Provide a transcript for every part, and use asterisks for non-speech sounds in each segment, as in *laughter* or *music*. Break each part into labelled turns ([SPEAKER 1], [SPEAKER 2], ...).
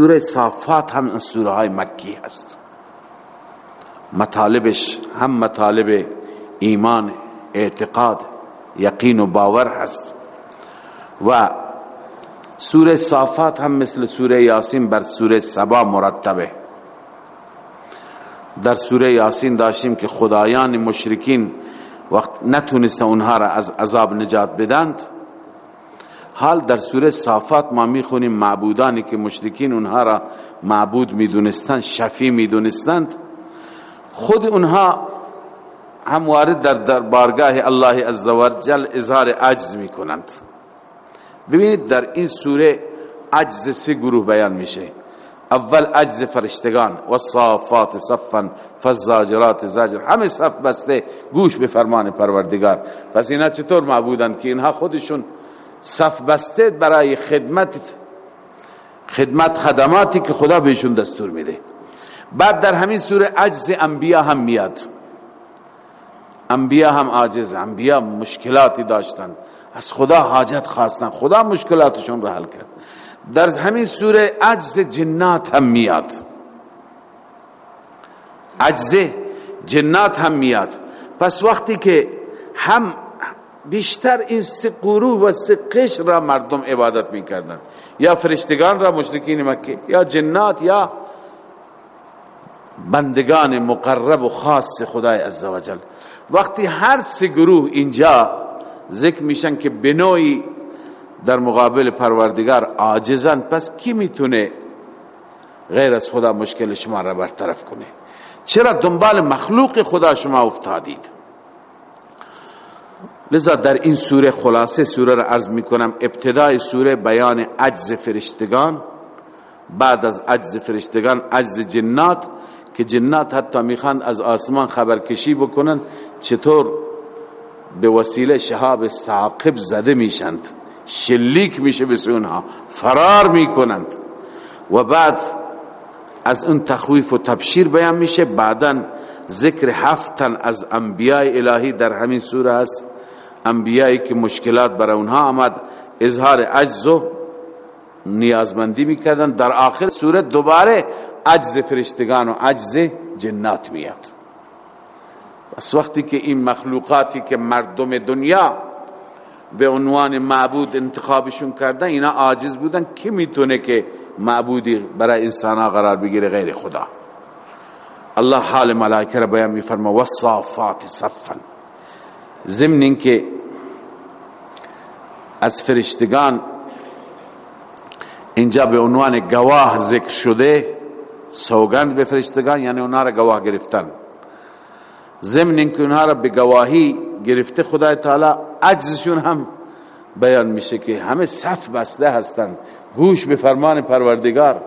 [SPEAKER 1] سوره صافات هم سوره های مکی هست. مطالبش هم مطالب ایمان اعتقاد یقین و باور هست. و سوره صافات هم مثل سوره یاسین بر سوره سبا مرتبه. در سوره یاسین داشتیم که خدایان مشرکین وقت نتونست اونها را از عذاب نجات بدند. حال در سوره صافات ما می‌خونیم معبودانی که مشرکین اونها را معبود می‌دونستند شفی می‌دونستند. خود اونها هم وارد در, در بارگاه الله عزوجل اظهار عجز می‌کنند. ببینید در این سوره عجز سه گروه بیان میشه. اول عجز فرشتگان و صافات صفا فزاجرات زجر همه صف بسته گوش به فرمان پروردگار. پس اینا چطور معبودن که اینها خودشون صف بسته برای خدمت خدمت خدماتی که خدا بهشون دستور میده. بعد در همین سوره عجز انبیا هم میاد. انبیا هم عاجز انبیا مشکلاتی داشتن. از خدا حاجت خواستن خدا مشکلاتشون را حل کرد. در همین سوره عجز جنات هم میاد. عجز جنات هم میاد. پس وقتی که هم بیشتر این سه گروه و سه را مردم عبادت می‌کردن یا فرشتگان را مشرکین مکه یا جنات یا بندگان مقرب و خاص خدای عزوجل وقتی هر سه گروه اینجا ذکر میشن که بنوی در مقابل پروردگار عاجزن پس کی می‌تونه غیر از خدا مشکل شما را برطرف کنه؟ چرا دنبال مخلوق خدا شما افتادید؟ لذا در این سوره خلاصه سوره را عرض می‌کنم ابتدای سوره بیان عجز فرشتگان بعد از عجز فرشتگان عجز جنات که جنات حتی می‌خوان از آسمان خبرکشی بکنن چطور به وسیله شهاب ساقب زده میشند شلیک میشه به اونها فرار می‌کنند. و بعد از اون تخویف و تبشیر بیان میشه بعدا ذکر هفتن از انبیاء الهی در همین سوره هست. انبیایی که مشکلات برای اونها آمد اظهار عجز و نیازمندی می‌کردن در آخر سوره دوباره عجز فرشتگان و عجز جنات میاد. بس وقتی که این مخلوقاتی که مردم دنیا به عنوان معبود انتخابشون کردن اینا عاجز بودن کی می‌تونه که معبودی برای انسان قرار بگیره غیر خدا؟ الله حال ملائکه را بیان میفرما والصافات صفا. ضمن اینکه از فرشتگان اینجا به عنوان گواه ذکر شده سوگند به فرشتگان یعنی اونها را گواه گرفتن ضمن اینکه اونها را به گواهی گرفته خدای تعالی عجزشون هم بیان میشه که همه صف بسته هستند گوش به فرمان پروردگار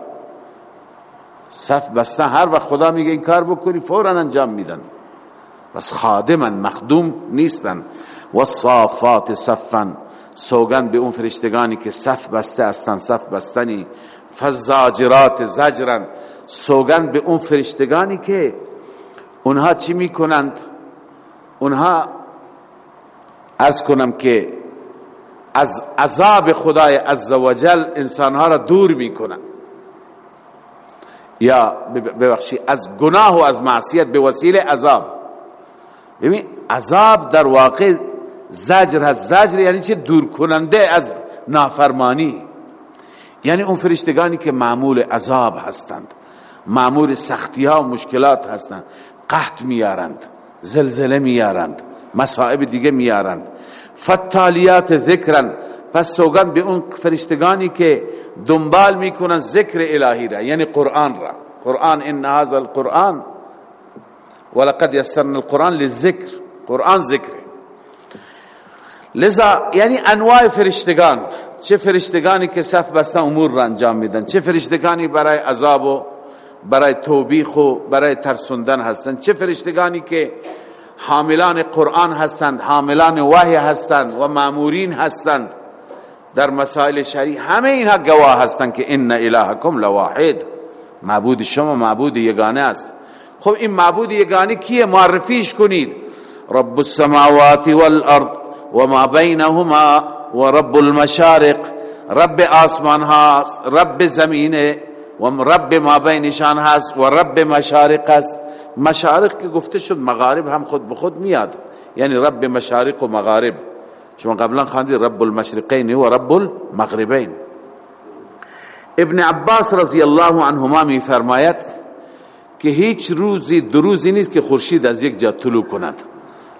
[SPEAKER 1] صف بسته هر وقت خدا میگه این کار بکنی فورا انجام میدن بس خادمن مخدوم نیستن. و صافات صفن. سوگند به اون فرشتگانی که صف بسته هستند صف بستنی. فزاجرات زجرن. سوگند به اون فرشتگانی که اونها چی می‌کنند؟ اونها از کنم که از عذاب خدای عزوجل انسانها را دور می‌کنند یا ببخشی از گناه و از معصیت به وسیله عذاب. ببین عذاب در واقع زجر هست. زجر یعنی چه دور کننده از نافرمانی. یعنی اون فرشتگانی که معمول عذاب هستند معمول سختی ها و مشکلات هستند قحط میارند زلزله میارند مصائب دیگه میارند فتالیات ذکرن. پس سوگن به اون فرشتگانی که دنبال می‌کنن ذکر الهی را یعنی قرآن را. قرآن ان هذا القرآن. ولقد یسرنا القرآن للذکر قرآن ذکر. لذا یعنی انواع فرشتگان. چه فرشتگانی که صف بستن امور را انجام میدن؟ چه فرشتگانی برای عذاب و برای توبیخ و برای ترسوندن هستند چه فرشتگانی که حاملان قرآن هستند حاملان وحی هستند و مامورین هستند. در مسائل شریع همه اینها گواه هستند که ان الهکم لواحد معبود شما معبود یگانه است. خب این معبود یگانه کیه؟ معرفیش کنید. رب السماوات والارض وما بینهما و رب المشارق. رب آسمان هاست رب زمین و رب ما بینشان هست و رب مشارق هست. مشارق که گفته شد مغارب هم خود به خود میاد. یعنی رب مشارق و مغارب. شما قبلا خواندید رب المشرقین و رب المغربین. ابن عباس رضی الله عنهما می فرماید که هیچ روزی دو روزی نیست که خورشید از یک جا طلوع کند.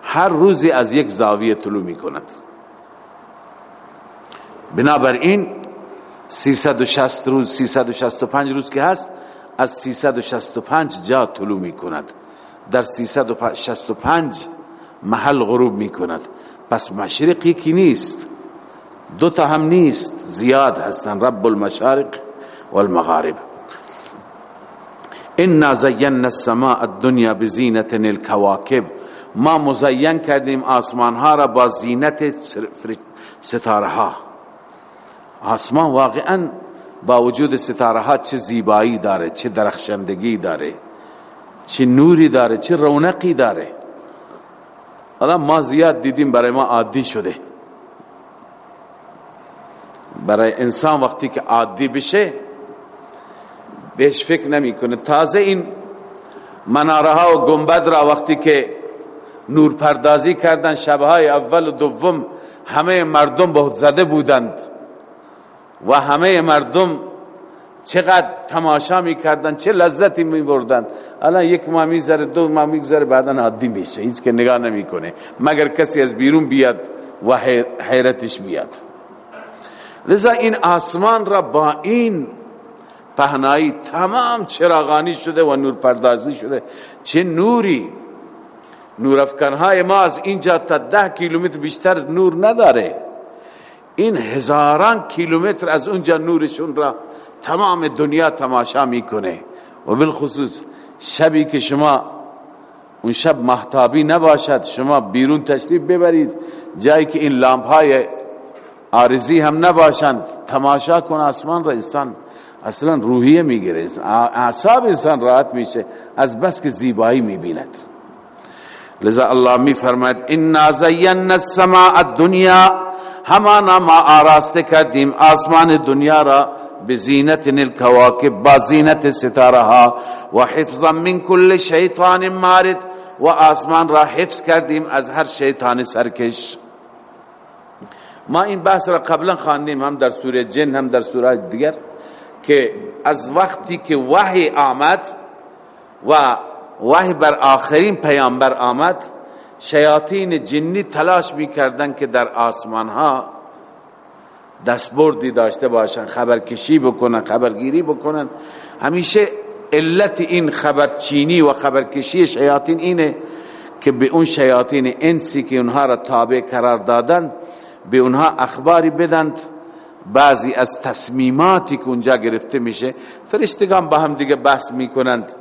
[SPEAKER 1] هر روزی از یک زاویه طلوع می کند. بنابراین 360 روز 365 روز که هست از 365 جا طلوع می کند. در 365 محل غروب می کند. پس مشرق یکی نیست دو تا هم نیست زیاد هستن. رب المشارق والمغارب. انا زینا السماء الدنیا بزینت الكواكب ما مزین کردیم آسمان ها را با زینت ستاره ها آسمان واقعا با وجود ستاره ها چه زیبایی داره چه درخشندگی داره چه نوری داره چه رونقی داره حالا ما زیاد دیدیم برای ما عادی شده برای انسان وقتی که عادی بشه بهش فکر نمی‌کنه. تازه این مناره ها و گنبد را وقتی که نور پردازی کردن شبهای اول و دوم همه مردم بهت زده بودند و همه مردم چقدر تماشا می‌کردن چه لذتی میبردند. الان یک ماه میگذره دو ماه میگذره بعدا عادی میشه هیچ که نگاه نمی‌کنه. مگر کسی از بیرون بیاد و حیرتش بیاد. لذا این آسمان را با این پهنایی تمام چراغانی شده و نور پردازی شده. چه نوری؟ نور افکنهای ما از اینجا تا ده کیلومتر بیشتر نور نداره. این هزاران کیلومتر از اونجا نورشون را تمام دنیا تماشا می‌کنه. و بالخصوص شبی که شما اون شب محتابی نباشد شما بیرون تشریف ببرید. جایی که این لامپ های آرزی هم نباشند تماشا کن آسمان را انسان اصلا روحیه می‌گیره. اعصاب انسان راحت میشه از بس که زیبایی می‌بیند. لذا الله میفرماید انا زینا السماء الدنیا همانا ما آراسته کردیم آسمان دنیا را بزینت الكواكب با زینت ستاره ها و حفظا من کل شیطان مارد و آسمان را حفظ کردیم از هر شیطان سرکش. ما این بحث را قبلا خواندیم هم در سوره جن هم در سوره دیگر. که از وقتی که وحی آمد و وحی بر آخرین پیامبر آمد شیاطین جنی تلاش می‌کردن که در آسمان ها دستبردی داشته باشن خبرکشی بکنن خبرگیری بکنن. همیشه علت این خبرچینی و خبرکشی شیاطین اینه که به اون شیاطین انسی که اونها را تابع قرار دادند به اونها اخباری بدند. بعضی از تصمیماتی که اونجا گرفته میشه فرشتگان با هم دیگه بحث می‌کنند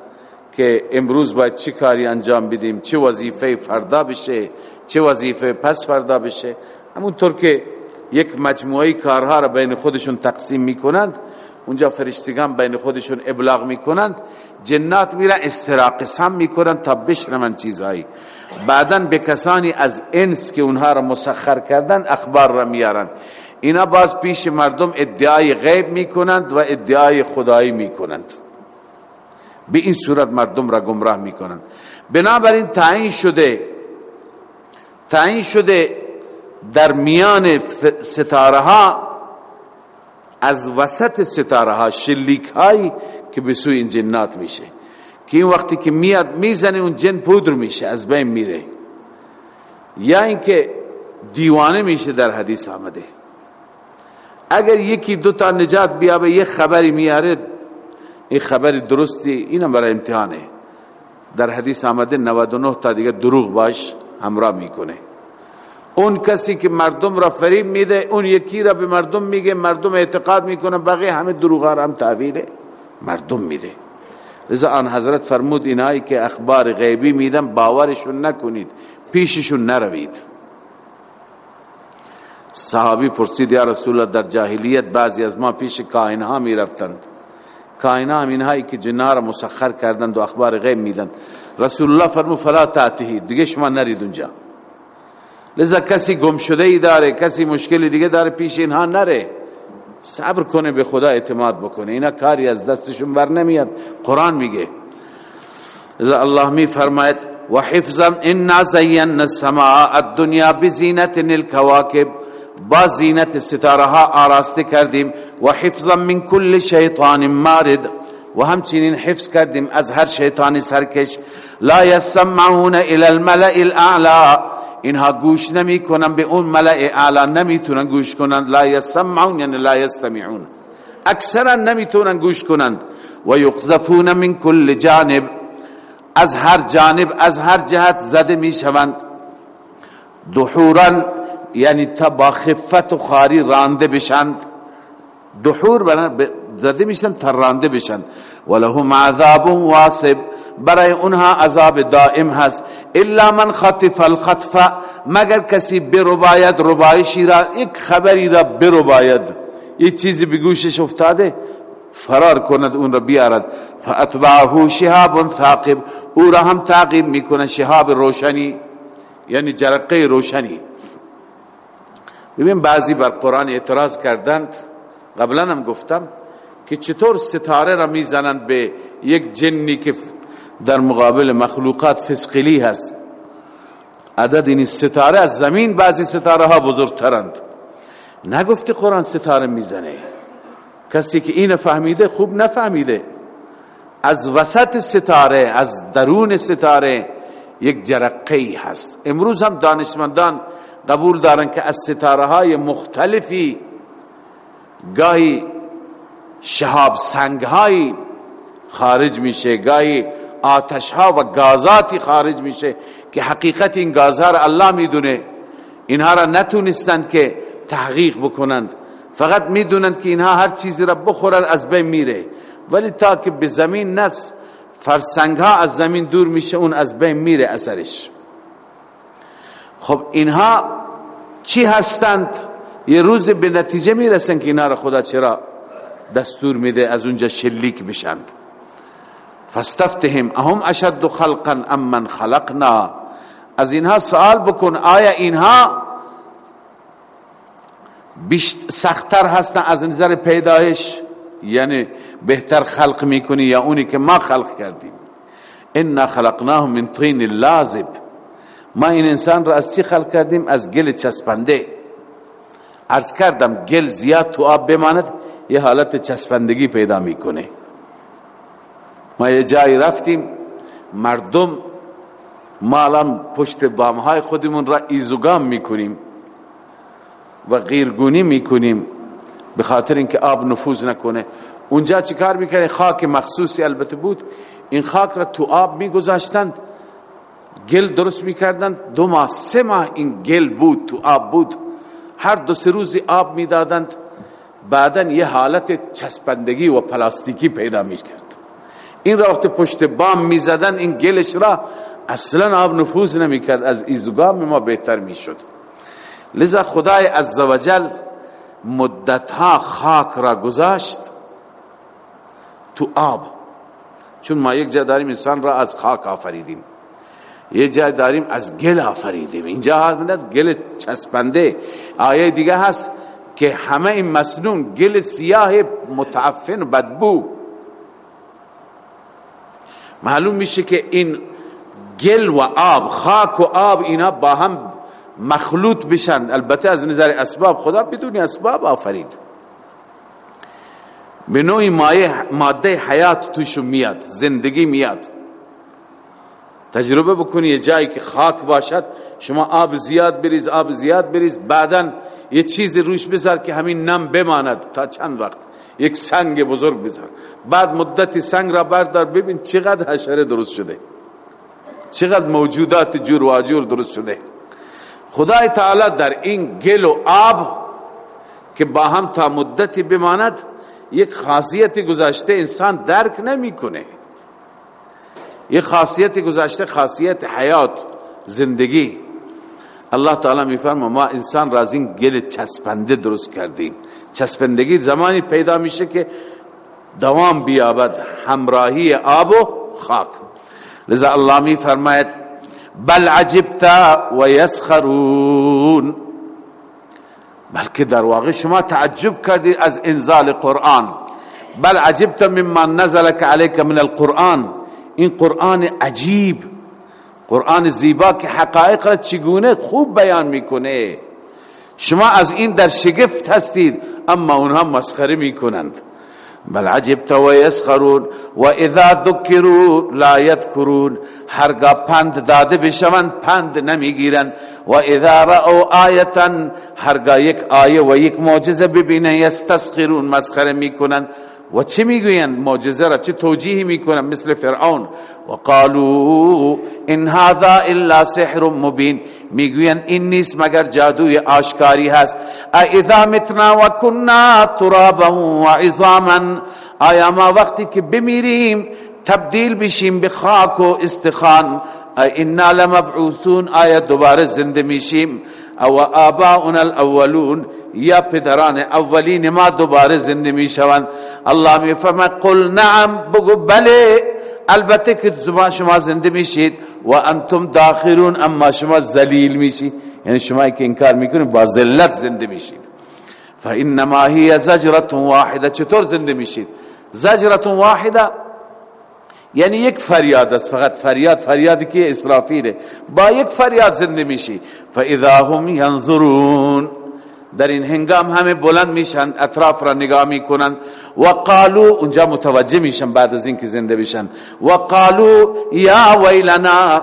[SPEAKER 1] که امروز باید چه کاری انجام بدیم چه وظیفه فردا بشه چه وظیفه پس فردا بشه. همونطور که یک مجموعه کارها را بین خودشون تقسیم می‌کنند اونجا فرشتگان بین خودشون ابلاغ می‌کنند جنات میرن استراقس هم می‌کنند تا بشنون چیزهایی. بعدا به کسانی از انس که اونها را مسخر کردن اخبار را میارند اینا باز پیش مردم ادعای غیب می‌کنند و ادعای خدایی می‌کنند. به این صورت مردم را گمراه می‌کنند. بنابراین تعیین شده تعیین شده در میان ستاره ها از وسط ستاره ها شلیک هایی که به سوی این جنات میشه. که این وقتی که میاد می‌زنه اون جن پودر میشه از بین میره. یا اینکه دیوانه میشه در حدیث آمده. اگر یکی دو تا نجات بیابه یه خبری میاره این خبری درستی اینم برای امتحانه. در حدیث آمده 99 تا دیگه دروغ باش همراه می‌کنه. اون کسی که مردم را فریب میده اون یکی را به مردم میگه مردم اعتقاد می‌کنه بقیه همه دروغ هم مردم میده. لذا آن حضرت فرمود اینایی که اخبار غیبی میدن باورشون نکنید پیششون نروید. صحابی پرسید یا رسول الله در جاهلیت بعضی از ما پیش کاهنها می‌رفتند. کائنا اینهایی که جنا را مسخر کردند و اخبار غیب میدن رسول الله فرمود فلا تعتهی دیگه شما نرید اونجا. لذا کسی گم شده ای داره کسی مشکلی دیگه داره پیش اینها نره. صبر کنه به خدا اعتماد بکنه. اینا کاری از دستشون بر نمیاد. قرآن میگه. اذا الله می فرماید و حفظا انا زینا السماء الدنیا بزینت الكواكب با زینت ستاره ها آراسته کردیم و حفظا من کل شیطان مارد و همچنین حفظ کردیم از هر شیطان سرکش. لا يسمعون الى الملأ الاعلى اینها گوش نمی کنن به اون ملأ اعلا نمی‌تونن گوش کنن. لا يسمعون یعنی لا يستمعون اکثرا نمی‌تونن گوش کنند. و یقذفون من کل جانب. از هر جانب از هر جهت زده می‌شوند دحورا یعنی تا با خفت و خاری رانده بشند دحور زده میشن تا رانده بشن. ولهم عذاب واسب. برای اونها عذاب دائم هست. الا من خطف الخطف مگر کسی برباید ربایشی را یک خبری را برباید. یک چیزی بگوشش افتاده فرار کند اون را بیارد. فاتبعه شهاب ثاقب. او را هم تعقیب می‌کنه شهاب روشنی یعنی جرقه روشنی. ببین بعضی بر قرآن اعتراض کردند. قبلا هم گفتم که چطور ستاره را می‌زنند به یک جنی که در مقابل مخلوقات فسقلی هست. عدد این ستاره از زمین بعضی ستاره ها بزرگترند. نگفتی قرآن ستاره می‌زنه. کسی که این فهمیده خوب نفهمیده. از وسط ستاره از درون ستاره یک جرقه هست. امروز هم دانشمندان قبول دارن که از ستاره های مختلفی گاهی شهاب سنگ های خارج میشه گاهی آتش ها و گازاتی خارج میشه که حقیقت این گازها را الله می‌دونه. اینها را نتونستند که تحقیق بکنند. فقط می‌دونند که اینها هر چیزی را بخورند از بین میره. ولی تا که به زمین نس فرسنگ ها از زمین دور میشه اون از بین میره اثرش. خب اینها چی هستند؟ یه روز به نتیجه می‌رسن که اینا را خدا چرا دستور میده از اونجا شلیک بشند فاستفتهم اهم اشد خلقا ام من خلقنا. از اینها سوال بکن آیا اینها سختتر هستن از نظر پیدایش؟ یعنی بهتر خلق می‌کنی یا اونی که ما خلق کردیم؟ انا خلقناهم من طین لازب. ما این انسان را از چی خلق کردیم؟ از گل چسبنده. عرض کردم گل زیاد تو آب بماند یه حالت چسبندگی پیدا می‌کنه. ما یه جایی رفتیم مردم ما الان پشت بامهای خودمون را ایزوگام می‌کنیم و غیرگونی می‌کنیم به خاطر اینکه آب نفوذ نکنه. اونجا چیکار می‌کنه؟ خاک مخصوصی البته بود. این خاک را تو آب میگذاشتند. گل درست می‌کردند دو ماه سه ماه این گل بود تو آب بود. هر دو سه روزی آب می‌دادند. بعدا یه حالت چسبندگی و پلاستیکی پیدا می‌کرد. این را وقت پشت بام می‌زدن این گلش را اصلا آب نفوذ نمی‌کرد. از ایزوگام ما بهتر می‌شد. لذا خدای عزوجل مدتها خاک را گذاشت تو آب. چون ما یک جا داریم انسان را از خاک آفریدیم. یه جای داریم از گل آفریدیم. اینجا هست گل چسبنده. آیه دیگه هست که همه این مسنون گل سیاه متعفن و بدبو. معلوم میشه که این گل و آب خاک و آب اینا با هم مخلوط بشن. البته از نظر اسباب خدا بدون اسباب آفرید. به نوعی ماده حیات توش میاد زندگی میاد. تجربه بکنی یه جایی که خاک باشد شما آب زیاد بریز آب زیاد بریز بعدا یه چیز روش بذار که همین نم بماند تا چند وقت. یک سنگ بزرگ بذار. بعد مدتی سنگ را بردار ببین چقدر حشره درست شده. چقدر موجودات جور و آجور درست شده. خدای تعالی در این گل و آب که با هم تا مدتی بماند یک خاصیت گذاشته انسان درک نمی‌کنه. یک خاصیت گذاشته خاصیت حیات زندگی. الله تعالی میفرما ما انسان را از این گل چسبنده درست کردیم. چسبندگی زمانی پیدا میشه که دوام بیابد همراهی آب و خاک. لذا الله می فرماید بل عجبت و یسخرون. بلکه در واقع شما تعجب کردید از انزال قرآن. بل عجبت مما نزلك عليك من القرآن. این قرآن عجیب. قرآن زیبا که حقایق را چگونه خوب بیان می‌کنه. شما از این در شگفت هستید اما اونها مسخره می‌کنند. بل عجبت و یسخرون و اذا ذکروا لا یذکرون. هرگاه پند داده بشوند پند نمی‌گیرند. و اذا رأوا آیتا هرگاه یک آیه و یک معجزه ببینن یستسخرون مسخره می‌کنند. و چه می‌گویند معجزه را؟ چه توجیه می‌کنند مثل فرعون؟ و قالوا ان هذا الا سحر مبین. می‌گویند این نیست مگر جادوی آشکاری هست. اذا متنا و كنا ترابا و عظاما. آیا ما وقتی که بمیریم تبدیل بشیم به خاک و استخان انا لمبعوثون. آیا دوباره زنده میشیم؟ او آباؤنا الاولون. یا پدران اولین ما دوباره زنده می شوند الله می فرماید قل نعم بگو بله. البته که زبان شما زنده میشید و انتم داخلون اما شما ذلیل میشید. یعنی شما که انکار می‌کنید با ذلت زنده میشید. فانما هي زجره واحده چطور زنده میشید؟ زجره واحده یعنی یک فریاد است فقط فریاد فریادی که اسرافیله. با یک فریاد زنده میشی. فاذا هم ينظرون. در این هنگام همه بلند میشن اطراف را نگاه می‌کنند و قالو اونجا متوجه میشن بعد از اینکه زنده بشن. و قالو یا ویلنا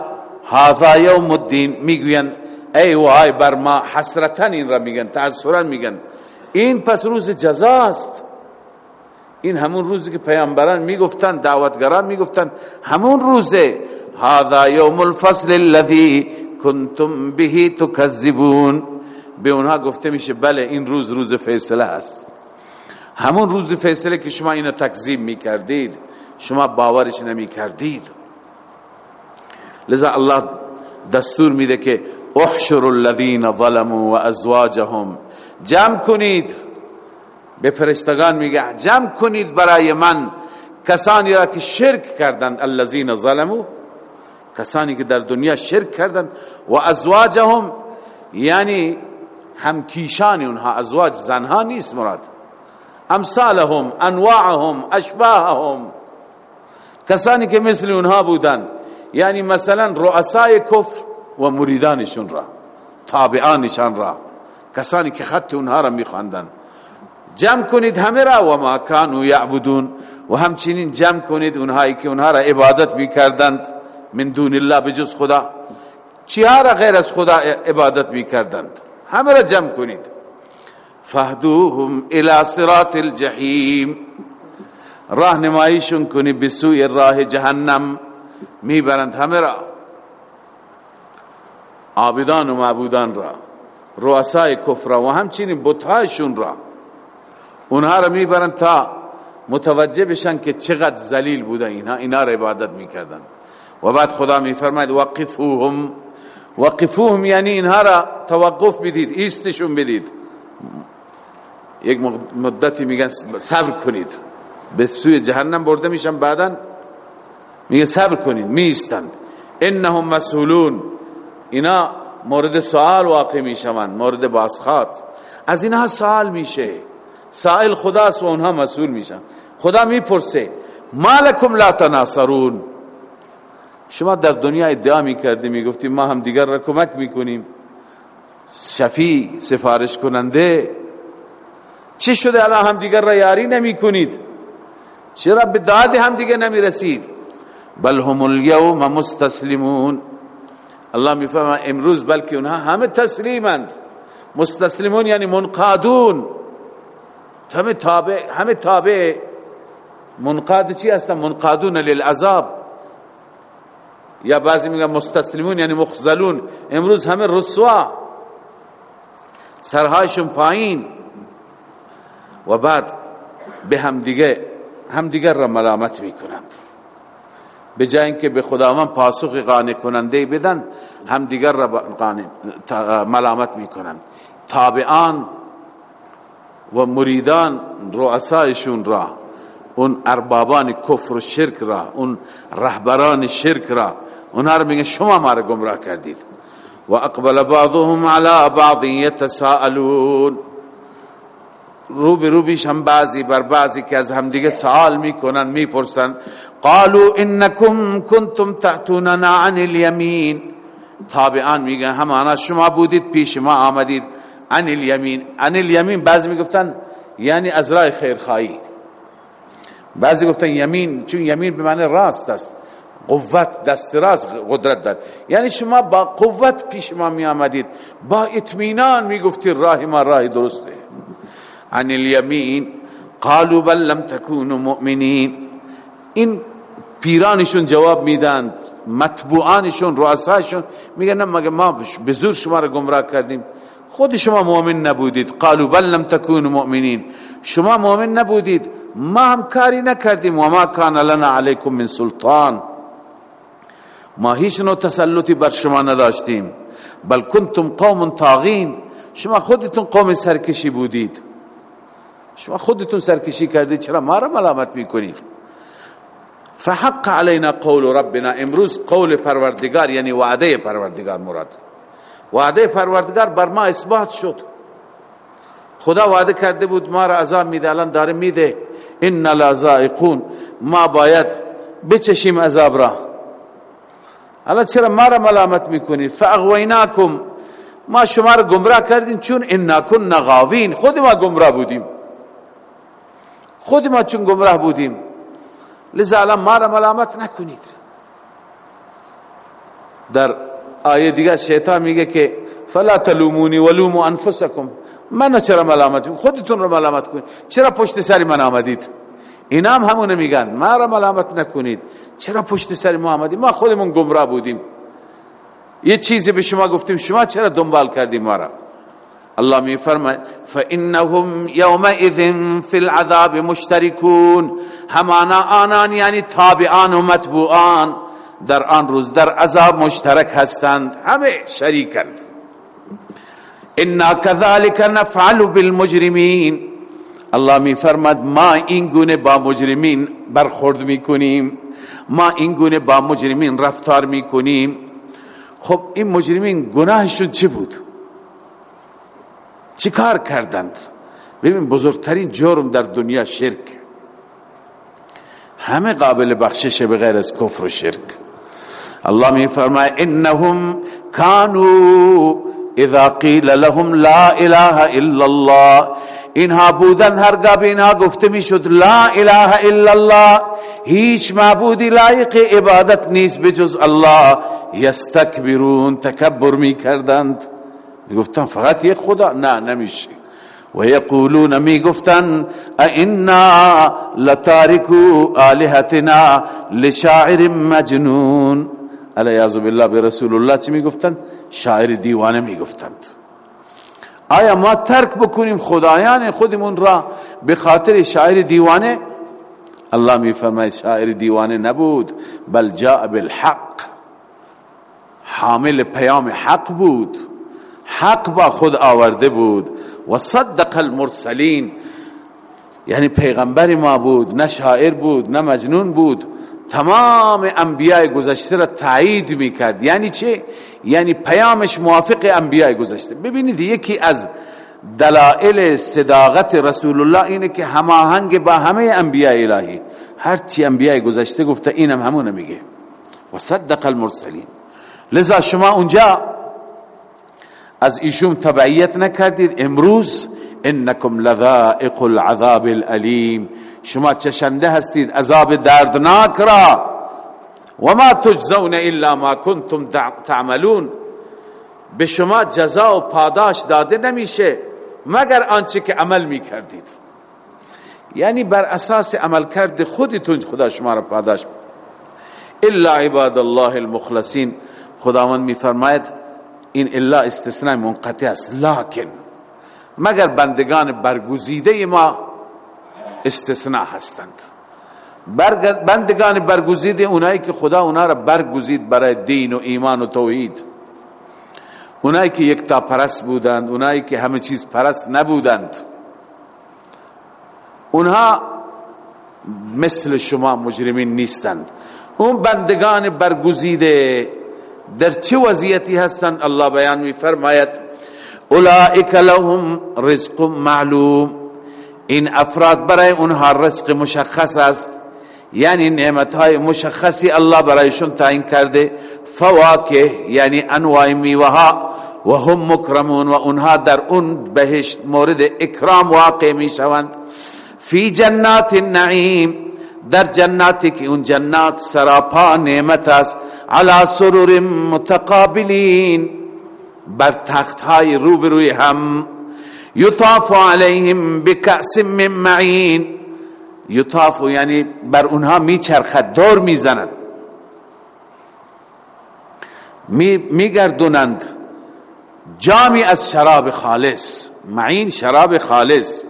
[SPEAKER 1] هذا یوم الدین. می‌گوین ای وای بر ما حسرتا این را میگن تأثرا میگن. این پس روز جزاست. این همون روزی که پیامبران می‌گفتن دعوتگران می‌گفتن همون روزه. هذا یوم الفصل الذي کنتم به تکذبون. به اونها گفته میشه بله این روز روز فیصله است. همون روز فیصله که شما اینو تکذیب می‌کردید شما باورش نمی‌کردید. لذا الله دستور میده که احشر الذين ظلموا وازواجهم جمع کنید. به فرشتگان میگه جمع کنید برای من کسانی را که شرک کردند الذين ظلموا کسانی که در دنیا شرک کردند و ازواجهم یعنی هم کیشان اونها ازواج زنها نیست مراد. امثالهم انواعهم اشباههم. کسانی که مثل اونها بودند یعنی مثلا رؤسای کفر و مریدانشون را تابعانشان را کسانی که خط اونها را میخواندن. جمع کنید همه را و ما کانوا یعبدون. و همچنین جمع کنید اونهایی که اونها را عبادت می‌کردند من دون الله بجز خدا. چیها را غیر از خدا عبادت می‌کردند؟ همه را جمع کنید. فهدوهم الى صراط الجحیم. راهنماییشون کنید به راه جهنم. می‌برند همه را. عابدان و معبودان را. رؤسای کفر و همچنین بتهایشون را. اونها را می‌برند تا متوجه بشن که چقدر ذلیل بودن اینا. اینا را عبادت می‌کردن و بعد خدا میفرماید وقفوهم وقفوهم یعنی اینها را توقف بدید ایستشون بدید. یک مدتی میگن صبر کنید. به سوی جهنم برده میشن بعدا میگه صبر کنید میستند انهم مسئولون. اینا مورد سوال واقع می‌شوند مورد باسخات از اینها سوال میشه. سائل خداست و اونها مسئول میشن. خدا می‌پرسه مالکم لا تناصرون. شما در دنیا ادعا می‌کردی می‌گفتی ما هم دیگر را کمک می‌کنیم. شفی سفارش کننده چی شده الان هم دیگر را یاری نمی کنید چرا به داد هم دیگر نمی رسید بل هم اليوم مستسلمون. الله می امروز بلکه اونها همه تسلیمند. مستسلمون یعنی منقادون. همه تابع همه تابع. منقاد چی هستن؟ منقادون للعذاب. یا بعضی میگن مستسلمون یعنی مخزلون. امروز همه رسوا. سرهایشون پایین. و بعد به هم دیگه هم دیگر را ملامت می‌کنند. به جای اینکه به خداوند پاسخ قانع کننده بدن هم دیگر را ملامت می‌کنند. تابعان و مریدان رؤسایشون را اون اربابان کفر و شرک را اون رهبران شرک را اونها رو میگن شما ما رو گمراه کردید. و اقبل بعضهم على بعض يتساءلون رو به رو هم بعضی بر بعضی که از همدیگه سوال می‌کنن می‌پرسن. قالوا انکم کنتم تأتوننا عن الیمین. تابعان میگن همانا شما بودید پیش ما آمدید. عن الیمین. عن الیمین بعضی می‌گفتن یعنی از راه خیرخواهی. بعضی گفتن یمین چون یمین به معنی راست است. قوت دست راست قدرت دار یعنی شما با قوت پیش ما می آمدید با اطمینان می گفتید راه ما راه درسته. عن الیمین قالوا بل لم تكونوا مؤمنین. این پیرانشون جواب میدن مطبوعانشون رؤساشون میگن نه مگه ما به زور شما را گمراه کردیم؟ خود شما مؤمن نبودید. قالوا بل لم تكونوا مؤمنین. شما مؤمن نبودید. ما هم کاری نکردیم. و ما کان لنا علیکم من سلطان. ما هیچ نوع تسلطی بر شما نداشتیم بل کنتم قوم طاغین. شما خودتون قوم سرکشی بودید. شما خودتون سرکشی کردید چرا ما را ملامت می‌کنید؟ فحق علینا قول ربنا امروز قول پروردگار یعنی وعده پروردگار مراد. وعده پروردگار بر ما اثبات شد. خدا وعده کرده بود ما را عذاب میده الان داره میده. ان لذائقون ما باید بچشیم عذاب را. الان چرا ما را ملامت می‌کنید فاغویناکم. ما شما را گمراه کردیم چون انا کن غاوین. خود ما گمراه بودیم. خود ما چون گمراه بودیم. لذا الان ما را ملامت نکنید. در آیه دیگه شیطان میگه که فلا تلومونی ولوموا انفسکم. من چرا ملامت خودتون رو ملامت کنید. چرا پشت سری من آمدید؟ اینا هم همونه میگن. ما را ملامت نکنید. چرا پشت سری ما ما خودمون گمراه بودیم. یه چیزی به شما گفتیم شما چرا دنبال کردیم ما را الله می فرماید فانهم يومئذ في العذاب مشتركون همانا آنان یعنی تابعان و متبوعان در آن روز در عذاب مشترک هستند. همه شریکند. انا كذلك نفعل بالمجرمين. الله می فرماد ما این گونه با مجرمین برخورد می‌کنیم. ما این گونه با مجرمین رفتار می‌کنیم. خب این مجرمین گناهشون چه بود؟ چی کار کردند؟ ببین بزرگترین جرم در دنیا شرک. همه قابل بخشش بغیر از کفر و شرک. الله می فرماید انهم كانوا اذا قیل لهم لا اله الا الله. اینها بودن هرگاه به اینها گفته می‌شد لا اله الا الله هیچ معبودی لایق عبادت نیست بجز الله یستکبرون تکبر می‌کردند. می‌گفتن فقط یک خدا؟ نه نمیشه. و یقولون می‌گفتن ائنا لتارکو آلهتنا لشاعر مجنون. علیاذ بالله به رسول الله چی می‌گفتند شاعر دیوانه می‌گفتند. آیا ما ترک بکنیم خدایان خودمون را به خاطر شاعر دیوانه؟ الله می فرماید شاعر دیوانه نبود بل جاء بالحق. حامل پیام حق بود حق با خود آورده بود. و صدق المرسلین. یعنی پیغمبر ما بود نه شاعر بود نه مجنون بود. تمام انبیاء گذشته را تایید می‌کرد. یعنی چه؟ یعنی پیامش موافق انبیاء گذشته. ببینید یکی از دلائل صداقت رسول الله اینه که هماهنگ با همه انبیاء الهی. هر چی انبیاء گذشته گفته اینم همون میگه. و صدق المرسلین. لذا شما اونجا از ایشون تبعیت نکردید. امروز انکم لذائق العذاب الالیم. شما چشنده هستید عذاب دردناک را. و ما تجزون الا ما کنتم تعملون. به شما جزا و پاداش داده نمیشه مگر آنچه که عمل می‌کردید. یعنی بر اساس عمل کرد خودتون خدا شما را پاداش الا عباد الله المخلصین. خداوند میفرماید این الا استثناء منقطع است. لکن مگر بندگان برگزیده ما استثناء هستند. بندگان برگزیده اونایی که خدا اونا را برگزید برای دین و ایمان و توحید. اونایی که یک تا پرست بودند اونایی که همه چیز پرست نبودند. اونها مثل شما مجرمین نیستند. اون بندگان برگزیده در چه وضعیتی هستند؟ الله بیان می فرماید اولئک لهم رزق معلوم. این افراد برای اونها رزق مشخص است. یعنی نعمت های مشخصی الله برایشون تعیین کرده. فواکه یعنی انواع میوه و هم مکرمون و اونها در اون بهشت مورد اکرام واقع می شوند فی جنات النعیم. در جناتی که اون جنات سراپا نعمت است. علی سرور متقابلین. بر تخت های روبروی هم یطاف علیهم بکأس من معین یطاف یعنی بر اونها میچرخد دور می‌زند. می میگردونند. جامی از شراب خالص معین شراب خالص.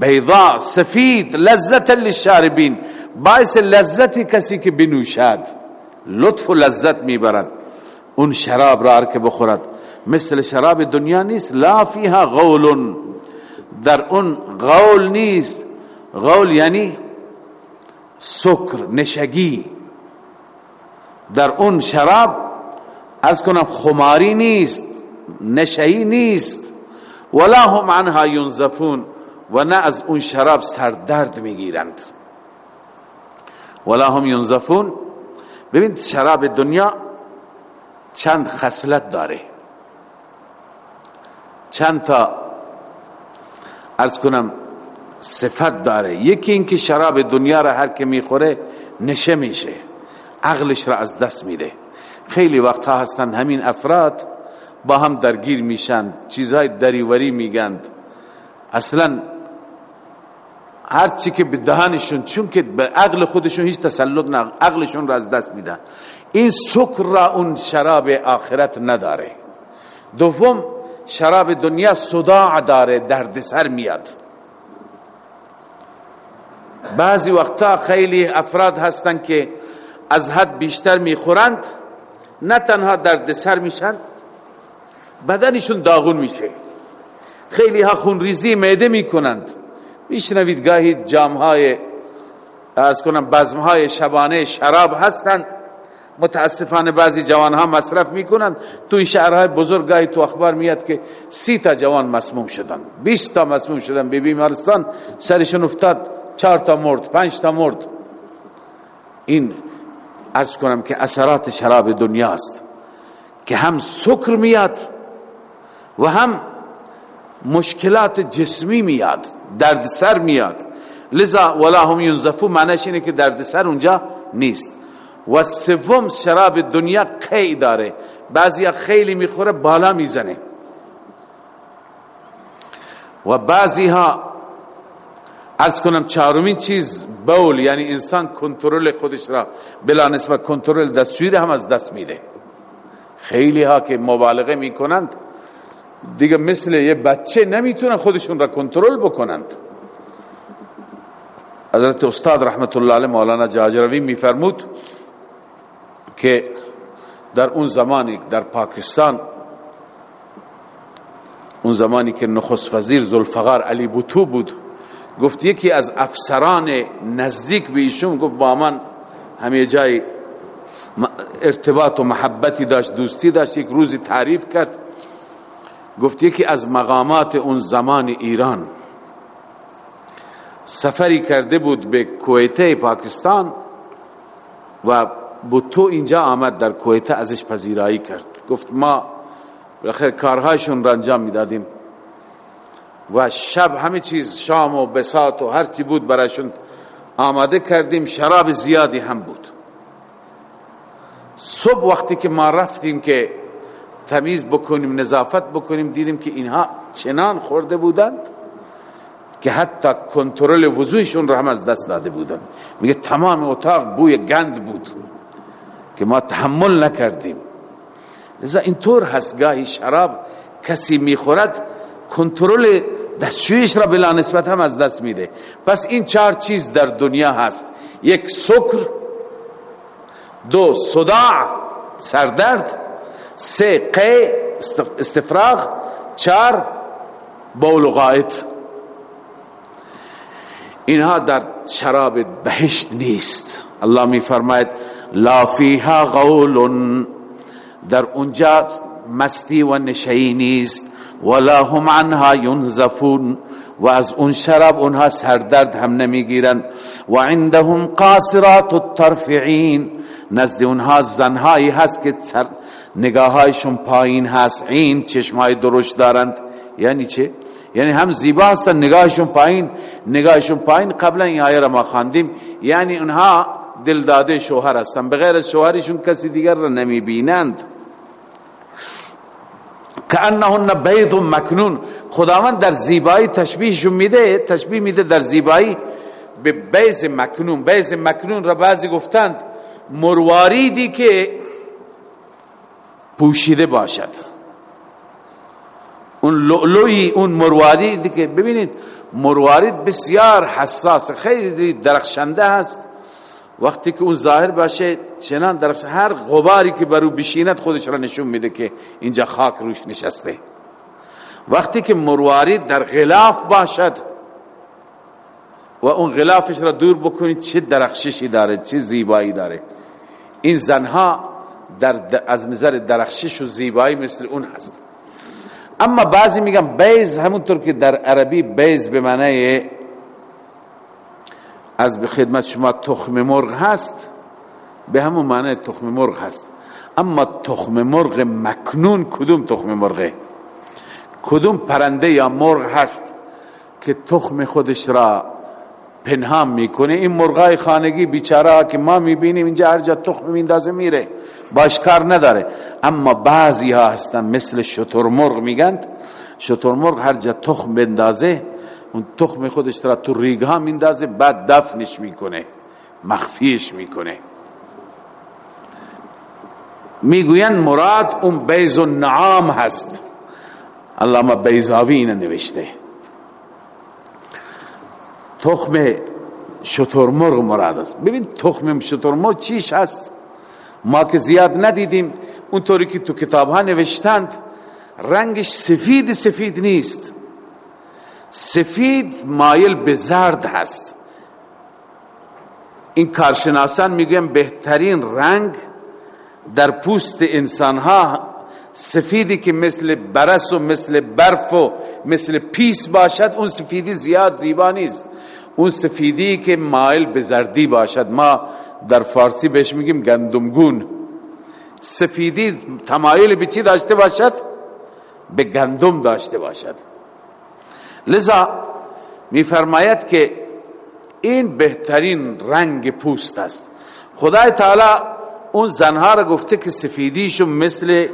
[SPEAKER 1] بیضا سفید لذت للشاربین. باعث لذت کسی که بنوشد لطف و لذت می‌برد. اون شراب را که بخورد مثل شراب دنیا نیست. لا فیها غول. در اون غول نیست. غول یعنی سکر نشگی. در اون شراب از کنم خماری نیست نشهی نیست. ولا هم عنها ینزفون. و نه از اون شراب سردرد می‌گیرند. ولا هم ینزفون. ببین شراب دنیا چند خصلت داره. چند تا ارز کنم صفت داره. یکی اینکه شراب دنیا را هر که می‌خوره نشه میشه. عقلش را از دست میده. خیلی وقتها هستند همین افراد با هم درگیر میشن چیزهای دریوری میگند اصلا هر چی که به دهانشون چون که به عقل خودشون هیچ تسلط نه عقلشون را از دست میدن. این سکر را اون شراب آخرت نداره. دوم شراب دنیا صداع داره دردسر میاد. بعضی وقتا خیلی افراد هستن که از حد بیشتر می‌خورند نه تنها دردسر میشن بدنشون داغون میشه. خیلی ها خونریزی معده می‌کنند. میشنوید گاهی جامهای از کنم بزمهای شبانه شراب هستند. متاسفانه بعضی جوان ها مصرف می‌کنند. تو این شهرهای بزرگ گاهی تو اخبار میاد که سی تا جوان مسموم شدن. 20 تا مسموم شدن به بیمارستان سرشون افتاد چهار تا مرد پنج تا مرد. این ارز کنم که اثرات شراب دنیاست که هم سکر میاد و هم مشکلات جسمی میاد دردسر میاد. لذا ولا هم ینزفو معنیش اینه که دردسر اونجا نیست. و سوم شراب دنیا قی داره؟ بعضی خیلی می‌خوره بالا می‌زنه. و بعضی ها ارز کنم چهارمین چیز بول یعنی انسان کنترل خودش را بلا نسبت کنترل دستشویی هم از دست میده. خیلی ها که مبالغه می‌کنند دیگه مثل یه بچه نمی‌تونن خودشون را کنترل بکنند. حضرت استاد رحمت الله علیه مولانا جاجروی میفرمود که در اون زمانی در پاکستان اون زمانی که نخست وزیر زلفقار علی بوتو بود گفت یکی از افسران نزدیک به ایشون گفت با من همه جای ارتباط و محبتی داشت دوستی داشت یک روزی تعریف کرد گفت یکی از مقامات اون زمان ایران سفری کرده بود به کویته پاکستان و بوتو اینجا آمد در کویته ازش پذیرایی کرد. گفت ما بخیر کارهایشون را انجام می‌دادیم و شب همه چیز شام و بسات و هر چی بود برایشون آماده کردیم شراب زیادی هم بود. صبح وقتی که ما رفتیم که تمیز بکنیم نظافت بکنیم دیدیم که اینها چنان خورده بودند که حتی کنترل وضوعشون رو هم از دست داده بودند. میگه تمام اتاق بوی گند بود. که ما تحمل نکردیم. لذا اینطور هست. گاهی شراب کسی می‌خورد کنترل دستشویش را بلا نسبت هم از دست میده. پس این چهار چیز در دنیا هست. یک سکر دو صداع سردرد سه قی استفراغ چار بول و غایت اینها در شراب بهشت نیست. الله می فرماید لا فیها غول. در اونجا مستی و نشئی نیست. ولا هم عنها ينزفون و از اون شراب اونها سردرد هم نمی‌گیرند و عندهم قاصرات الطرفعین نزد اونها زنهایی هست که نگاهایشون پایین هست. عین چشمهای درشت دارند. یعنی چه؟ یعنی هم زیبا هستن نگاهشون پایین. نگاهشون پایین. قبلا این آیه را ما خواندیم. یعنی اونها دلداده شوهر هستن. بغیر از شوهرشون کسی دیگر را نمی بینند کانهن بیض مکنون. خداوند در زیبایی تشبیهشون میده تشبیه میده در زیبایی به بیض مکنون. بیض مکنون را بعضی گفتند مرواریدی که پوشیده باشد. اون لؤلؤی اون مروارید که ببینید مروارید بسیار حساس خیلی درخشنده است وقتی که اون ظاهر باشه چنان درخش هر غباری که برو بشیند خودش را نشون میده که اینجا خاک روش نشسته. وقتی که مروارید در غلاف باشد و اون غلافش را دور بکنید چه درخششی داره چه زیبایی داره. این زنها در از نظر درخشش و زیبایی مثل اون هست. اما بعضی میگن بیز همونطور که در عربی بیز به معنی از به خدمت شما تخم مرغ هست به همون معنی تخم مرغ هست. اما تخم مرغ مکنون کدوم تخم مرغه؟ کدوم پرنده یا مرغ هست که تخم خودش را پنهان می‌کنه؟ این مرغای خانگی بیچاره که ما می‌بینیم اینجا هر جا تخم میندازه میره باش کار نداره. اما بعضی ها هستن مثل شترمرغ میگند شترمرغ هر جا تخم بندازه اون تخم خودش را تو ریگ ها میندازه بعد دفنش می‌کنه مخفیش می‌کنه. می‌گوین مراد اون بیز و نعام هست. علامه بیزاوی اینه نوشته. تخم شترمرغ مراد است. ببین تخم شترمرغ چیش هست؟ ما که زیاد ندیدیم اونطوری که تو کتاب ها نوشتند رنگش سفید سفید نیست. سفید مایل به زرد هست. این کارشناسان میگن بهترین رنگ در پوست انسان ها سفیدی که مثل برس و مثل برف و مثل پیس باشد اون سفیدی زیاد زیبا نیست. اون سفیدی که مایل به زردی باشد. ما در فارسی بهش میگیم گندمگون. سفیدی تمایل به چی داشته باشد؟ به گندم داشته باشد. لذا میفرماید که این بهترین رنگ پوست است. خدای تعالی اون زنها را گفته که سفیدیشون مثل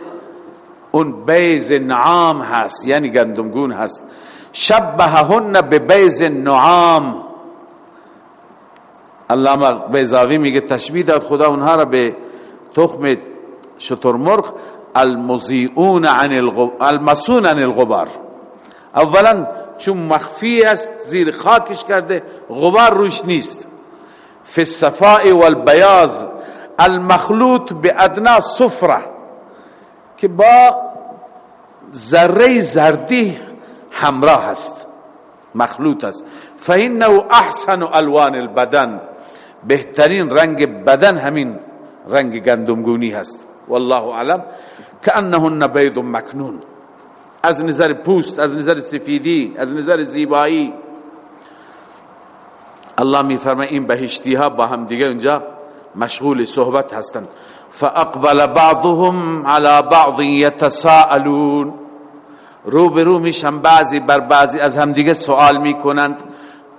[SPEAKER 1] اون بیز نعام هست یعنی گندمگون هست. شبههن به بیز نعام. علامه بیزاوی میگه تشبیه داد خدا اونها را به تخم شترمرغ المزیعون عن المسون عن الغبار. اولا چون مخفی است زیر خاکش کرده غبار روش نیست. فی الصفاء والبیاض المخلوط به صفره که با ذره زردی همراه است مخلوط است. فانه احسن الوان البدن بهترین رنگ بدن همین رنگ گندمگونی هست. والله اعلم. کانهن بيض مکنون. از نظر پوست از نظر سفیدی از نظر زیبایی. الله می فرماید این بهشتی ها با هم دیگه اونجا مشغول صحبت هستند. فاقبل بعضهم على بعض يتساءلون. رو به رو میشن بعضی بر بعضی از همدیگه سوال می‌کنند.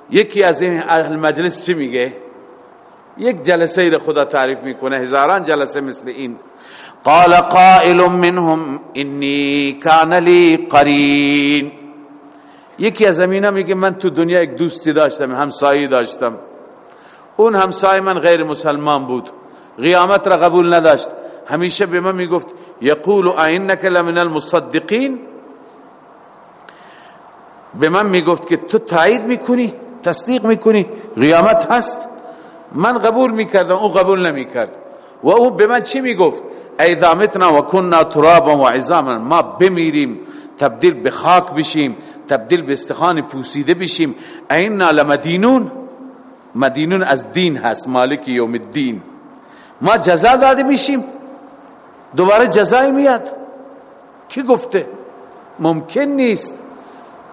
[SPEAKER 1] یکی از این اهل مجلس چی میگه؟ یک جلسه ای خدا تعریف می‌کنه. هزاران جلسه مثل این. قال قائل منهم انی کان لی قرین یکی از زمینا میگه من تو دنیا یک دوستی داشتم همسایی داشتم. اون همسای من غیر مسلمان بود. قیامت را قبول نداشت. همیشه به من می‌گفت یقول اینک لمن المصدقین؟ به من می‌گفت که تو تایید می‌کنی تصدیق می‌کنی قیامت هست. من قبول می‌کردم او قبول نمی‌کرد. و او به من چی می‌گفت؟ ایذا متنا و کننا ترابا و عظاما ما بمیریم تبدیل به خاک بشیم تبدیل به استخان پوسیده بشیم. اینا لمدینون؟ مدینون از دین هست مالک یوم الدین. ما جزا داده میشیم. دوباره جزای میاد. کی گفته؟ ممکن نیست.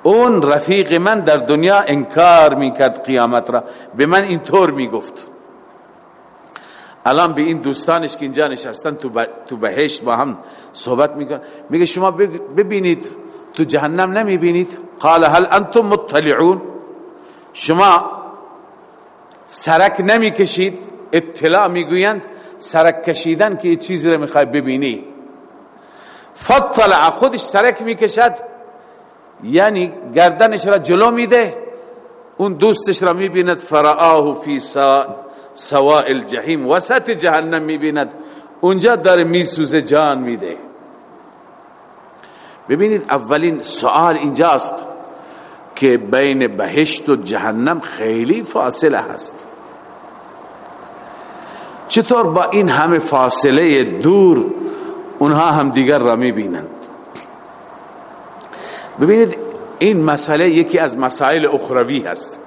[SPEAKER 1] اون رفیق من در دنیا انکار می‌کرد قیامت را. به من اینطور می‌گفت. الان به این دوستانش که اینجا نشستن تو بهشت با هم صحبت میکن میگه شما ببینید تو جهنم نمی‌بینید؟ قال هل انتم مطلعون؟ شما سرک نمی‌کشید؟ اطلاع می‌گویند سرک کشیدن که چیزی رو می‌خوای ببینی. فطلع خودش سرک می‌کشد. یعنی گردنش را جلو میده. اون دوستش را می‌بیند فرآه فی سواء الجحیم وسط جهنم می‌بیند. اونجا داره میسوزه جان میده. ببینید اولین سوال اینجاست که بین بهشت و جهنم خیلی فاصله هست. چطور با این همه فاصله دور اونها هم دیگر را می‌بینند؟ ببینید این مسئله یکی از مسائل اخروی هست.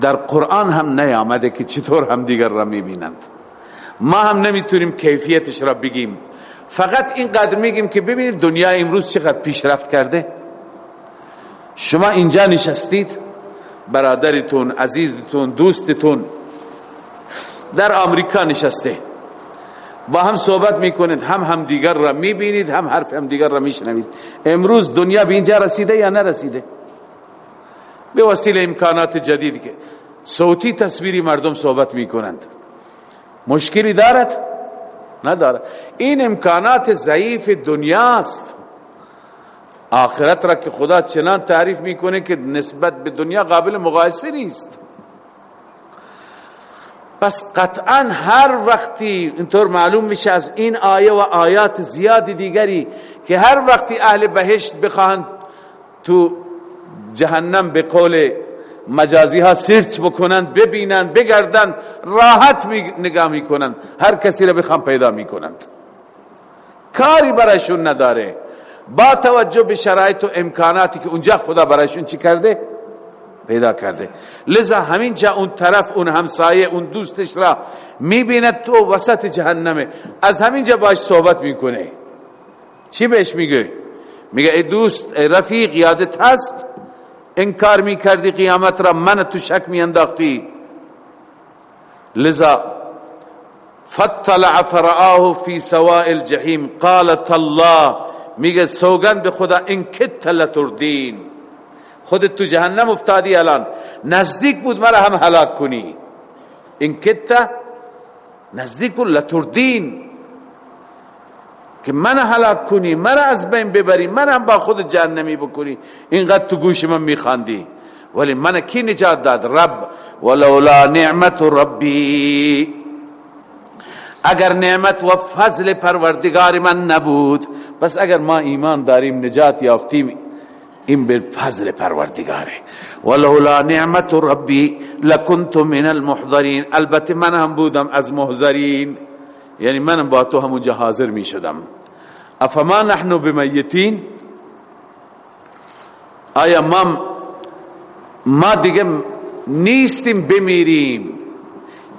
[SPEAKER 1] در قرآن هم نیامده که چطور هم دیگر را می‌بینند. ما هم نمی‌تونیم کیفیتش را بگیم. فقط اینقدر میگیم که ببینید دنیا امروز چقدر پیشرفت کرده. شما اینجا نشستید برادرتون عزیزتون دوستتون در آمریکا نشسته. با هم صحبت می‌کنید هم هم دیگر را می‌بینید هم حرف هم دیگر را میشنوید. امروز دنیا به اینجا رسیده یا نرسیده؟ به وسیله امکانات جدید که صوتی تصویری مردم صحبت می‌کنند. مشکلی دارد؟ ندارد. این امکانات ضعیف دنیاست آخرت را که خدا چنان تعریف می‌کنه که نسبت به دنیا قابل مقایسه نیست. پس قطعا هر وقتی اینطور معلوم میشه از این آیه و آیات زیاد دیگری که هر وقتی اهل بهشت بخواهند تو جهنم به قول مجازی ها سرچ بکنند ببینند بگردند راحت نگاه می‌کنند هر کسی را بخوام پیدا می‌کنند. کاری برایشون نداره. با توجه به شرایط و امکاناتی که اونجا خدا برایشون چی کرده؟ پیدا کرده. لذا همین جا اون طرف اون همسایه اون دوستش را می‌بیند تو وسط جهنمه. از همین جا باش صحبت می‌کنه. چی بهش میگه؟ میگه ای دوست ای رفیق یادت هست؟ انکار می‌کردی قیامت را من تو شک میانداختی. لذا فطلع فرآه فی سواء الجحیم. قالت الله میگه سوگند به خدا ان کت لتردین. خودت تو جهنم افتادی الان. نزدیک بود مرا هم هلاک کنی. این کتا نزدیک بود لتردین. که من هلاک کنی مرا از بین ببری من هم با خود جهنمی بکنی. اینقدر تو گوش من میخواندی ولی من کی نجات داد؟ رب. ولولا نعمت ربی. اگر نعمت و فضل پروردگار من نبود بس اگر ما ایمان داریم نجات یافتیم این به فضل پروردگاره. ولولا نعمت ربی لکنت من المحضرین. البته من هم بودم از محضرین. یعنی من با تو همونجا حاضر می شدم افما نحن بمیتین؟ آیا ما ما دیگه نیستیم بمیریم.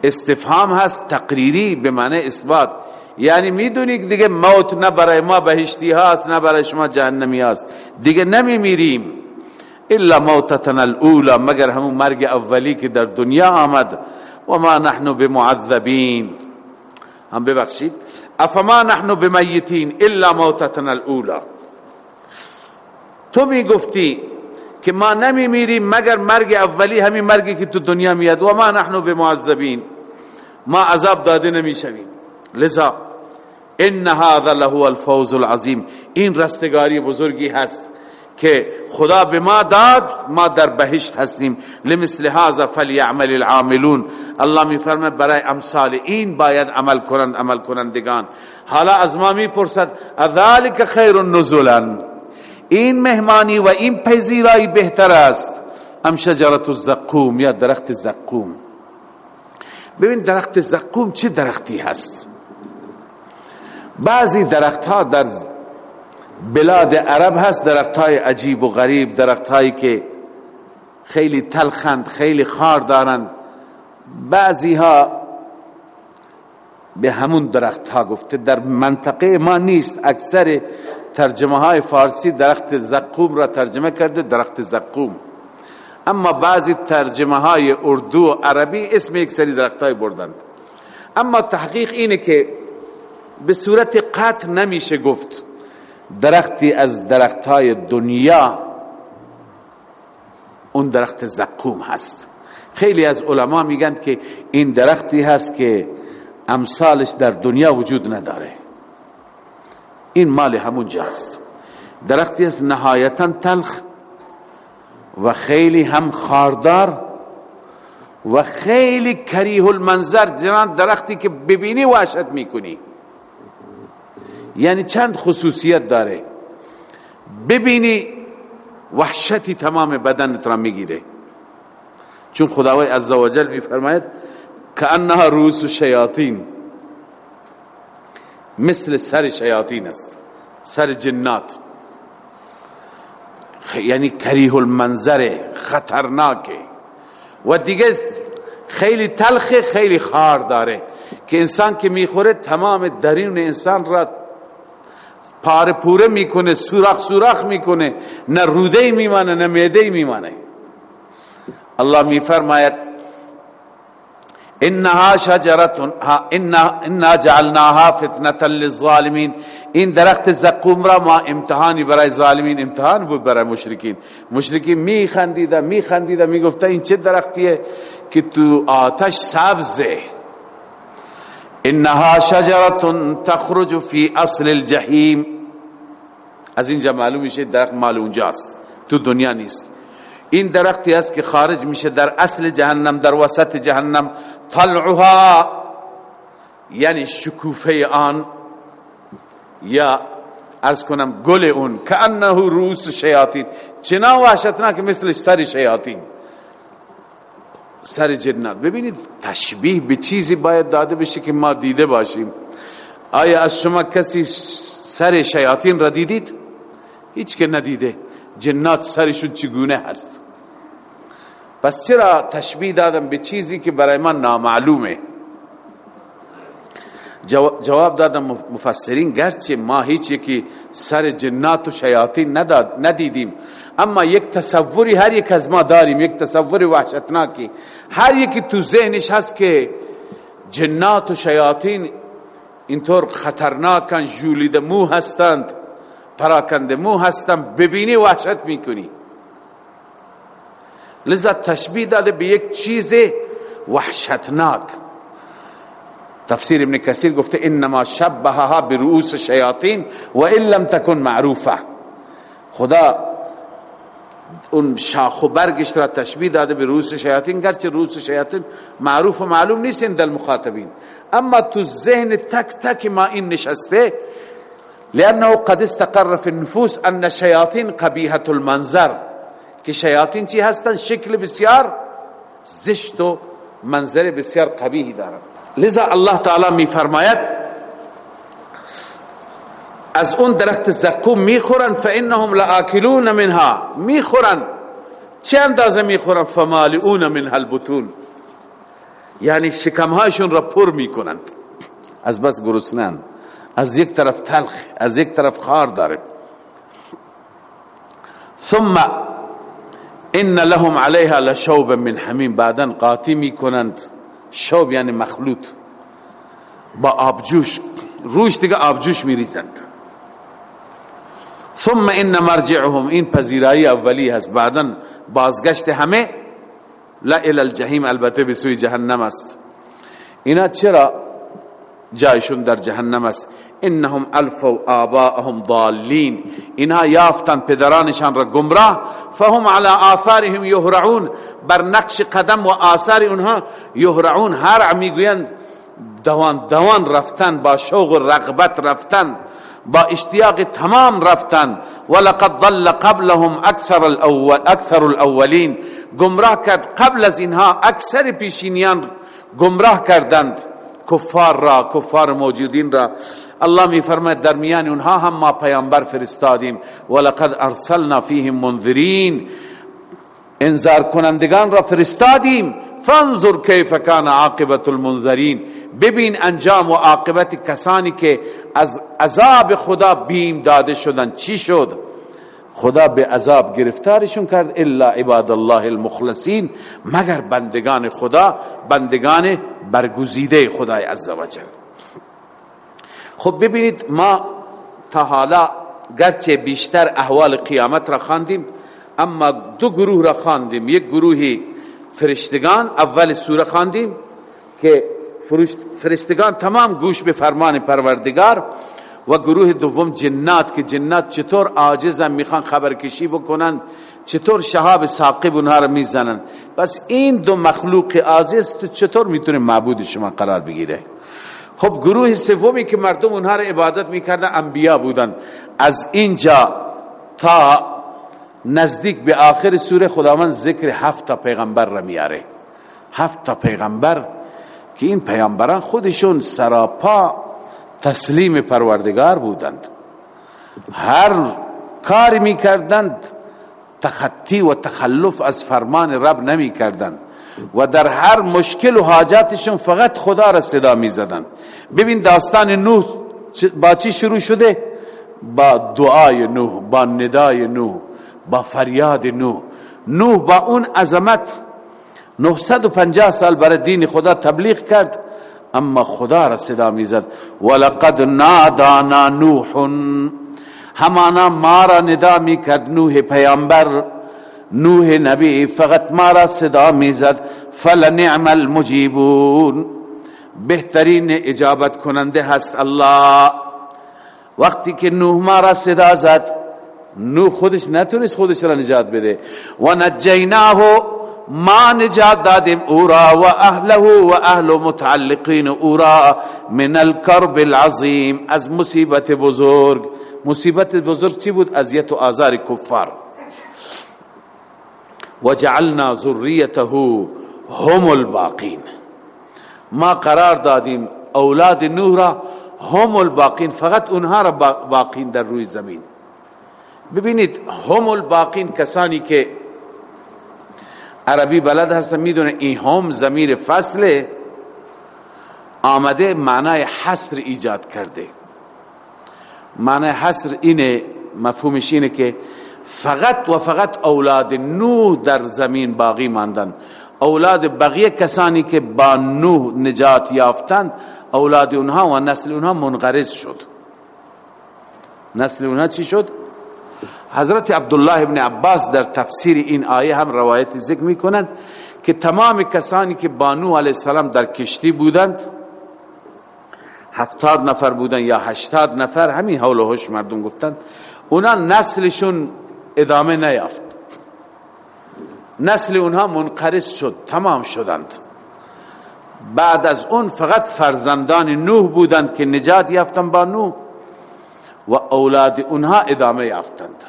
[SPEAKER 1] استفهام هست تقریری به معنی اثبات. یعنی می‌دونی دیگه موت نه برای ما بهشتی هست نه برای شما جهنمی هست. دیگه نمیمیریم. الا موتتنا الاولى مگر همون مرگ اولی که در دنیا آمد. و ما نحن بمعذبین. هم ببخشید. افما نحن بمیتین الا موتتنا الاولى تو میگفتی که ما نمیمیریم مگر مرگ اولی همین مرگی که تو دنیا میاد. و ما نحن بمعذبین. ما عذاب داده نمیشویم. لذا ان هذا له الفوز العظیم. این رستگاری بزرگی هست. که خدا به ما داد ما در بهشت هستیم. لمثل هذا فليعمل العاملون. الله میفرمه برای امثال این باید عمل کنند عمل کنندگان. حالا از ما می‌پرسد اذالک خیر نزلا این مهمانی و این پذیرایی بهتر است. ام شجرت الزقوم یا درخت زقوم. ببین درخت زقوم چه درختی هست؟ بعضی درخت ها در بلاد عرب هست درخت های عجیب و غریب درخت هایی که خیلی تلخند خیلی خار دارند. بعضی ها به همون درخت ها گفته در منطقه ما نیست. اکثر ترجمه های فارسی درخت زقوم را ترجمه کرده درخت زقوم. اما بعضی ترجمه های اردو و عربی اسم یک سری درخت های بردند. اما تحقیق اینه که به صورت قطع نمیشه گفت درختی از درخت های دنیا اون درخت زقوم هست. خیلی از علما میگن که این درختی هست که امثالش در دنیا وجود نداره. این مال همون جاست درختی است نهایتا تلخ و خیلی هم خاردار و خیلی کریه المنظر جنان درختی که ببینی وحشت می‌کنی. یعنی چند خصوصیت داره. ببینی وحشتی تمام بدنت را می‌گیره. چون خداوند عزوجل میفرماید که انها روس شیاطین. مثل سر شیاطین است. سر جنات. یعنی کریه المنظر خطرناکه. و دیگه خیلی تلخ خیلی خار داره. که انسان که می‌خوره تمام درین انسان را پاره پوره می‌کنه سوراخ سوراخ می‌کنه. نه روده میمانه نه میده میمانه. الله میفرماید انها شجرتون انا جعلناها فتنه للظالمین. این درخت زقوم را ما امتحانی برای ظالمین امتحان بود برای مشرکین. مشرکین می خندیده می خندیده می گفته این چه درختیه که تو آتش سبزه. انها شجرتون تخرج فی اصل الجحیم. از اینجا معلوم میشه درخت مال اونجاست. تو دنیا نیست. این درختی است که خارج میشه در اصل جهنم در وسط جهنم. طلعها یعنی شکوفه آن یا از کنم گل اون. که انه روس شیاطین. چنا وحشتناک مثل سر شیاطین. سر جنات. ببینید تشبیه به چیزی باید داده بشه که ما دیده باشیم. آیا از شما کسی سر شیاطین را دیدید؟ هیچ که ندیده. جنات سرشون چگونه هست؟ پس چرا تشبیه دادم به چیزی که برای من نامعلومه؟ جواب دادم مفسرین گرچه ما هیچ یکی سر جنات و شیاطین نداد ندیدیم. اما یک تصوری هر یک از ما داریم یک تصور وحشتناکی. هر یکی تو ذهنش هست که جنات و شیاطین اینطور خطرناکن جولید مو هستند. پراکنده مو هستند ببینی وحشت می‌کنی. لذا تشبیه داده به یک چیز وحشتناک. تفسیر ابن کثیر گفته انما شبهها برؤوس شیاطین و ان لم تکن معروفه. خدا اون شاخ و برگش را تشبیه داده به رؤوس شیاطین گرچه رؤوس شیاطین معروف و معلوم نیست در مخاطبین. اما تو ذهن تک تک ما این نشسته لأنه قد استقر في النفوس أن الشياطين قبيحة المنظر. که شیاطین چی هستن شکل بسیار زشت و منظر بسیار قبیحی دارن لذا الله تعالی می فرماید أز أون درخت زقوم میخورن فإنهم لاکلون منها. میخورن چه اندازه میخورن فمالئون منها البطون. یعنی شکمهاشون را پر میکنند از بس گرسنن از یک طرف تلخ از یک طرف خار داره. ثم ان لهم عليها لشوب من حمیم. بعدا قاطی می‌کنند. شوب یعنی مخلوط. با آبجوش روش دیگه آبجوش میریزند. ثم ان مرجعهم. این پذیرایی اولی هست بعدا بازگشت همه. لا الى الجحیم البته به سوی جهنم است. اینا چرا جایشون در جهنم است؟ إنهم ألفوا آباءهم ضالین اینها یافتن پدرانشان را گمراه فهم على آثارهم یهرعون بر نقش قدم و آثار اونها یهرعون هر میگویند دوان دوان رفتن با شوق و رغبت رفتن با اشتیاق تمام رفتن. ولقد ضل قبلهم اکثر الأول اکثر الأولین. گمراه کرد قبل از اینها اکثر پیشینیان گمراه کردند. کفار را کفار موجودین را. الله می فرماید در میان اونها هم ما پیامبر فرستادیم. ولقد ارسلنا فیهم منذرین. انذار کنندگان را فرستادیم. فانظر کیف کان عاقبت المنذرین. ببین انجام و عاقبت کسانی که از عذاب خدا بیم داده شدن. چی شد؟ خدا به عذاب گرفتارشون کرد. الا عباد الله المخلصین مگر بندگان خدا بندگان برگزیده خدای عزوجل خب ببینید ما تا حالا گرچه بیشتر احوال قیامت را خواندیم اما دو گروه را خواندیم. یک گروهی فرشتگان اول سوره خواندیم که فرشتگان تمام گوش به فرمان پروردگار و گروه دوم جنات که جنات چطور عاجزن می‌خوان خبرکشی بکنن چطور شهاب ساقب اونها رو می‌زنن. بس این دو مخلوق عاجز تو چطور می‌تونه معبود شما قرار بگیره؟ خب گروه سومی که مردم اونها رو عبادت می‌کردن انبیا بودن. از اینجا تا نزدیک به آخر سوره خداوند ذکر هفت تا پیغمبر را میاره. هفت تا پیغمبر که این پیغمبران خودشون سراپا تسلیم پروردگار بودند. هر کاری می‌کردند تخطی و تخلف از فرمان رب نمی کردند و در هر مشکل و حاجاتشون فقط خدا را صدا می زدن ببین داستان نوح با چی شروع شده؟ با دعای نوح با ندای نوح با فریاد نوح. نوح با اون عظمت 950 سال برای دین خدا تبلیغ کرد. اما خدا را صدا می‌زد. ولقد نادانا نوح. همانا ما را ندا می‌کرد نوح پیامبر. نوح نبی فقط ما را صدا می‌زد. فلنعم المجیبون. بهترین اجابت کننده هست الله. وقتی که نوح ما را صدا زد نوح خودش نتونست خودش را نجات بده. و نجیناه ما نجات دادیم أورا و اهله و أهل متعلقین أورا من الكرب العظیم أز مصیبت بزرگ. مصیبت بزرگ چی بود؟ اذیت و آزار کفار. وجعلنا ذریته هم الباقین. ما قرار دادیم أولاد نوح را هم الباقین فقط اونها را باقین در روی زمین. ببینید هم الباقین کسانی که عربی بلد هستن می‌دونه این هم زمیر فصل آمده معنای حصر ایجاد کرده. معنای حصر اینه مفهومش اینه که فقط و فقط اولاد نوح در زمین باقی ماندن. اولاد بقیه کسانی که با نوح نجات یافتند اولاد اونها و نسل اونها منقرض شد. نسل اونها چی شد؟ حضرت عبدالله ابن عباس در تفسیر این آیه هم روایت ذکر می کنند که تمام کسانی که بانو علیه السلام در کشتی بودند هفتاد نفر بودند یا هشتاد نفر همین حول و حش مردم گفتند اونا نسلشون ادامه نیافت. نسل اونها منقرض شد تمام شدند. بعد از اون فقط فرزندان نوح بودند که نجات یافتند با نوح و اولاد اونها ادامه یافتند.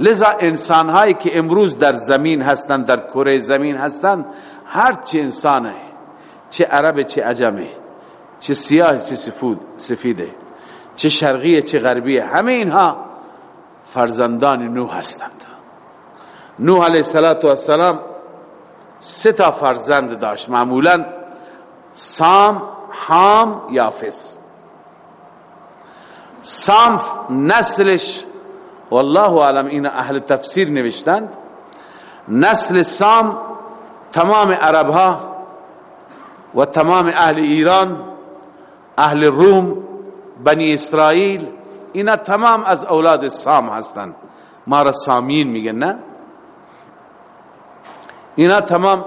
[SPEAKER 1] لذا انسان هایی که امروز در زمین هستند در کره زمین هستند هر چه انسانه چه عرب چه عجمه چه سیاه چه سفود سفیده چه شرقیه چه غربیه همه اینها فرزندان نوح هستند. نوح علیه السلام سه تا فرزند داشت معمولا سام حام یافس. سام نسلش والله عالم این اهل تفسیر نوشتند نسل سام تمام عرب ها و تمام اهل ایران اهل روم بنی اسرائیل اینا تمام از اولاد سام هستند ما را سامین میگن نه اینا تمام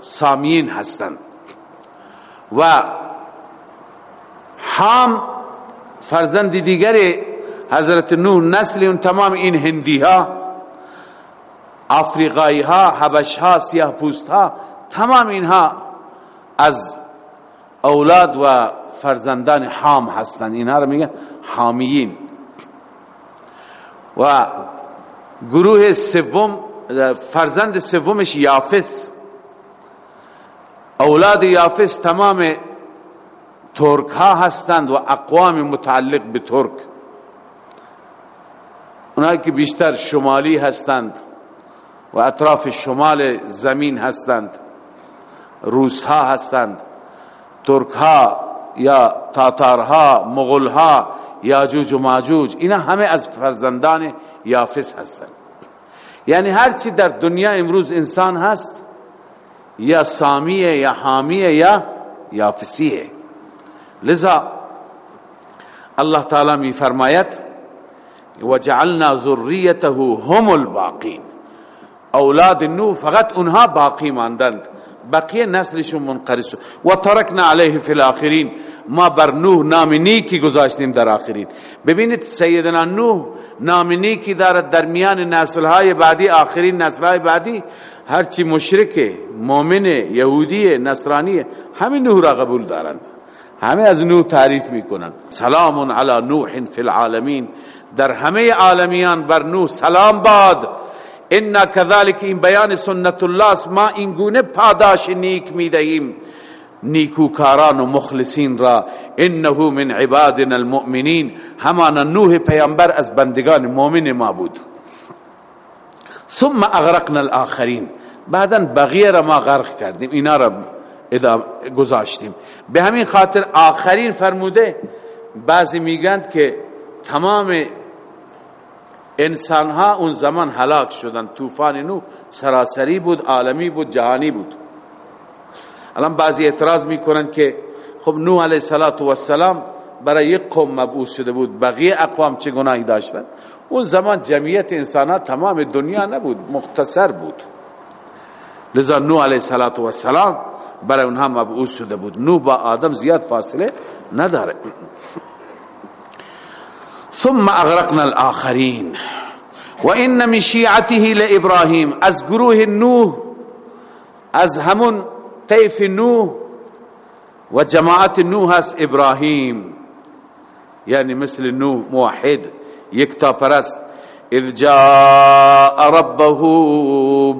[SPEAKER 1] سامین هستند و حام فرزند دیگری حضرت نوح نسل اون تمام این هندی ها افریقایی ها حبش ها سیاه پوست ها تمام اینها از اولاد و فرزندان حام هستند. اینها رو میگن حامیین. و گروه سوم فرزند سومش یافس. اولاد یافس تمام ترک ها هستند و اقوام متعلق به ترک. اونایی که بیشتر شمالی هستند و اطراف شمال زمین هستند روس ها هستند ترک ها یا تاتارها مغول ها یاجوج و ماجوج اینا همه از فرزندان یافس هستند. یعنی هرچی در دنیا امروز انسان هست یا سامیه یا حامیه یا یافسیه. لذا الله تعالی می فرماید وجعلنا ذریته هم الباقین. اولاد نوح فقط اونها باقی ماندند. بقیه نسلشون منقرض و ترکنا علیه فی الاخرین. ما بر نوح نام نیکی گذاشتیم در آخرین. ببینید سیدنا نوح نام نیکی دارد در میان نسلهای بعدی آخرین نسلهای بعدی. هرچی مشرک مؤمن یهودی نصرانی همین نوح را قبول دارند. همه از نوح تعریف می‌کنند. سلام علی نوح فی العالمین. در همه عالمیان بر نوح سلام باد. ان كذلك این بیان سنت الله است. ما این گونه پاداش نیک می‌دهیم. نیکوکاران و مخلصین را. انه من عبادنا المؤمنین. همان نوح پیامبر از بندگان مؤمن ما بود. ثم اغرقنا الاخرین بعدا بقیه را ما غرق کردیم. اینا را گذاشتیم. به همین خاطر آخرین فرموده بعضی میگند که تمام انسان ها اون زمان هلاک شدن. طوفان نو سراسری بود عالمی بود جهانی بود. الان بعضی اعتراض می‌کنن که خب نوح علیه السلام برای یک قوم مبعوث شده بود. بقیه اقوام چه گناهی داشتن؟ اون زمان جمعیت انسان ها تمام دنیا نبود مختصر بود. لذا نوح علیه السلام برای اونها مبعوث شده بود. نوح با آدم زیاد فاصله نداره. ثم أغرقنا الآخرين. وإن من شيعته لإبراهيم. از گروه نوح از همون طیف نوح و جماعت نوح هست ابراهیم یعنی مثل نوح موحد. یکتا پرست إذ جاء ربه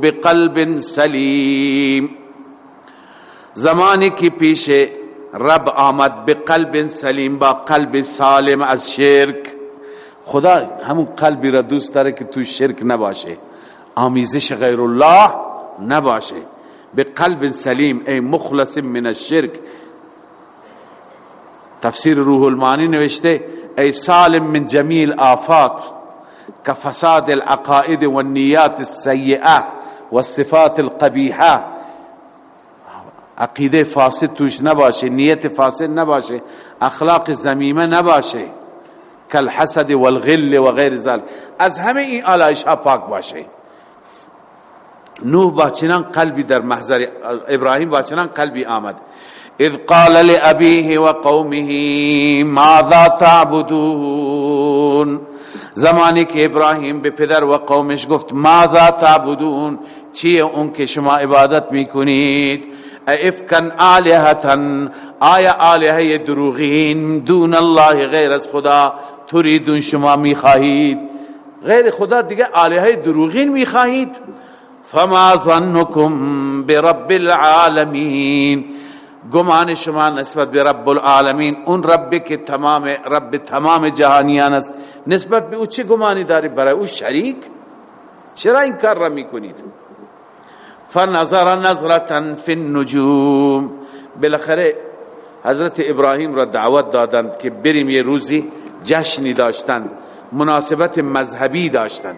[SPEAKER 1] بقلب سلیم زمانی که پیش رب آمد بقلب سلیم با قلب سالم از شرک خدا همون قلبی را دوست داره که تو شرک نباشه. آمیزش غیر الله نباشه. به قلب سلیم ای مخلص من الشرک. تفسیر روح المانی نوشته ای سالم من جمیل آفات كفساد العقائد والنيات السيئة والصفات القبيحة عقیده فاسد توش نباشه نیت فاسد نباشه اخلاق زمیمه نباشه. کالحسد والغل و غیر ذلك از همه این آلایش ها پاک باشه. نوح با چنان قلبی در محضر ابراهیم با چنان قلبی آمد. اذ قال لأبيه وقومه ماذا تعبدون؟ زمانی که ابراهیم به پدر و قومش گفت ماذا تعبدون؟ چیه اون که شما عبادت می‌کنید؟ افکن آلهتن؟ آیا آلهه دروغین دون الله غیر از خدا؟ تریدون شما می‌خواهید؟ غیر خدا دیگه آلهه دروغین می‌خواهید. فما ظنكم برب العالمین. گمان شما نسبت به رب العالمین. اون رب که تمام رب تمام جهانیان است. نسبت به او چه گمانی داری برای او شریک. چرا این کار را می‌کنید؟ فنظر نظرتا فی النجوم. بالاخره حضرت ابراهیم را دعوت دادند که بریم یه روزی جشنی داشتند مناسبت مذهبی داشتند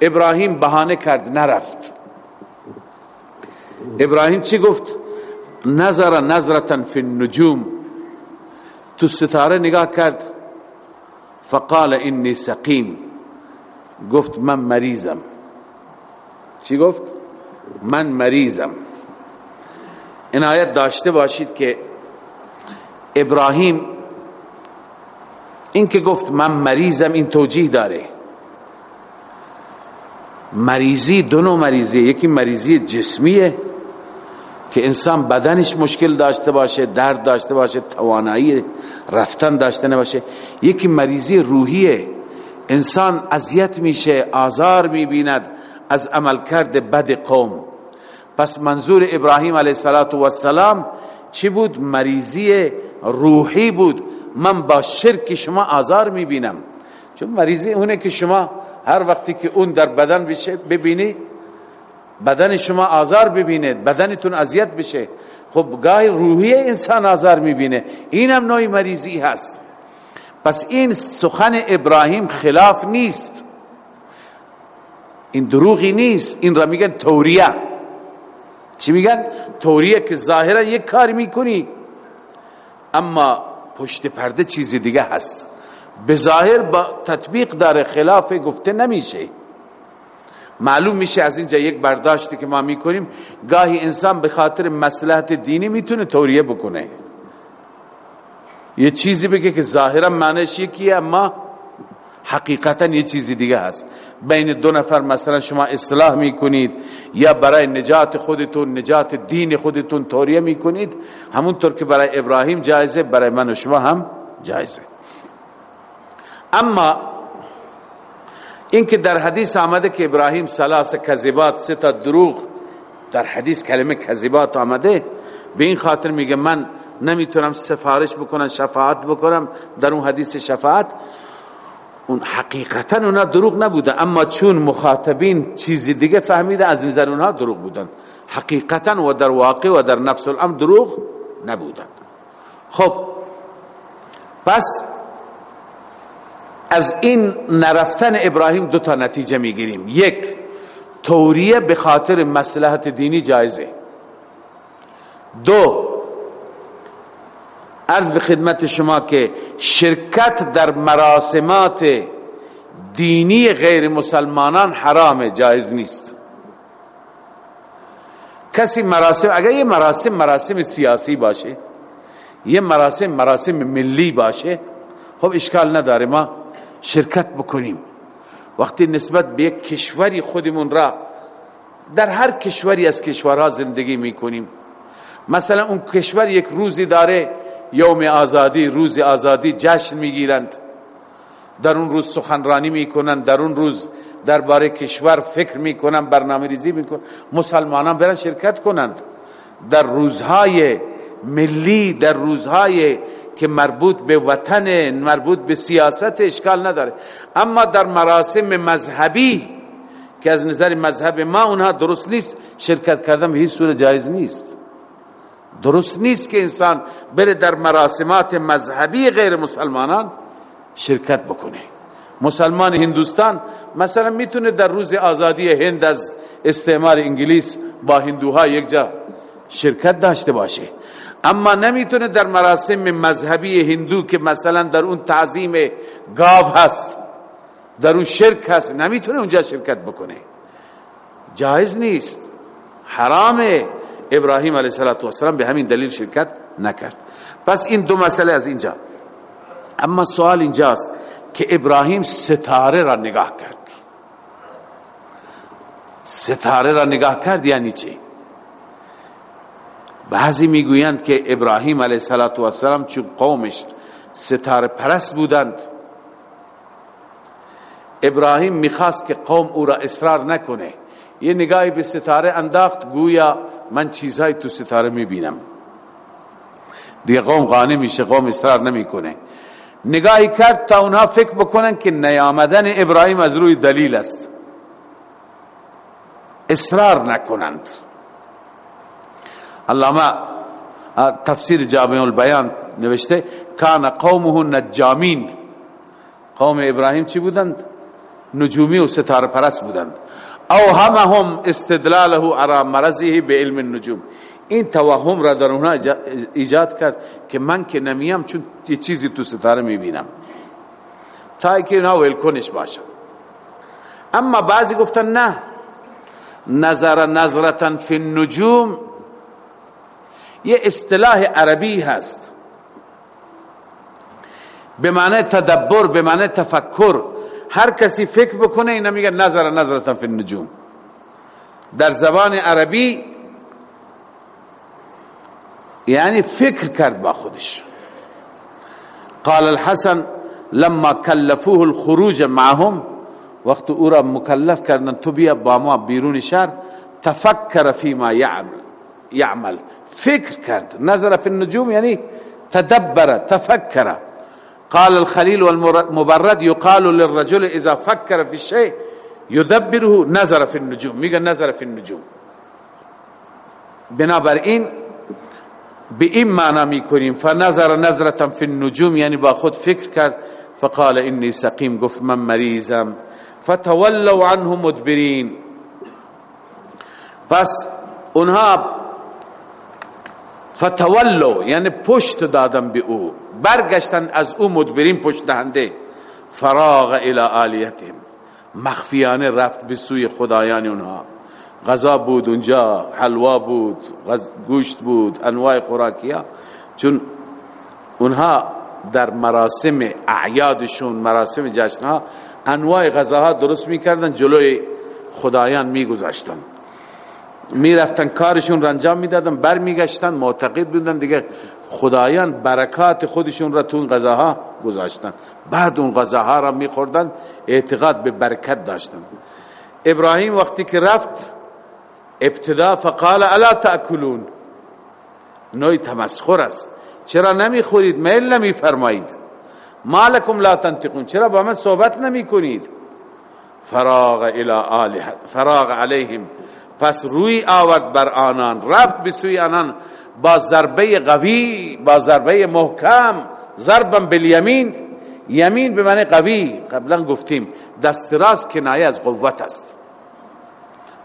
[SPEAKER 1] ابراهیم بهانه کرد نرفت. ابراهیم چی گفت؟ نظر نظرتا فی النجوم. تو ستاره نگاه کرد فقال انی سقیم. گفت من مریضم. چی گفت؟ من مریضم. عنایت داشته باشید که ابراهیم این که گفت من مریضم این توجیه داره. مریضی دو نوع یکی مریضی جسمیه که انسان بدنش مشکل داشته باشه درد داشته باشه توانایی رفتن داشته نباشه. یکی مریضی روحیه. انسان اذیت میشه آزار می‌بیند از عملکرد بد قوم. پس منظور ابراهیم علیه السلام چی بود؟ مریضی روحی بود. من با شرک شما آزار می‌بینم. چون مریضی اونه که شما هر وقتی که اون در بدن بشه ببینی بدن شما آزار ببینید بدنتون اذیت بشه. خب گاهی روحی انسان آزار می‌بینه. اینم نوعی مریضی هست. پس این سخن ابراهیم خلاف نیست. این دروغی نیست. این را میگن توریه. چی میگن؟ توریه که ظاهرا یک کاری می‌کنی. اما پشت پرده چیزی دیگه هست. به ظاهر با تطبیق داره خلاف گفته نمیشه. معلوم میشه از اینجا یک برداشتی که ما می‌کنیم گاهی انسان به خاطر مسلحت دینی می‌تونه توریه بکنه. یه چیزی بگه که ظاهرا معنیش یکیه اما حقیقتا یه چیزی دیگه هست. بین دو نفر مثلا شما اصلاح می‌کنید یا برای نجات خودتون نجات دین خودتون توریه می‌کنید همونطور که برای ابراهیم جایزه برای من و شما هم جایزه. اما اینکه در حدیث آمده که ابراهیم سلاس کذبات سه دروغ در حدیث کلمه کذبات آمده به این خاطر میگه من نمی‌تونم سفارش بکنم شفاعت بکنم در اون حدیث شفاعت. اون حقیقتا اونا دروغ نبوده اما چون مخاطبین چیزی دیگه فهمیده از نظر اونها دروغ بودن. حقیقتا و در واقع و در نفس الامر دروغ نبودن. خب پس از این نرفتن ابراهیم دو تا نتیجه می‌گیریم. یک توریه به خاطر مسلحت دینی جایزه. دو عرض به خدمت شما که شرکت در مراسمات دینی غیر مسلمانان حرام جایز نیست. کسی مراسم اگر یه مراسم مراسم سیاسی باشه یه مراسم مراسم ملی باشه خب اشکال نداره ما شرکت بکنیم. وقتی نسبت به یک کشوری خودمون را در هر کشوری از کشورها زندگی می‌کنیم. مثلا اون کشور یک روزی داره یوم آزادی روز آزادی جشن می‌گیرند. در اون روز سخنرانی می‌کنند در اون روز درباره کشور فکر می‌کنند برنامه ریزی می‌کنند مسلمانان برن شرکت کنند. در روزهای ملی در روزهای که مربوط به وطن مربوط به سیاست اشکال نداره. اما در مراسم مذهبی که از نظر مذهب ما اونها درست نیست شرکت کردن به هیچ صورت جایز نیست. درست نیست که انسان بره در مراسمات مذهبی غیر مسلمانان شرکت بکنه. مسلمان هندوستان مثلا می‌تونه در روز آزادی هند از استعمار انگلیس با هندوها یک جا شرکت داشته باشه. اما نمی‌تونه در مراسم مذهبی هندو که مثلا در اون تعظیم گاو هست در اون شرک هست نمی‌تونه اونجا شرکت بکنه. جایز نیست. حرامه. ابراهیم علیه السلام به همین دلیل شرکت نکرد. پس این دو مسئله از اینجا. اما سوال اینجاست که ابراهیم ستاره را نگاه کرد. ستاره را نگاه کرد یعنی چی؟ بعضی می‌گویند که ابراهیم علیه السلام چون قومش ستاره پرست بودند ابراهیم می‌خواست که قوم او را اصرار نکنه. یه نگاهی به ستاره انداخت گویا من چیزهای تو ستاره می‌بینم. دیگه قوم قانع میشه قوم اصرار نمی‌کنه. نگاهی کرد تا اونها فکر بکنن که نیامدن ابراهیم از روی دلیل است. اصرار نکنند. علامه تفسیر جامع البیان نوشته کان قومه نجامین. قوم ابراهیم چی بودند؟ نجومی و ستاره پرست بودند. او همهم استدلاله على مرضه به علم النجوم. این توهم را در اونها ایجاد کرد که من که نمیم چون یه چیزی تو ستاره می‌بینم. تا که اینا ولکنش باشه. اما بعضی گفتن نه. نظر نظرتا فی النجوم یه اصطلاح عربی هست. به معنی تدبر به معنی تفکر. هر کسی فکر بکنه اینا میگه نظر نظرتا فی النجوم. در زبان عربی یعنی فکر کرد با خودش. قال الحسن لما کلفوه الخروج معهم وقت او را مکلف کردن تو بیا با ما بیرون شهر تفکر فيما يعمل يعمل فکر کرد. نظر فی النجوم یعنی تدبر تفکر. قال الخليل والمبرد يقال للرجل إذا فكر في الشيء يدبره نظر في النجوم. میگه نظر في النجوم. بنابراین به این معنا میکنیم فنظر نظرتا فی النجوم یعنی با خود فکر کرد فقال انی سقیم گفت من مریضم فتولوا عنه مدبرین پس اونها فتولوا یعنی پشت دادن به او. برگشتن از او مدبرین پشت دهنده. فراغ الى آلیتهم. مخفیانه رفت به سوی خدایان اونها. غذا بود اونجا حلوا بود گوشت بود انواع خوراکیا چون اونها در مراسم اعیادشون مراسم جشنها انواع غذاها درست می‌کردن جلوی خدایان میگذاشتن. می‌رفتن کارشون رو انجام می‌دادن بر میگشتن معتقد بودن. دیگه خدایان برکات خودشون را تو اون غذاها گذاشتن. بعد اون غذاها را میخوردن اعتقاد به برکت داشتن. ابراهیم وقتی که رفت ابتدا فقال الا تاکلون نوع تمسخر است. چرا نمی‌خورید؟ میل نمیفرمایید. مالکم لا تنطقون. چرا با من صحبت نمی کنید فراغ فراغ علیهم. پس روی آورد بر آنان رفت به سوی آنان. با ضربه قوی با ضربه محکم ضربم بالیمین یمین به معنی قوی قبلا گفتیم دست راست کنایه از قوت است.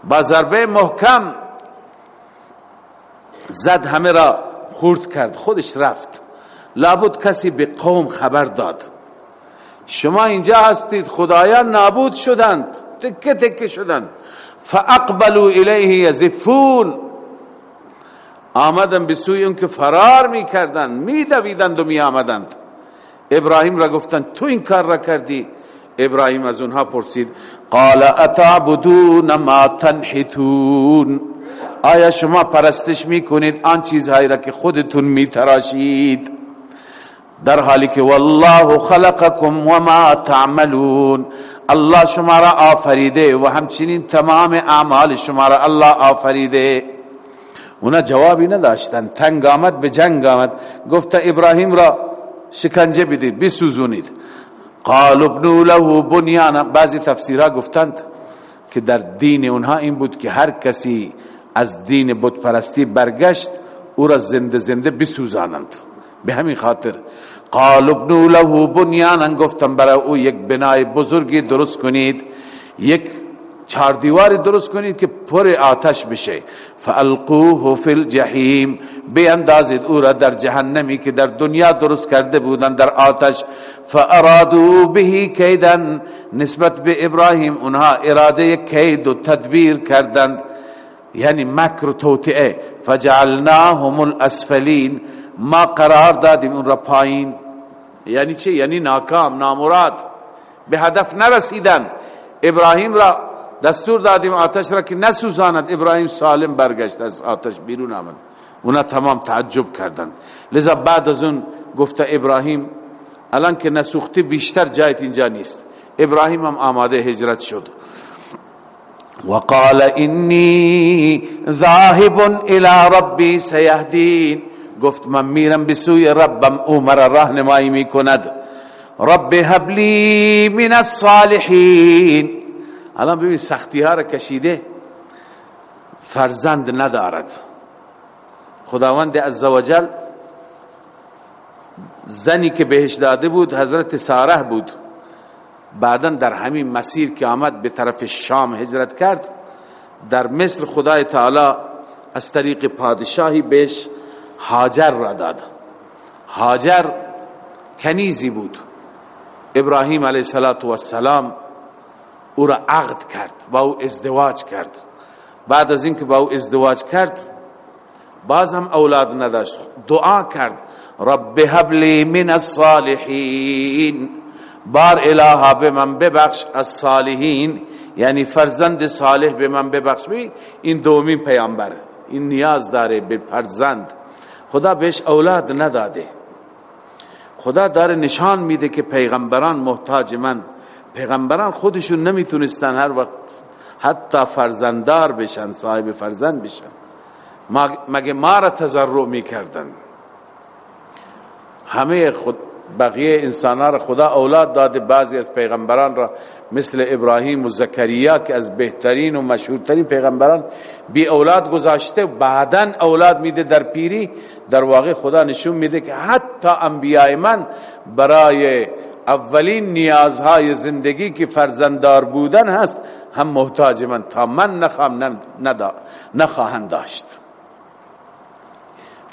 [SPEAKER 1] با ضربه محکم زد همه را خورد کرد خودش رفت. لابد کسی به قوم خبر داد. شما اینجا هستید خدایان نابود شدند تکه تکه شدند. فاقبلوا الیه یزفون آمدن به سوی اون که فرار می‌کردند میدویدند و می آمدند ابراهیم را گفتند تو این کار را کردی؟ ابراهیم از اونها پرسید قال اتعبدون ما تنحتون؟ آیا شما پرستش می‌کنید آن چیزهایی را که خودتون میتراشید؟ در حالی که والله خلقکم و ما تعملون. الله شما را آفریده و همچنین تمام اعمال شما را الله آفریده. اونا جوابی نداشتن. تنگ آمد به جنگ آمد. گفت ابراهیم را شکنجه بدید بسوزونید. قال ابنو له بنیانا. بعضی تفسیرها گفتند که در دین اونها این بود که هر کسی از دین بت پرستی برگشت او را زنده زنده بسوزانند. به همین خاطر قال ابنو له بنیانا گفتم برای او یک بنای بزرگی درست کنید یک چهار دیواری درست کنید که پر آتش بشه. فالقوه فی الجحیم بیندازید او را در جهنمی که در دنیا درست کرده بودن در آتش. فارادو به کیدن نسبت به ابراهیم اونها اراده کید و تدبیر کردند. یعنی مکر و توطئه. فجعلناهم الاسفلین ما قرار دادیم اون را پایین. یعنی چه یعنی ناکام نامراد. به هدف نرسیدن. ابراهیم را دستور دادیم آتش را که نسوزاند. ابراهیم سالم برگشت از آتش بیرون آمد. اونا تمام تعجب کردند. لذا بعد از اون گفته ابراهیم الان که نسوختی بیشتر جایت اینجا نیست. ابراهیم هم آماده هجرت شد. وقال انی ذاهب الى ربی سیهدین. گفت من میرم بسوی ربم او مرا راهنمایی می‌کند. رب هبلی من الصالحین. الان ببین سختی ها را کشیده فرزند ندارد. خداوند عزوجل زنی که بهش داده بود حضرت ساره بود. بعدا در همین مسیر که آمد به طرف شام هجرت کرد در مصر خدای تعالی از طریق پادشاهی بهش هاجر را داد هاجر کنیزی بود ابراهیم علیه السلام او را عقد کرد با او ازدواج کرد بعد از اینکه با او ازدواج کرد باز هم اولاد نداشت دعا کرد رب هب من الصالحین بار الها به من ببخش از صالحین یعنی فرزند صالح به من ببخش این دومین پیامبر این نیاز داره به فرزند خدا بهش اولاد نداده. خدا داره نشان میده که پیغمبران محتاج من. پیغمبران خودشون نمی‌تونستن هر وقت حتی فرزنددار بشن صاحب فرزند بشن. مگه ما را تضرع می‌کردن؟ همه خود بقیه انسان را خدا اولاد داده بعضی از پیغمبران را مثل ابراهیم و زکریا که از بهترین و مشهورترین پیغمبران بی اولاد گذاشته بعدا اولاد میده در پیری در واقع خدا نشون میده که حتی انبیاء من برای اولین نیازهای زندگی که فرزنددار بودن هست هم محتاج من تا من نخواهم نخواهند داشت.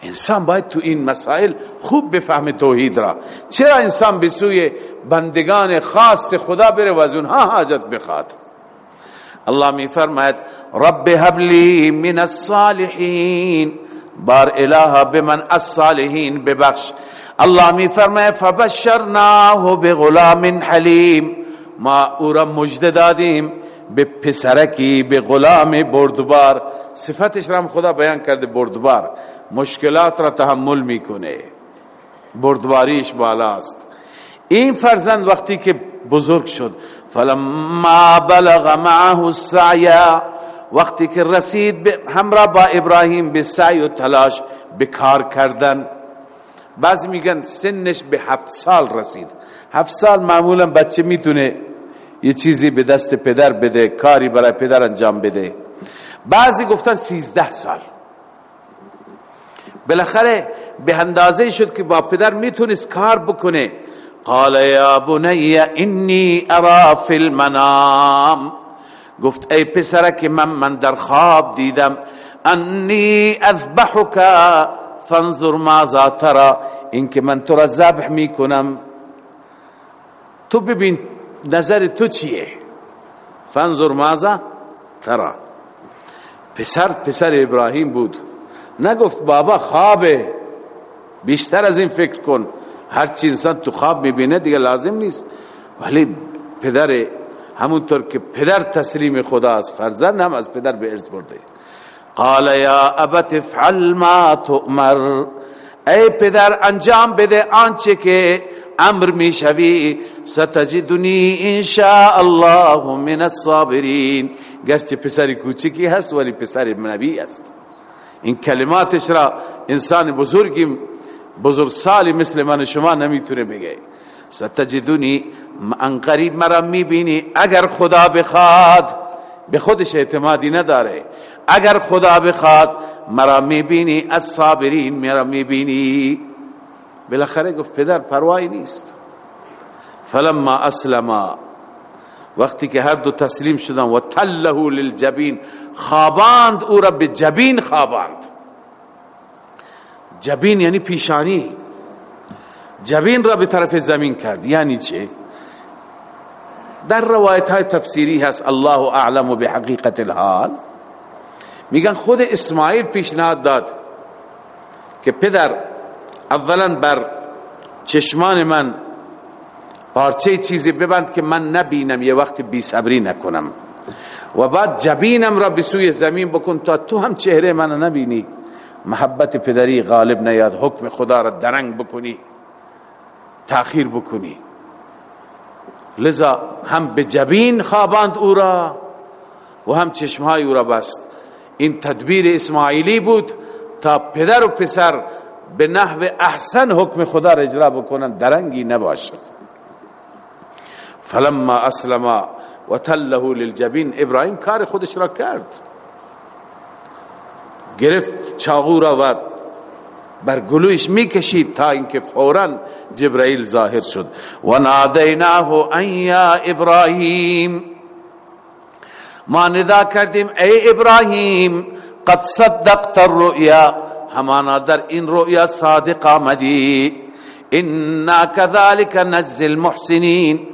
[SPEAKER 1] انسان باید تو این مسائل خوب بفهم توحید را. چرا انسان به سوی بندگان خاص خدا بره و از اونها حاجت بخواد؟ الله می فرماید رب هب من الصالحین بار اله بمن الصالحین ببخش. الله می فرماید فبشرناه بغلام حلیم. ما او را مجد دادیم به پسرکی به غلام بردبار. صفتش را خدا بیان کرده بردبار. مشکلات را تحمل می‌کنه. بردباریش بالاست. این فرزند وقتی که بزرگ شد فلما بلغ معه السعی وقتی که رسید همراه با ابراهیم به سعی و تلاش به کار کردن بعض میگن سنش به هفت سال رسید. هفت سال معمولا بچه می‌تونه یه چیزی به دست پدر بده کاری برای پدر انجام بده. بعضی گفتن سیزده سال. بالاخره به اندازه شد که با پدر می‌تونست کار بکنه. قال یا بنی انی ارا فی المنام. گفت ای پسرک من من در خواب دیدم انی اذبحک فانظر ماذا ترى اینکه من تو را ذبح می‌کنم. تو ببین نظر تو چیه؟ فانظر ماذا ترى پسر پسر ابراهیم بود. نگفت بابا خوابه. بیشتر از این فکر کن. هر چی انسان تو خواب می‌بینه دیگه لازم نیست. ولی پدر همونطور که پدر تسلیم خداست فرزند هم از پدر به ارث برده. قال یا ابت افعل ما تؤمر. ای پدر انجام بده آنچه که امر می‌شوی. ستجدنی انشاء الله من الصابرین. گرچه پسری کوچکی هست ولی پسر نبی است. این کلماتش را انسان بزرگی بزرگ سالی مثل من شما نمی‌تونه بگه. ستجدونی ان قریب مرا می‌بینی اگر خدا بخواد. به خودش اعتمادی نداره. اگر خدا بخواد مرا می‌بینی از صابرین مرا می‌بینی. بالاخره گفت پدر پروایی نیست. فلما اسلما وقتی که هر دو تسلیم شدن و تله للجبین خواباند او را به جبین خواباند. جبین یعنی پیشانی. جبین را به طرف زمین کرد. یعنی چه؟ در روایت های تفسیری هست الله اعلم به حقیقت الحال. میگن خود اسماعیل پیشنهاد داد که پدر اولا بر چشمان من پارچه چیزی ببند که من نبینم یه وقت بی صبری نکنم. و بعد جبینم را به سوی زمین بکن تا تو هم چهره من نبینی. محبت پدری غالب نیاد حکم خدا را درنگ بکنی تاخیر بکنی. لذا هم به جبین خواباند او را و هم چشمهای او را بست. این تدبیر اسماعیلی بود تا پدر و پسر به نحو احسن حکم خدا را اجرا بکنن درنگی نباشد. فلما اسلم و تله للجبین. ابراهیم کار خودش را کرد. گرفت چاقو را و بر گلویش می‌کشید تا اینکه فورا جبرائیل ظاهر شد. و نادیناه ان یا ابراهیم. ما ندا کردیم ای ابراهیم قد صدقت الرؤیا. همانا در این رؤیا صادق آمدی. انا كذلك نجزي المحسنین.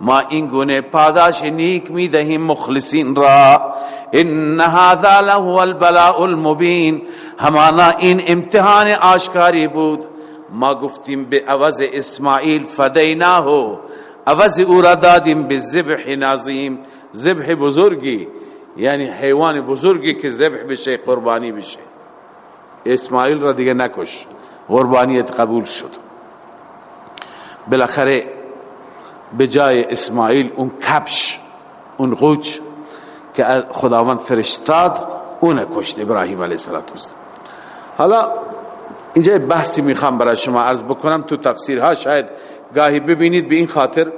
[SPEAKER 1] ما این گونه پاداش نیک می دهیم مخلصین را. ان هذا له البلاء المبین. همانا این امتحان آشکاری بود. ما گفتیم به عوض اسماعیل فدیناه. عوض او را دادیم به ذبح نظیم ذبح بزرگی یعنی حیوان بزرگی که ذبح بشه قربانی بشه. اسماعیل را دیگه نکش. قربانیت قبول شد. بالاخره به جای اسماعیل اون کبش اون غوچ که خداوند فرشتاد اون کشت ابراهیم علیه السلام. حالا اینجا بحثی می‌خوام برای شما عرض بکنم تو تفسیرها. شاید گاهی ببینید به این خاطر.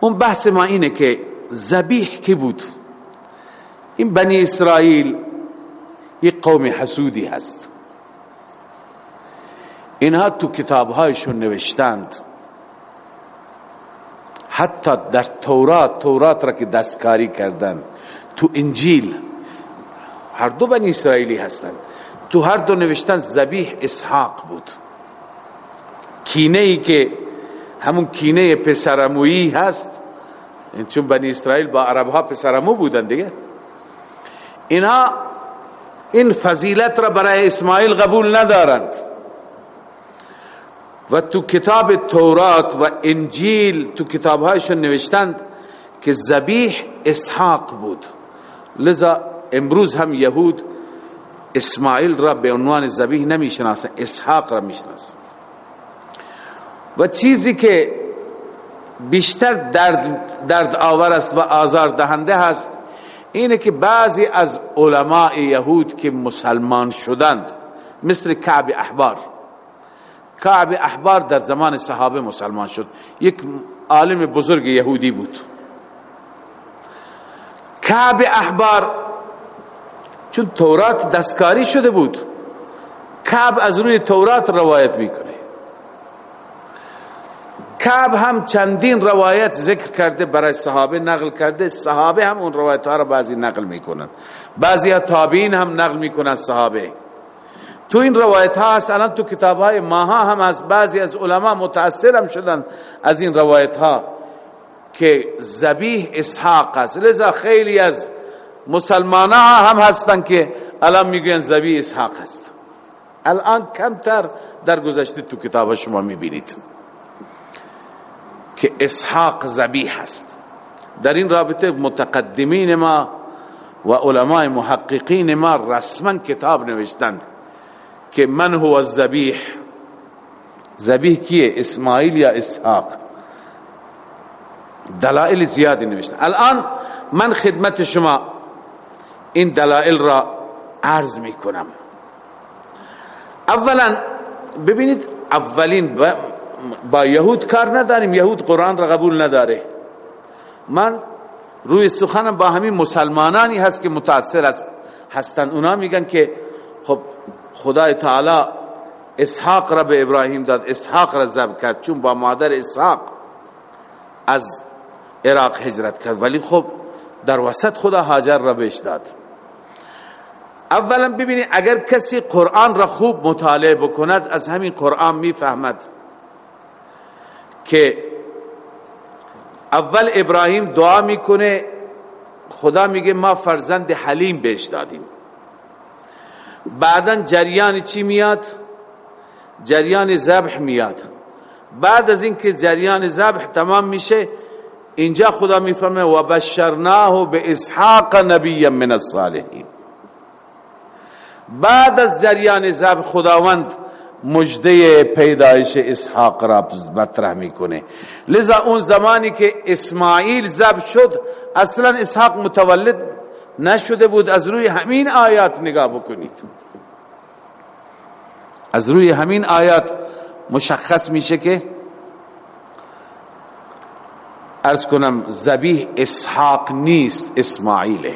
[SPEAKER 1] اون بحث ما اینه که زبیح کی بود؟ این بنی اسرائیل یک قوم حسودی هست. اینها تو کتابهایشون نوشتند. حتی در تورات تورات را که دستکاری کردن. تو انجیل هر دو بنی اسرائیلی هستند. تو هر دو نوشتن زبیح اسحاق بود. کینه ای که همون کینه پسرمویی هست. چون بنی اسرائیل با عرب ها پسرمو بودن دیگه. اینا این فضیلت را برای اسماعیل قبول ندارند. و تو کتاب تورات و انجیل تو کتابهایشون نوشتند که زبیح اسحاق بود. لذا امروز هم یهود اسماعیل را به عنوان زبیح نمی‌شناسن اسحاق را می‌شناسن. و چیزی که بیشتر درد, درد آور است و آزار دهنده هست اینه که بعضی از علماء یهود که مسلمان شدند مثل کعب احبار کعب احبار در زمان صحابه مسلمان شد. یک عالم بزرگ یهودی بود. کعب احبار چون تورات دستکاری شده بود کعب از روی تورات روایت می‌کنه. کعب هم چندین روایت ذکر کرده برای صحابه نقل کرده. صحابه هم اون روایت ها را بعضی نقل می‌کنن. بعضی تابعین هم نقل می‌کنن صحابه. تو این روایت ها هست الان تو کتاب های ماها هم از بعضی از علما متاثر هم شدن از این روایت ها که زبیح اسحاق است. لذا خیلی از مسلمان ها هم هستن که الان میگن زبیح اسحاق است. الان کمتر در گذشته تو کتاب شما می‌بینید که اسحاق زبیح است. در این رابطه متقدمین ما و علماء محققین ما رسما کتاب نوشتند. که من هو الزبیح زبیح کیه؟ اسماعیل یا اسحاق؟ دلائل زیادی نوشتن الان من خدمت شما این دلائل را عرض می کنم اولا ببینید اولین با یهود کار نداریم. یهود قرآن را قبول نداره. من روی سخنم با همین مسلمانانی هست که متاثر هستن. اونا میگن که خب خدای تعالی اسحاق را به ابراهیم داد اسحاق را ذبح کرد چون با مادر اسحاق از عراق هجرت کرد. ولی خب در وسط خدا هاجر را بهش داد. اولا ببینید اگر کسی قرآن را خوب مطالعه بکند از همین قرآن می‌فهمد که اول ابراهیم دعا می‌کنه خدا میگه ما فرزند حلیم بهش دادیم. بعدا جریان چی میاد؟ جریان ذبح میاد. بعد از اینکه جریان ذبح تمام میشه اینجا خدا می‌فهمه و بشرناه به اسحاق نبی من الصالحین. بعد از جریان ذبح خداوند مجده پیدایش اسحاق را مطرح می‌کنه. لذا اون زمانی که اسماعیل ذبح شد اصلا اسحاق متولد نشده بود از روی همین آیات نگاه بکنید. از روی همین آیات مشخص میشه که ارز کنم زبیح اسحاق نیست اسماعیله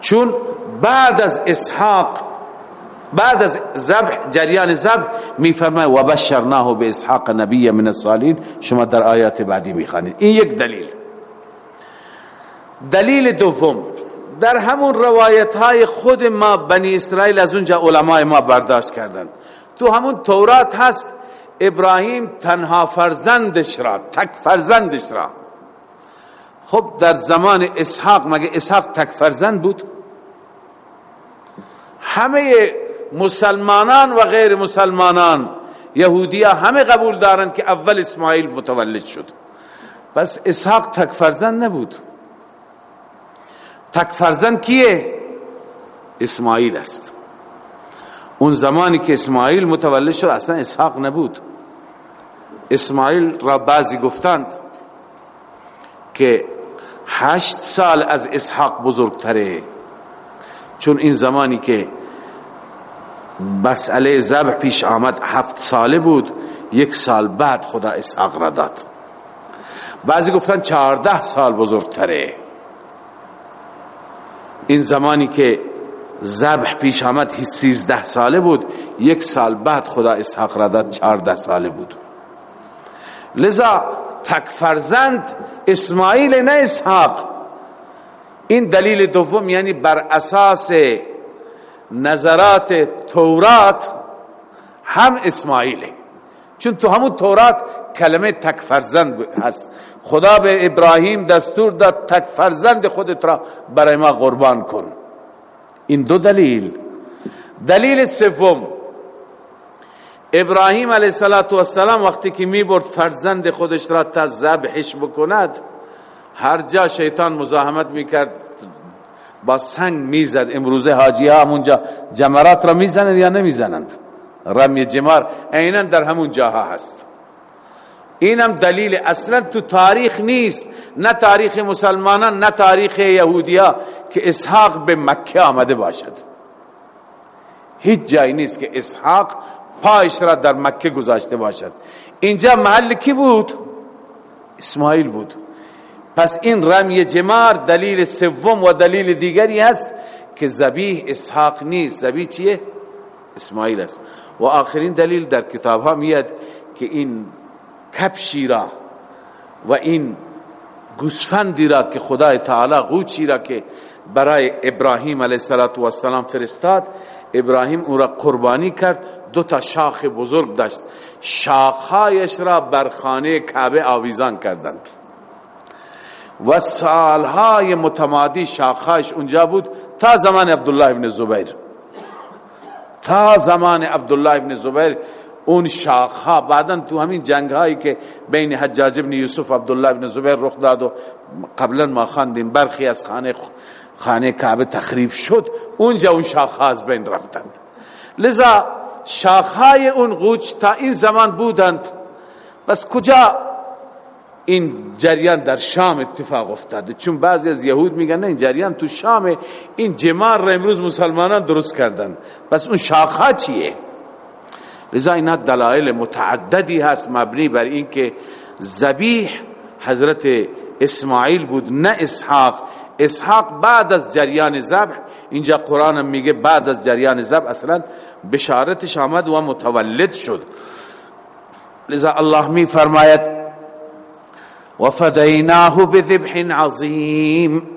[SPEAKER 1] چون بعد از اسحاق بعد از ذبح جریان ذبح میفرماید و بشرناه به اسحاق نبی من الصالحین. شما در آیات بعدی می‌خوانید. این یک دلیل. دلیل دوم در همون روایت های خود ما بنی اسرائیل از اونجا علمای ما برداشت کردند تو همون تورات هست ابراهیم تنها فرزندش را تک فرزندش را. خب در زمان اسحاق مگه اسحاق تک فرزند بود؟ همه مسلمانان و غیر مسلمانان یهودیا همه قبول دارند که اول اسماعیل متولد شد. پس اسحاق تک فرزند نبود. تک فرزند کیه؟ اسماعیل است. اون زمانی که اسماعیل متولد شد اصلا اسحاق نبود. اسماعیل را بعضی گفتند که هشت سال از اسحاق بزرگتره. چون این زمانی که مسئله ذبح پیش آمد هفت ساله بود یک سال بعد خدا اسحاق را داد. بعضی گفتن چهارده سال بزرگتره. این زمانی که ذبح پیش آمد سیزده ساله بود یک سال بعد خدا اسحاق را داد چهارده ساله بود. لذا تک فرزند اسماعیل نه اسحاق. این دلیل دوم یعنی بر اساس نظرات تورات هم اسماعیله. چون تو همون تورات کلمه تک فرزند هست. خدا به ابراهیم دستور داد تک فرزند خودت را برای ما قربان کن. این دو دلیل. دلیل سوم ابراهیم علیه السلام وقتی که می برد فرزند خودش را تا ذبحش بکند هر جا شیطان مزاحمت می‌کرد با سنگ می‌زد امروزه حاجی ها همونجا جمرات را می‌زنند یا نمی‌زنند رمی جمار عینا در همون جاها هست. اینم دلیل اصلا تو تاریخ نیست. نه تاریخ مسلمانان نه تاریخ یهودیا که اسحاق به مکه آمده باشد. هیچ جایی نیست که اسحاق پایش را در مکه گذاشته باشد. اینجا محل کی بود؟ اسماعیل بود. پس این رمی جمار دلیل سوم و دلیل دیگری است که زبیح اسحاق نیست. زبیح چیه؟ اسماعیل است. و آخرین دلیل در کتاب ها میاد که این کپشی را و این گوسفندی را که خدای تعالی قوچی را که برای ابراهیم علیه السلام فرستاد ابراهیم او را قربانی کرد دو تا شاخ بزرگ داشت. شاخهایش را بر خانه کعبه آویزان کردند. و سالهای متمادی شاخهایش اونجا بود تا زمان عبدالله ابن زبیر. تا زمان عبدالله ابن زبیر اون شاخها بعدا تو همین جنگ هایی که بین حجاج ابن یوسف عبدالله ابن زبیر رخ داد و قبلا ما خواندیم برخی از خانه خانه کعبه تخریب شد اونجا اون شاخها از بین رفتند. لذا شاخهای اون قوچ تا این زمان بودند. بس کجا این جریان در شام اتفاق افتاده؟ چون بعضی از یهود میگن نه این جریان تو شام این جمار را امروز مسلمانان درست کردن. بس اون شاخه چیه؟ لذا اینا دلائل متعددی هست مبنی بر اینکه زبیح حضرت اسماعیل بود نه اسحاق. اسحاق بعد از جریان ذبح اینجا قرآن میگه بعد از جریان ذبح اصلا بشارتش آمد و متولد شد. لذا الله می فرماید وفدیناه بذبح عظیم.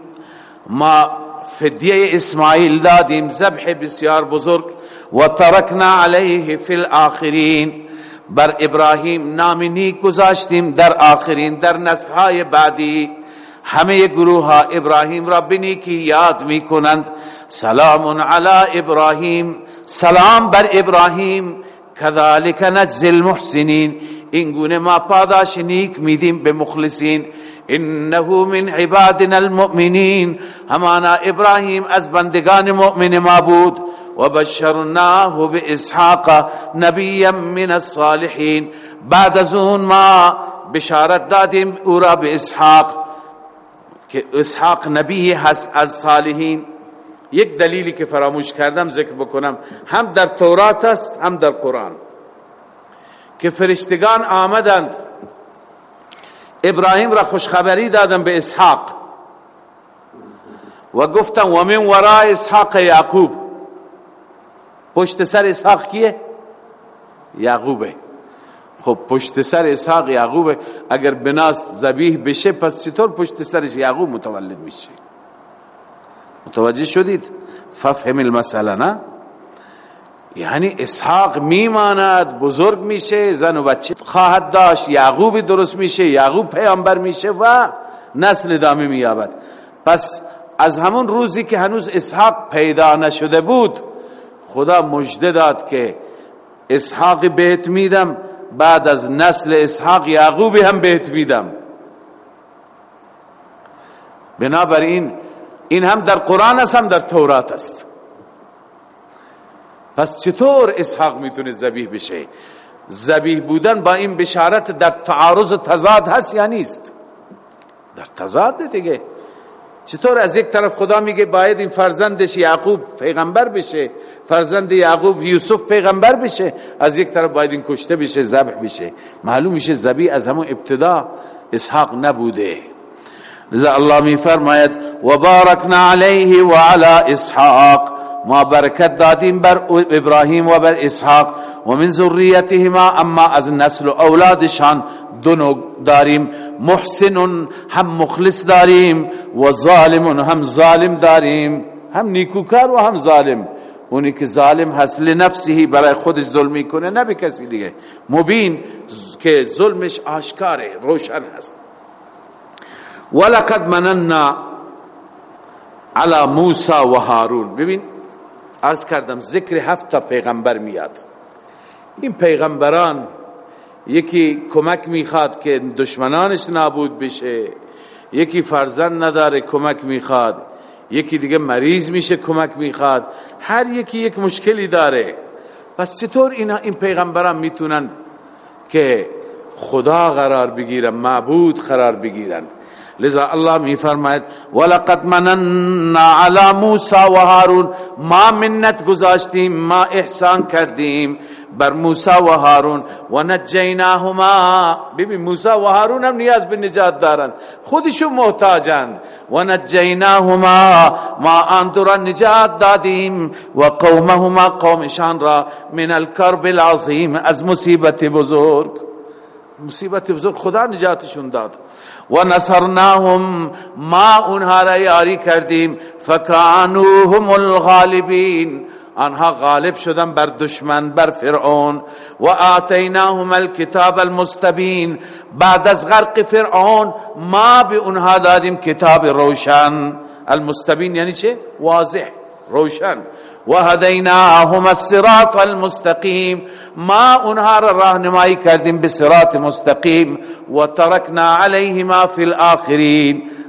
[SPEAKER 1] ما فدیه اسماعیل دادیم ذبح بسیار بزرگ. و ترکنا علیه فی الاخرین. بر ابراهیم نام نیک گذاشتیم در آخرین در نسلهای بعدی. همه گروه ها ابراهیم را بنیکی یاد می کنند سلام علی ابراهیم. سلام بر ابراهیم. کذالک نجزی المحسنین. این گونه ما پاداش نیک میدیم به مخلصین. انه من عبادنا المؤمنین. همانا ابراهیم از بندگان مؤمن ما بود. و بشرناه به اسحاق نبی من الصالحین بعد از اون ما بشارت دادیم او را به اسحاق که اسحاق نبی هست از صالحین. یک دلیلی که فراموش کردم ذکر بکنم. هم در تورات است هم در قرآن. که فرشتگان آمدند. ابراهیم را خوشخبری دادن به اسحاق. و گفتن و من ورای اسحاق یعقوب. پشت سر اسحاق کیه؟ یعقوبه. خب پشت سر اسحاق یعقوبه. اگر بناست زبیح بشه پس چطور پشت سرش یعقوب متولد میشه؟ متوجه شدید؟ ففهم المسئله نه؟ یعنی اسحاق میماند بزرگ میشه زن و بچه خواهد داشت یعقوب درست میشه یعقوب پیامبر میشه و نسل ادامه مییابد. پس از همون روزی که هنوز اسحاق پیدا نشده بود خدا مجده داد که اسحاق بهت میدم بعد از نسل اسحاق یعقوب هم بهت میدم. بنابراین این هم در قرآن است هم در تورات است. پس چطور اسحاق می‌تونه زبیح بشه؟ زبیح بودن با این بشارت در تعارض تضاد هست یا نیست؟ در تضاد دیگه. چطور از یک طرف خدا میگه باید این فرزندش یعقوب پیغمبر بشه فرزند یعقوب یوسف پیغمبر بشه از یک طرف باید این کشته بشه ذبح بشه. معلوم میشه ذبی از همون ابتدا اسحاق نبوده. لذا الله می فرماید و بارکنا علیه و علی اسحاق. ما برکت دادیم بر ابراهیم و بر اسحاق و من ذریتهما اما از نسل و اولادشان دونو داریم. محسن هم مخلص داریم و ظالم هم ظالم داریم. هم نیکوکار و هم ظالم. اونی که ظالم هست لنفسه برای خودش ظلم کنه نه به کسی دیگه. مبین که ظلمش آشکاره روشن هست. ولقد مننا على موسی و هارون. ببین عرض کردم ذکر هفت تا پیغمبر میاد. این پیغمبران یکی کمک می‌خواد که دشمنانش نابود بشه یکی فرزند نداره کمک می‌خواد. یکی دیگه مریض میشه کمک می‌خواد. هر یکی یک مشکلی داره. پس چطور اینا این پیغمبران می‌تونن که خدا قرار بگیرن معبود قرار بگیرن؟ لذا الله می فرماید ولقد مننا على موسی و هارون. ما منت گذاشتیم ما احسان کردیم بر موسی و هارون. و نجیناهما ببین موسی و هارون هم نیاز به نجات دارند. خودشون محتاجند. و نجیناهما ما آن نجات دادیم و قومهما قومشان را من الكرب العظیم از مصیبت بزرگ. مصیبت بزرگ خدا نجاتشون داد. و نصرناهم ما اونها را یاری کردیم فکانوهم الغالبین۔ آنها غالب شدن بر دشمن بر فرعون۔ و آتیناهم الكتاب المستبین۔ بعد از غرق فرعون ما به اونها دادیم کتاب روشن۔ المستبین یعنی چه؟ واضح روشن۔ و هدیناهم الصراط المستقیم ما اونها را راهنمایی کردیم به صراط مستقیم و ترکنا علیهما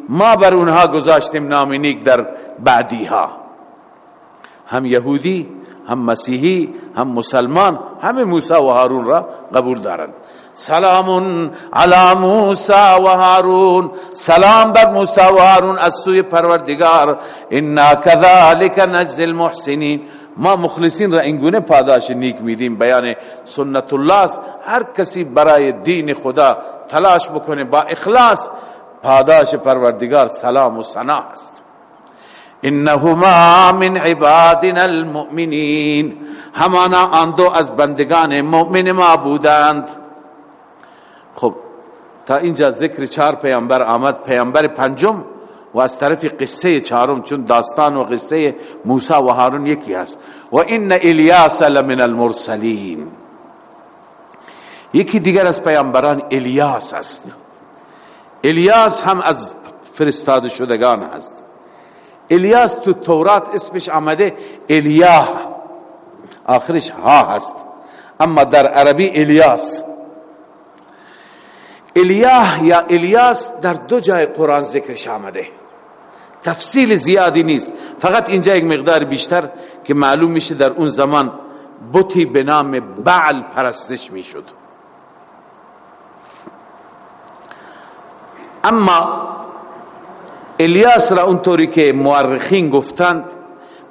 [SPEAKER 1] ما بر اونها گذاشتیم نامینیک در بعدیها. هم یهودی هم مسیحی هم مسلمان همه موسی و هارون را قبول دارند. سلام علی موسی و هارون. سلام بر موسی و هارون از سوی پروردگار. انا كذلك نجزي المحسنین. ما مخلصین را اینگونه پاداش نیک میدیم. بیان سنت الله هر کسی برای دین خدا تلاش بکنه با اخلاص پاداش پروردگار سلام و ثنا است. انهما من عبادنا المؤمنین همانا آن دو از بندگان مؤمن ما بودند. خب تا اینجا ذکر چهار پیامبر آمد. پیامبر پنجم و از طرف قصه چهارم چون داستان و قصه موسی و هارون یکی هست و این الیاس لمن المرسلین. یکی دیگر از پیامبران الیاس است. الیاس هم از فرستاده شدگان هست الیاس تو تورات اسمش آمده الیاه. آخرش ها هست. اما در عربی الیاس. الیاه یا الیاس در دو جای قرآن ذکرش آمده. تفصیل زیادی نیست. فقط اینجا یک مقدار بیشتر که معلوم میشه در اون زمان بوتی به نام بعل پرستش می‌شد. اما الیاس را اونطوری که مورخین گفتند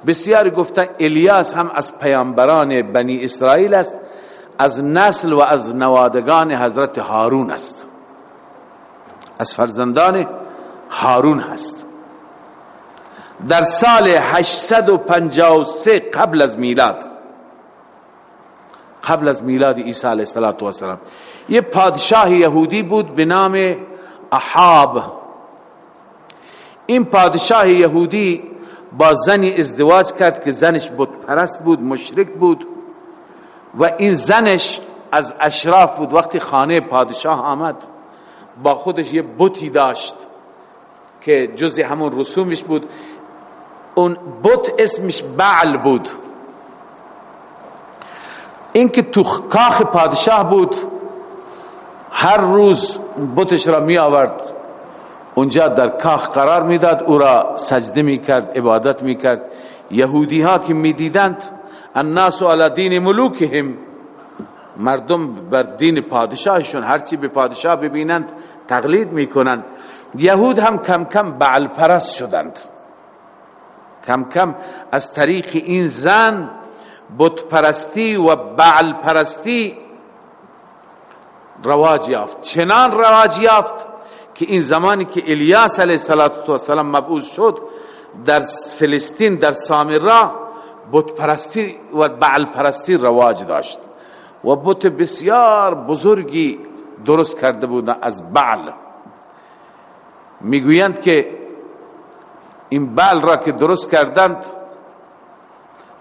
[SPEAKER 1] بسیار گفتند الیاس هم از پیامبران بنی اسرائیل است از نسل و از نوادگان حضرت هارون است. از فرزندان هارون هست. در سال 853 قبل از میلاد قبل از میلاد عیسی علیه السلام یه پادشاه یهودی بود به نام احاب. این پادشاه یهودی با زنی ازدواج کرد که زنش بود پرست بود مشرک بود و این زنش از اشراف بود. وقتی خانه پادشاه آمد با خودش یه بوتی داشت که جز همون رسومش بود. اون بوت اسمش بعل بود. اینکه تو کاخ پادشاه بود هر روز بوتش را می آورد اونجا در کاخ قرار می‌داد او را سجده می کرد عبادت می کرد یهودی ها که می دیدند الناس علی دین ملوکهم مردم بر دین پادشاهشون هرچی به پادشاه ببینند تقلید می‌کنند. یهود هم کم کم بعل پرست شدند. کم کم از طریق این زن بت پرستی و بعل پرستی رواج یافت. چنان رواج یافت که این زمانی که الیاس علیه السلام مبعوث شد در فلسطین در سامرا بت پرستی و بعل پرستی رواج داشت. و بت بسیار بزرگی درست کرده بودن از بعل. می‌گویند که این بعل را که درست کردند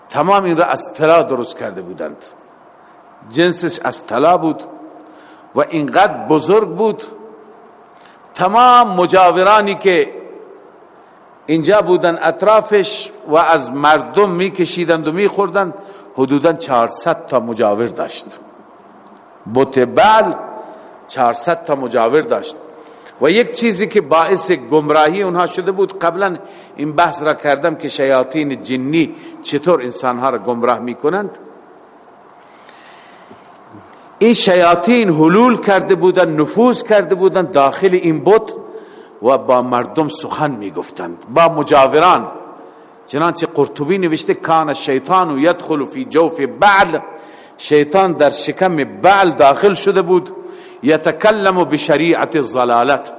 [SPEAKER 1] تمام این را از طلا درست کرده بودند. جنسش از طلا بود و اینقدر بزرگ بود تمام مجاورانی که اینجا بودن اطرافش و از مردم میکشیدند و میخوردند حدودا 400 تا مجاور داشت. بوت بل 400 تا مجاور داشت. و یک چیزی که باعث گمراهی اونها شده بود قبلا این بحث را کردم که شیاطین جنی چطور انسانها را گمراه می‌کنند. این شیاطین حلول کرده بودن نفوذ کرده بودن داخل این بت و با مردم سخن می‌گفتند. با مجاوران. چنانچه قرطبی نوشته کان الشیطان یدخل فی جوف بعل. شیطان در شکم بعل داخل شده بود. یتکلم بشریعت الضلالت.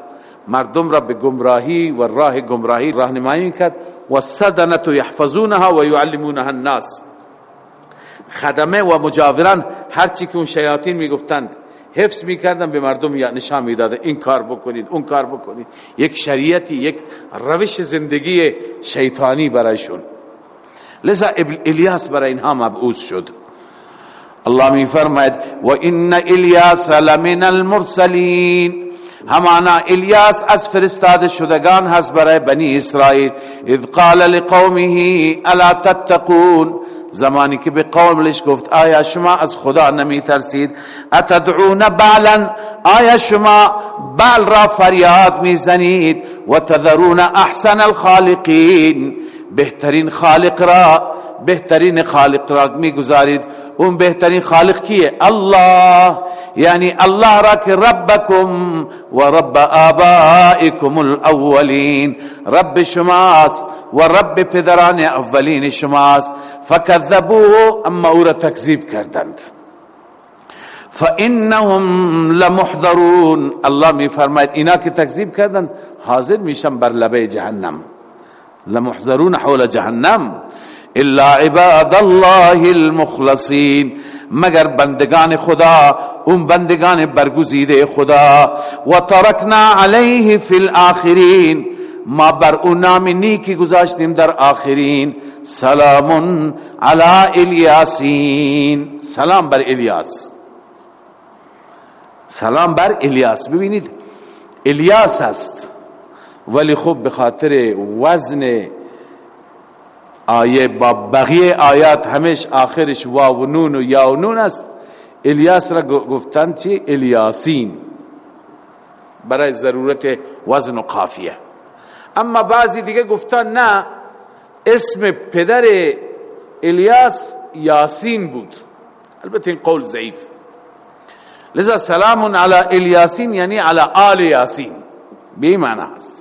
[SPEAKER 1] مردم را به گمراهی و راه گمراهی راهنمایی کرد. و صدنت یحفظونها و یعلمونها الناس. خدمه و مجاوران هرچی که اون شیاطین می‌گفتند حفظ می‌کردن به مردم یا نشان می‌داده این کار بکنید اون کار بکنید. یک شریعتی یک روش زندگی شیطانی برایشون. لذا الیاس برای اینها مبعوث شد. الله می فرماید و ان الیاس لمن المرسلین. همانا الیاس از فرستاده شدگان هست برای بنی اسرائیل. اذ قال لقومه الا تتقون؟ زمانی که به قومش گفت آیا شما از خدا نمی ترسید اتدعون بعلا؟ آیا شما بال را فریاد می‌زنید؟ و تذرون احسن الخالقین؟ بهترین خالق را بهترین خالق را می‌گذارید. اون بهترین خالق کیه؟ الله. یعنی الله را که ربکم و رب آبائکم الاولین. رب شماست و رب پدران اولین شماست. فکذبوه اما او را تکذیب کردند. فانهم لمحضرون. الله می فرماید اینا که تکذیب کردند حاضر میشن بر لبه جهنم. لمحضرون حول جهنم. الا عباد الله المخلصین مگر بندگان خدا اون بندگان برگزیده خدا. و ترکنا علیه فی الاخرین ما بر اون نام نیکی گذاشتیم در آخرین. سلام علی الیاسین. سلام بر الیاس. سلام بر الیاس. ببینید الیاس است. ولی خب به خاطر وزن آیه با بقیه آیات همش آخرش واو نون و یا و نون است. الیاس را گفتن چی؟ الیاسین. برای ضرورت وزن و قافیه. اما بعضی دیگه گفتن نه اسم پدر الیاس یاسین بود. البته این قول ضعیف. لذا سلام علی الیاسین یعنی علی آل یاسین. بی معنی است.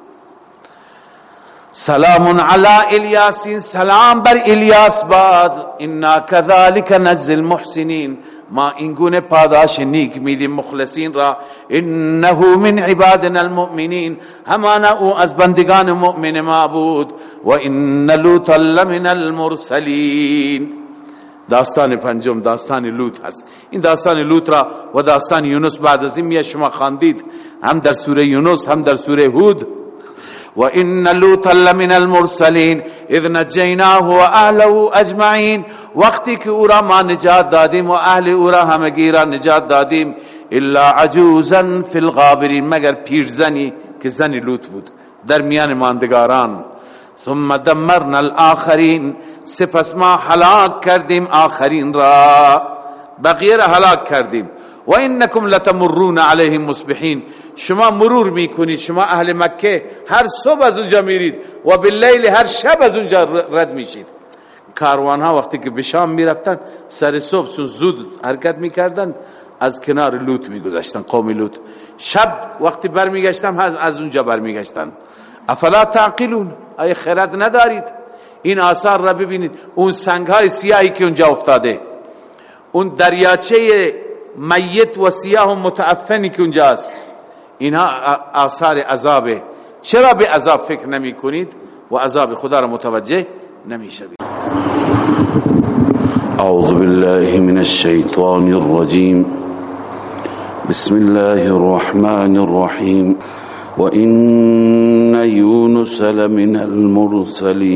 [SPEAKER 1] سلام علی الیاسین. سلام بر الیاس باد. انا كذلك نجزي المحسنین. ما اینگونه پاداش نیک میدیم مخلصین را. انه من عبادنا المؤمنین. همانا او از بندگان مؤمن ما بود. و ان لوط لمن المرسلین. داستان پنجم داستان لوط هست. این داستان لوط را و داستان یونس بعد از این شما خواندید هم در سوره یونس هم در سوره هود. و ان لوط لمن المرسلین اذ نجیناه و اهله اجمعین وقتی که او را ما نجات دادیم و اهل او را نجات دادیم الا عجوزا فی الغابرین مگر پیرزنی که زن لوط بود. در میان ماندگاران. ثم دمرنا الاخرین سپس ما هلاک کردیم آخرین را. بقیه را هلاک کردیم. و انکم لتمرون علیهم مصبحین. شما مرور می‌کنید شما اهل مکه هر صبح از اونجا میرید و باللیل هر شب از اونجا رد میشید. کاروان ها وقتی که به شام می‌رفتن سر صبح زود حرکت می‌کردند از کنار لوط میگذشتن قوم لوط شب وقتی برمیگشتم از اونجا برمیگشتن. افلا تعقلون؟ ای خرد ندارید؟ این آثار را ببینید. اون سنگ های سیاهی که اونجا افتاده اون دریاچه میت و سیاه و متعفنی که اونجا است اینها آثار عذابه چرا به عذاب فکر نمی کنید و عذاب خدا را متوجه نمی شوید
[SPEAKER 2] اعوذ بالله من الشیطان الرجیم. بسم الله الرحمن الرحیم. وإن يونس لمن المرسلين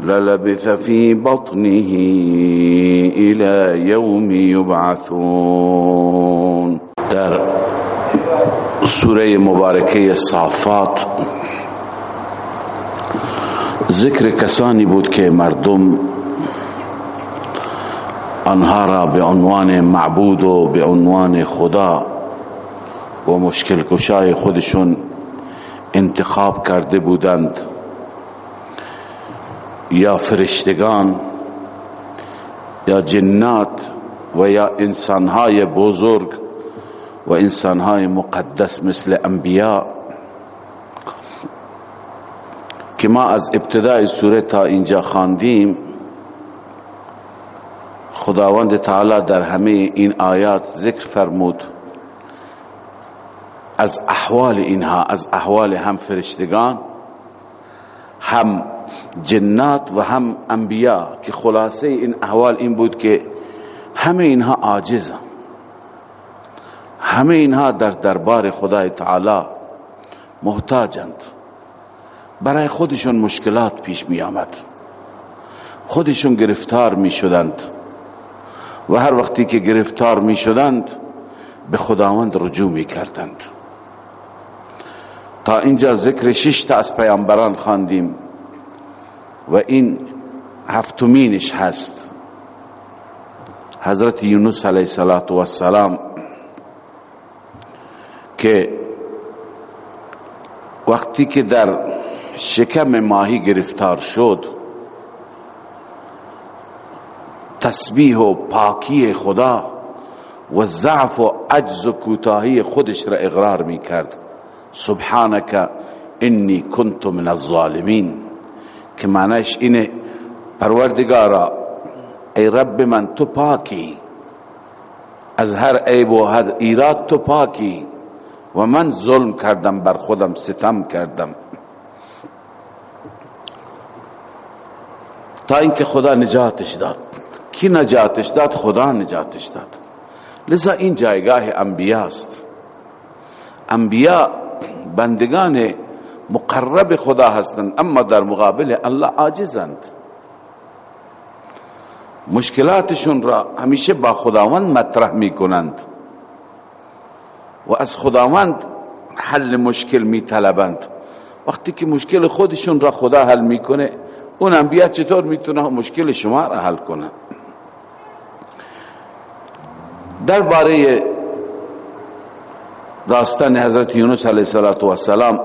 [SPEAKER 2] للبث في بطنه إلى يوم يبعثون. در سوره مبارکه صافات ذکر کسانی بود که مردم آنها را به عنوان معبود و به عنوان خدا و مشکل کشای خودشون انتخاب کرده بودند. یا فرشتگان یا جنات و یا انسانهای بزرگ و انسانهای مقدس مثل انبیاء که ما از ابتدای سوره تا اینجا خواندیم. خداوند تعالی در همه این آیات ذکر فرمود از احوال اینها از احوال هم فرشتگان هم جنات و هم انبیا که خلاصه این احوال این بود که همه اینها عاجزن همه اینها در دربار خدای تعالی محتاجند. برای خودشون مشکلات پیش می آمد خودشون گرفتار می شدند و هر وقتی که گرفتار می شدند به خداوند رجوع می کردند تا اینجا ذکر شش تا از پیامبران خواندیم و این هفتمینش هست. حضرت یونس علیه السلام که وقتی که در شکم ماهی گرفتار شد تسبیح و پاکی خدا و ضعف و عجز و کوتاهی خودش را اقرار می کرد سبحانك انی كنت من الظالمین که معنیش اینه پروردگارا ای رب من تو پاکی. از هر عیب و هر ایراد تو پاکی. و من ظلم کردم بر خودم ستم کردم. تا اینکه خدا نجاتش داد. کی نجاتش داد؟ خدا نجاتش داد. لذا این جایگاه انبیاء است بندگان مقرب خدا هستند اما در مقابل الله عاجزند. مشکلاتشون را همیشه با خداوند مطرح می کنند و از خداوند حل مشکل می طلبند وقتی که مشکل خودشون را خدا حل می‌کنه اون انبیاء چطور می‌تونه مشکل شما را حل کنه؟ در باره داستان حضرت یونس علیه السلام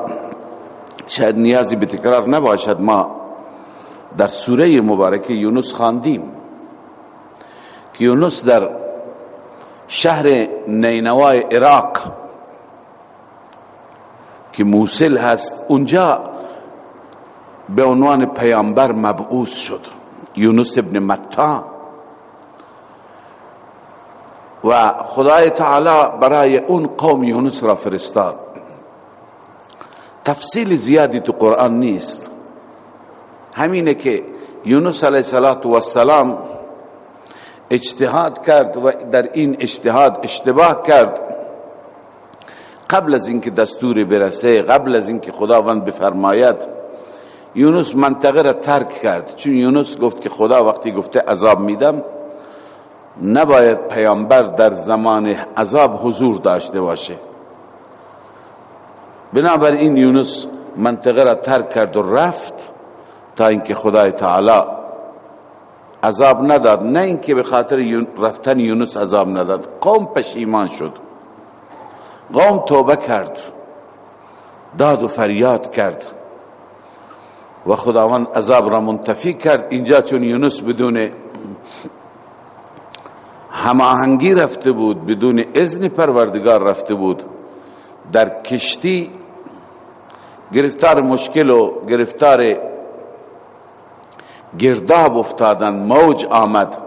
[SPEAKER 2] شاید نیازی به تکرار نباشد ما در سوره مبارک یونس خواندیم که یونس در شهر نینوای عراق که موسل هست اونجا به عنوان پیامبر مبعوث شد. یونس ابن متا و خدای تعالی برای اون قوم یونس را فرستاد. تفصیل زیادی تو قرآن نیست. همینه که یونس علیه السلام اجتهاد کرد و در این اجتهاد اشتباه کرد. قبل از اینکه دستور برسه قبل از اینکه خداوند بفرماید یونس منطقه را ترک کرد. چون یونس گفت که خدا وقتی گفته عذاب میدم نباید پیامبر در زمان عذاب حضور داشته باشه. بنابراین یونس منطقه را ترک کرد و رفت تا اینکه خدای تعالی عذاب نداد. نه اینکه به خاطر رفتن یونس عذاب نداد. قوم پشیمان شد. قوم توبه کرد. داد و فریاد کرد. و خداوند عذاب را منتفی کرد. اینجا چون یونس بدون هماهنگی رفته بود بدون اذن پروردگار رفته بود. در کشتی گرفتار مشکل و گرفتار گرداب افتادن موج آمد.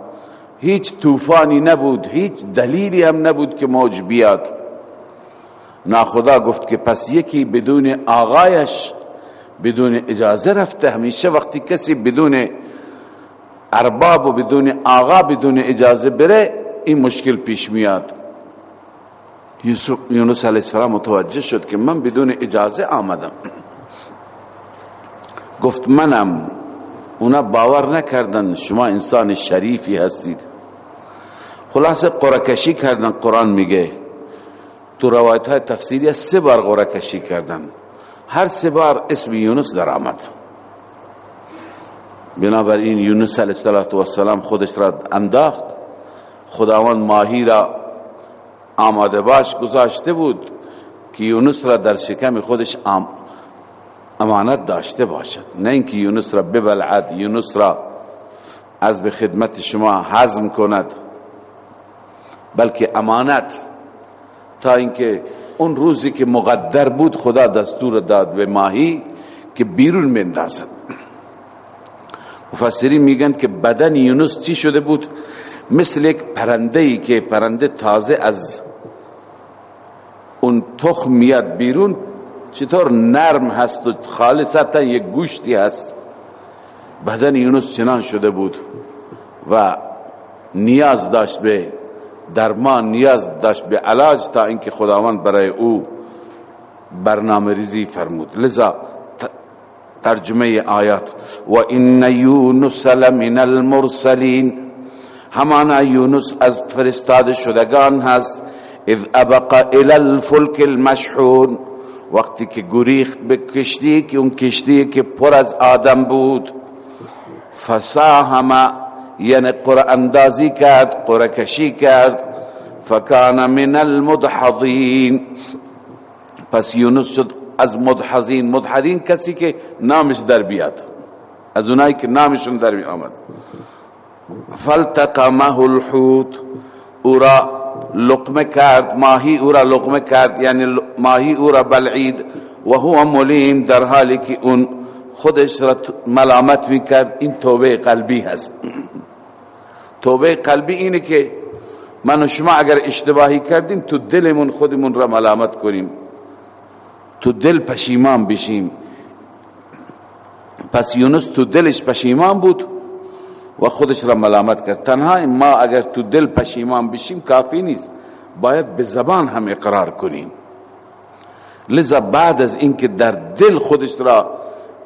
[SPEAKER 2] هیچ طوفانی نبود هیچ دلیلی هم نبود که موج بیاد. ناخدا گفت که پس یکی بدون آغایش بدون اجازه رفته. همیشه وقتی کسی بدون ارباب و بدون آغا بدون اجازه بره این مشکل پیش میاد. یونس علیه السلام متوجه شد که من بدون اجازه آمدم. گفت منم. اونا باور نکردن شما انسان شریفی هستید. خلاصه قرکشی کردن قرآن میگه. تو روایت های تفسیری سه بار قرکشی کردن. هر سه بار اسم یونس در آمد بنابراین یونس علیه السلام خودش را انداخت. خداوند ماهی را آماده باش گذاشته بود که یونس را در شکم خودش امانت داشته باشد. نه اینکه یونس را ببلعد یونس را از به خدمت شما حزم کند بلکه امانت. تا اینکه اون روزی که مقدر بود خدا دستور داد به ماهی که بیرون مندازد مفسرین میگن که بدن یونس چی شده بود؟ مثل یک پرنده ای که پرنده تازه از اون تخم میاد بیرون چطور نرم هست و خالصتا یک گوشتی هست. بدن یونس چنان شده بود و نیاز داشت به درمان نیاز داشت به علاج تا اینکه خداوند برای او برنامه ریزی فرمود. لذا ترجمه آیات. و این یونس لمن المرسلین. همانا یونس از فرستاده شدگان هست. اذ ابقى الى الفلك المشحون. وقتی که گریخت به کشتی که اون کشتی که پر از آدم بود. فساهم. یعنی قرآن اندازی کرد قرآن کرد. فکان من المدحضین. پس یونس شد از مدحضین مدحضین کسی که نامش در بیاد. از اونایی که نامشون در بی آمد. فالتقمه الحوت. او را لقمه کرد ماهی او را لقمه کرد یعنی ماهی او را بلعید. و هو ملیم در حالی که اون خودش را ملامت می‌کرد. این توبه قلبی هست. *clears throat* توبه قلبی اینه که من و شما اگر اشتباهی کردیم تو دلمون خودمون را ملامت کنیم. تو دل پشیمان بشیم. پس یونس تو دلش پشیمان بود و خودش را ملامت کرد. تنها ما اگر تو دل پشیمان بشیم کافی نیست. باید به زبان هم اقرار کنیم. لذا بعد از اینکه در دل خودش را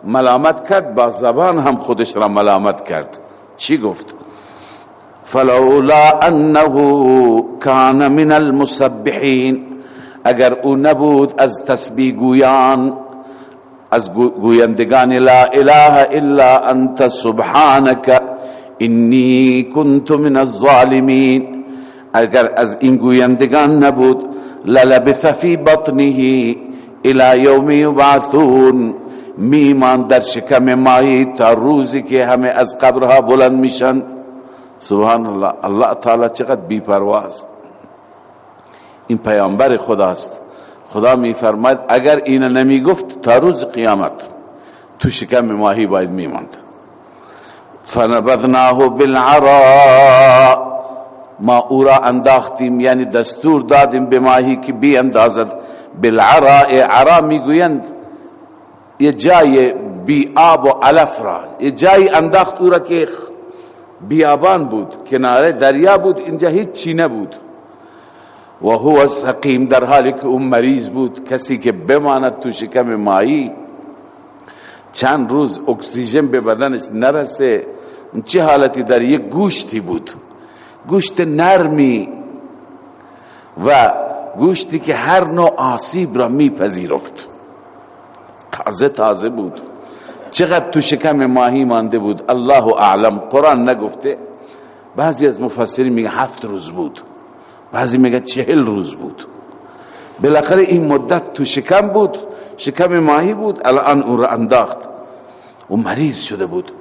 [SPEAKER 2] ملامت کرد با زبان هم خودش را ملامت کرد. چی گفت؟ فلولا انه کان من المسبحین. اگر او نبود از تسبیح گویان از گویندگان لا اله الا انت سبحانك انی کنت من الظالمین. اگر از این گویندگان نبود للبث فی بطنه الى یوم یبعثون. میمان در شکم ماهی تا روزی که همه از قبرها بلند میشند. سبحان الله. الله تعالی چقدر بی پرواز این پیامبر خداست. خدا می فرماید اگر این نمی گفت تا روز قیامت تو شکم ماهی باید میماند. فنبذناه بالعراء ما او را انداختیم یعنی دستور دادیم به ماهی که بی اندازد بالعراء عرا می‌گویند یه جای بی آب و علف را. یه جای انداخت او که بیابان بود کناره دریا بود اینجا هیچ چی نبود. و هو سقیم در حالی که اون مریض بود کسی که بماند تو شکم ماهی چند روز اکسیژن به بدنش نرسه. چه حالتی؟ در یک گوشتی بود. گوشت نرمی و گوشتی که هر نوع آسیب را میپذیرفت. تازه تازه بود. چقدر تو شکم ماهی مانده بود؟ الله اعلم. قرآن نگفته. بعضی از مفسرین میگه هفت روز بود. بعضی میگه چهل روز بود. بالاخره این مدت تو شکم بود شکم ماهی بود الان اون را انداخت. و مریض شده بود.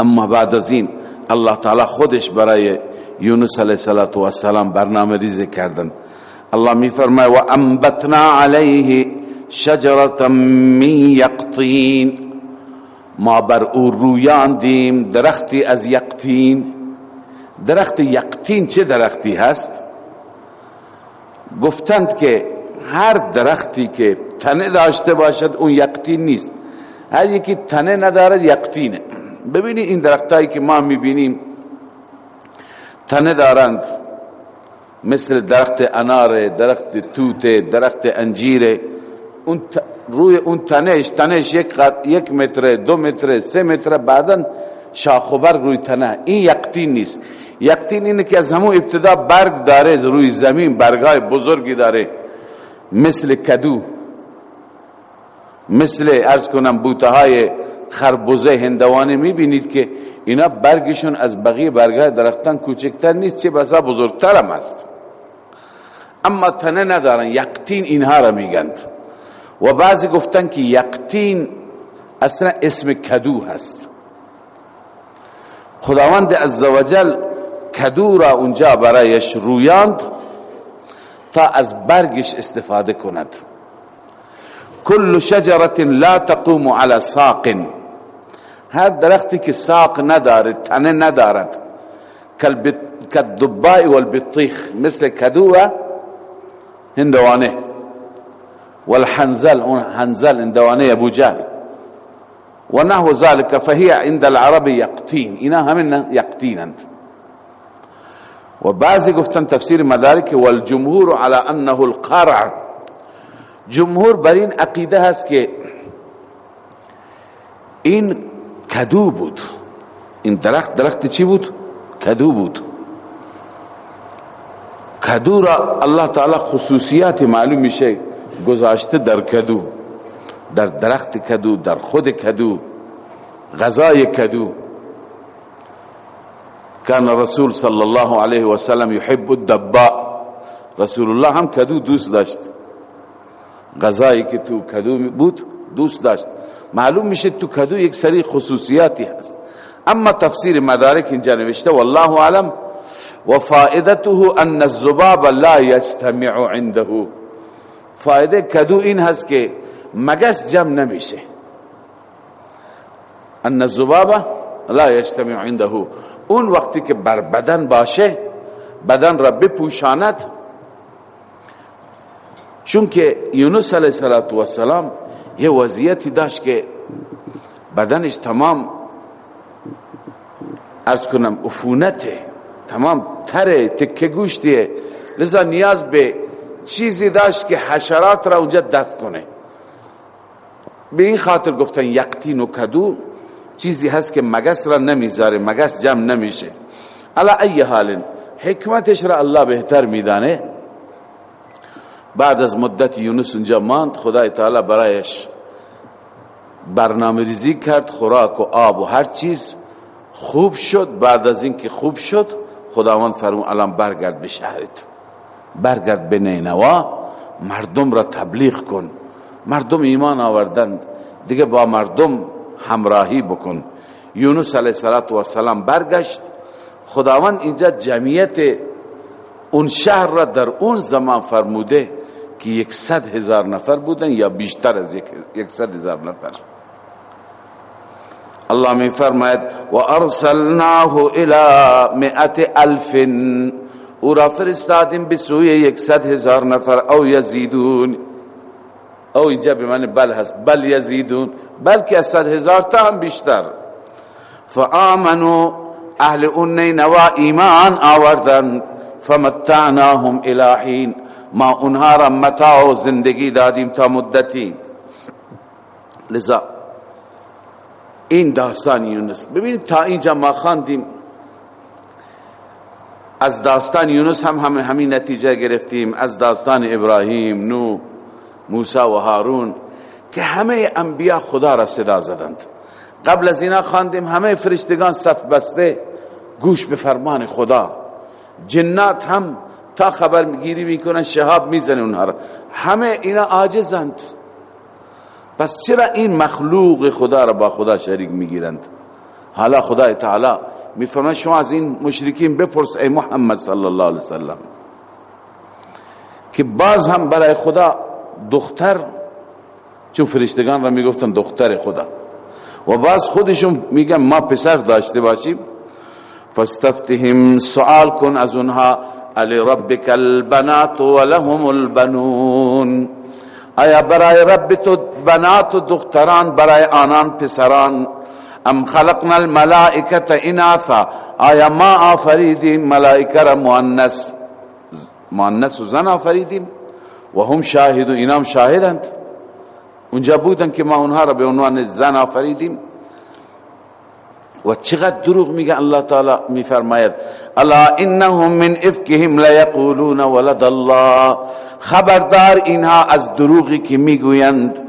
[SPEAKER 2] اما بعد از این الله تعالی خودش برای یونس علیه السلام برنامه ریزی کردن. الله می فرماید و انبتنا علیه شجرة من یقطین. ما بر او رویاندیم درختی از یقطین درخت یقطین چه درختی هست؟ گفتند که هر درختی که تنه داشته باشد اون یقطین نیست. هر یکی تنه ندارد یقطینه. ببینید این درختایی که ما می‌بینیم تنه دارند. مثل درخت انار درخت توت درخت انجیر اون روی اون تنهش تنهش یک, یک متر دو متر سه متر بعدا شاخ و برگ روی تنه. این یقتین نیست. یقتین اینه که از همون ابتدا برگ داره روی زمین برگای بزرگی داره. مثل کدو مثل ارز کنم بوته های خربوزه هندوانه می‌بینید که اینا برگشون از بقیه برگای درختان کوچکتر نیست چه بسا بزرگتر است. اما تنه ندارن یقتین اینها را میگند. و بعضی گفتن که یقتین اصلا اسم کدو هست. خداوند عزوجل کدو را اونجا برایش رویاند تا از برگش استفاده کند. کل شجرت لا تقوم على ساق. هر درختی که ساق ندارد تنه ندارد. کالدباء والبطیخ مثل کدو و هندوانه. والحنزل حنزل هندوانه ابو جهل. ونحو ذلك فهي عند العرب يقتين اینا همین یقتینند. و بعضی گفتن تفسیر مدارک والجمهور على انه القرع. جمهور بر این عقیده هست که این کدو بود. این درخت درخت چی بود؟ کدو بود. کدو را الله تعالی خصوصیات معلوم میشه گذاشته در کدو در درخت کدو در خود کدو غذای کدو. کان رسول صلی الله علیه و سلم يحب الدباء. رسول الله هم کدو دوست داشت. غذایی که تو کدو بود دوست داشت. معلوم میشه تو کدو یک سری خصوصیاتی هست. اما تفسیر مدارک اینجا نوشته والله اعلم. و فائدته ان الذباب لا يجتمع عنده. فائده کدو این هست که مگس جمع نمیشه. ان الذباب لا يجتمع عنده. اون وقتی که بر بدن باشه بدن را بپوشاند چون که یونس علیه السلام یه وضعیتی داشت که بدنش تمام ارز کنم افونته تمام تره تکه گوشتیه. لذا نیاز به چیزی داشت که حشرات را اونجا دفع کنه. به این خاطر گفتن یقتین و کدو چیزی هست که مگس را نمی‌ذاره مگس جمع نمیشه. علا ای حال حکمتش را الله بهتر میدانه. بعد از مدت یونس اونجا ماند خدای تعالی برایش برنامه ریزی کرد خوراک و آب و هر چیز خوب شد. بعد از اینکه خوب شد خداوند فرمود الان برگرد به شهرت. برگرد به نینوا مردم را تبلیغ کن. مردم ایمان آوردند. دیگه با مردم همراهی بکن. یونس علیه السلام برگشت. خداوند اینجا جمعیت اون شهر را در اون زمان فرموده که یکصد هزار نفر بودن یا بیشتر از یکصد هزار نفر. الله می فرماید و ارسلناه الى مئت الف. او را فرستادیم به سوی یکصد هزار نفر. او یزیدون. او اینجا به من بل هست. بل یزیدون. بلکه از صد هزار تا هم بیشتر. فآمنوا اهل اون نوا ایمان آوردند فمتعناهم الهین ما اونها را متاع و زندگی دادیم تا مدتی. لذا این داستان یونس. ببینید تا اینجا ما خواندیم.
[SPEAKER 1] از داستان یونس هم, هم همین نتیجه گرفتیم. از داستان ابراهیم نو موسی و هارون. که همه انبیا خدا را صدا زدند. قبل از اینا خواندیم همه فرشتگان صف بسته گوش به فرمان خدا. جنات هم تا خبر گیری می‌کنن شهاب می‌زنه اونها را. همه اینا عاجزند. پس چرا این مخلوق خدا را با خدا شریک می‌گیرند؟ حالا خدا تعالی میفرماید شما از این مشرکین بپرس ای محمد صلی الله علیه وسلم که باز هم برای خدا دختر چون فرشتگان را می‌گفتن دختر خدا. و باز خودشون میگن ما پسر داشته باشیم. فاستفتهم سوال کن از اونها علی ربک البنات ولهم البنون. آیا برای رب تو بنات و دختران برای آنان پسران؟ ام خلقنا الملائکت اناثا. آیا ما آفریدیم ملائکه را مؤنث؟ مؤنث و زن آفریدیم؟ و هم شاهد و اینام شاهدند. اونجا بودن که ما اونها را به عنوان زن آفریدیم. و چقدر دروغ میگه الله تعالی میفرماید. الا انهم من افکهم لیقولون ولد الله. خبردار اینها از دروغی که می‌گویند.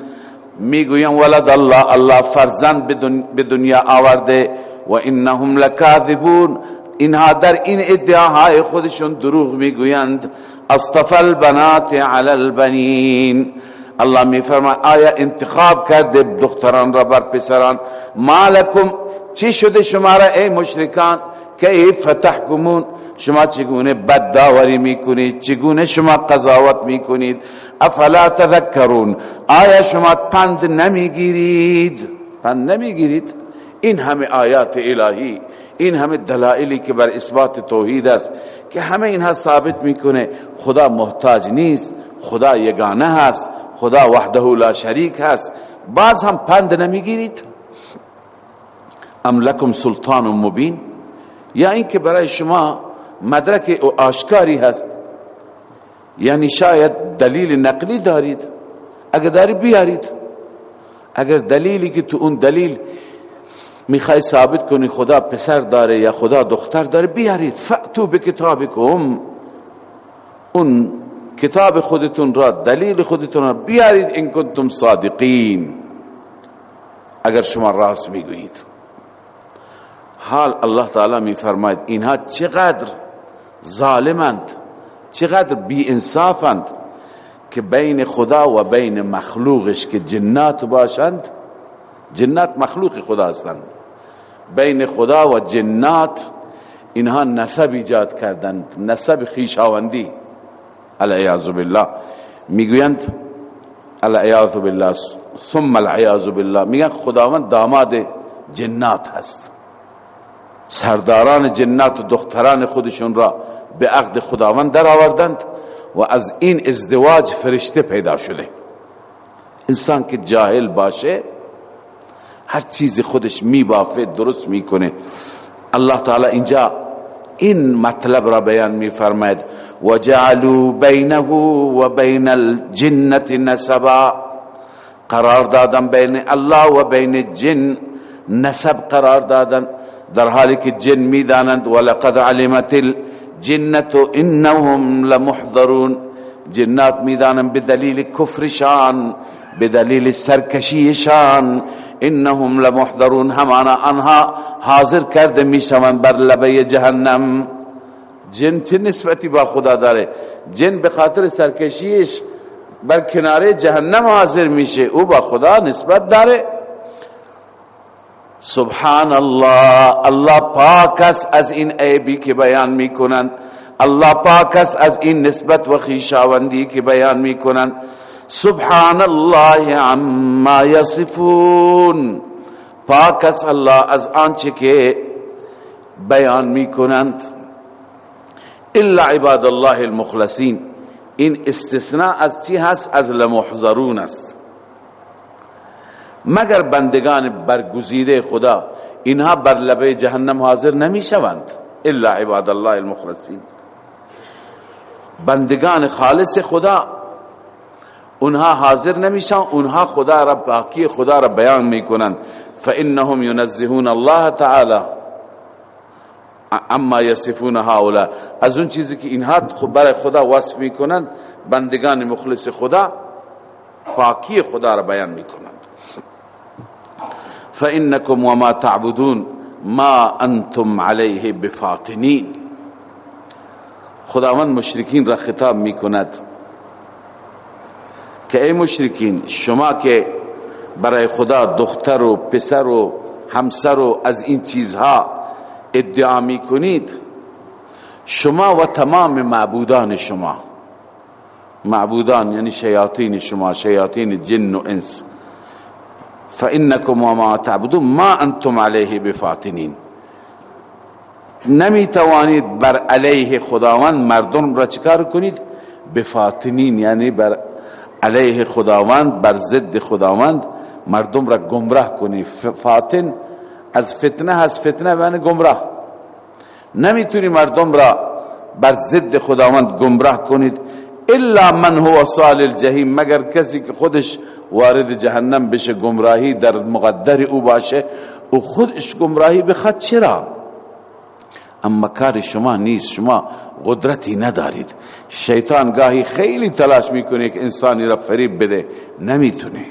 [SPEAKER 1] می‌گویند ولد الله الله فرزند به دنیا آورده. و انهم لکاذبون. اینها در این ادعاهای خودشون دروغ می‌گویند. اصطفى بنات علی البنین. الله میفرما آیا انتخاب کرده دختران را بر پسران؟ مالکم چی شده شما را ای مشرکان؟ کیف فتحکمون؟ شما چگونه بد داوری می‌کنید؟ چگونه شما قضاوت می‌کنید؟ افلا تذکرون؟ آیا شما پند نمی‌گیرید؟ پند نمی‌گیرید؟ این همه آیات الهی این همه دلائلی که بر اثبات توحید است که همه اینها ثابت می‌کنه خدا محتاج نیست خدا یگانه هست. خدا وحده لا شریک هست. باز هم پند نمی‌گیرید. ام لکم سلطان مبین. یا اینکه برای شما مدرک آشکاری هست. یعنی شاید دلیل نقلی دارید. اگر داری بیارید. اگر دلیلی که تو اون دلیل می‌خوای ثابت کنی خدا پسر داره یا خدا دختر داره بیارید. فأتو به کتابکم اون کتاب خودتون را دلیل خودتون را بیارید این کنتم صادقین. اگر شما راست می‌گویید. حال الله تعالی می فرماید اینها چقدر ظالمند چقدر بی انصافند که بین خدا و بین مخلوقش که جنات باشند جنات مخلوق خدا هستند. بین خدا و جنات اینها نسب ایجاد کردند نسب خیشاوندی العیاذ بالله می‌گویند العیاذ بالله ثم العیاذ بالله میگن خداوند داماد جنات هست سرداران جنات و دختران خودشون را به عقد خداوند در آوردند و از این ازدواج فرشته پیدا شده انسان که جاهل باشه هر چیز خودش میبافه درست می‌کنه الله تعالی اینجا این مطلب را بیان میفرماید و جعلوا بینه و بین الجنت نسبا. قرار دادن بین الله و بین جن نسب قرار دادن. در حالی که جن میدانند ولقد علمت الجنت إنهم لمحضرون. جنات میدانند بدلیل کفرشان بدلیل سرکشیشان. إنهم لمحضرون. همانا آنها حاضر کرده میشوند بر لبه جهنم. جن چه نسبتی با خدا داره؟ جن به خاطر سرکشیش بر کناره جهنم حاضر میشه او با خدا نسبت داره. سبحان الله الله پاک است از این عیبی که بیان می‌کنند الله پاک است از این نسبت و خیشاوندی که بیان می‌کنند سبحان الله عما یصفون. پاک است الله از آنچه که بیان می‌کنند. الا عباد الله المخلصین این استثناء از چی هست؟ از لمحضرون است. مگر بندگان برگزیده خدا اینها بر لبه جهنم حاضر نمی شوند الا عباد الله المخلصین. بندگان خالص خدا اونها حاضر نمیشن اونها خدا را باقی خدا را بیان می‌کنند. فانهم ينزهون الله تعالی. اما یصفون هؤلاء. از اون چیزی که اینها خب برای خدا وصف می‌کنند بندگان مخلص خدا پاکی خدا را بیان می‌کنند. فانکم وما تعبدون ما انتم علیه بفاطنین. خداوند مشرکین را خطاب می‌کند که ای مشرکین شما که برای خدا دختر و پسر و همسر و از این چیزها ادعا می کنید شما و تمام معبودان شما. معبودان یعنی شیاطین شما شیاطین جن و انس. فانکم وما تعبدون ما انتم علیه بفاتنین. نمی توانید بر علیه خداوند مردم را چکار کنید؟ بفاتنین یعنی بر علیه خداوند بر ضد خداوند مردم را گمراه کنید. فاتن از فتنه از فتنه و گمراه. نمی‌تونی مردم را بر ضد خداوند گمراه کنید الا من هو صال الجحیم. مگر کسی که خودش وارد جهنم بشه گمراهی در مقدر او باشه او خودش گمراهی بخواد چرا؟ اما کار شما نیست شما قدرتی ندارید. شیطان گاهی خیلی تلاش می‌کنه که انسانی را فریب بده. نمی‌تونه.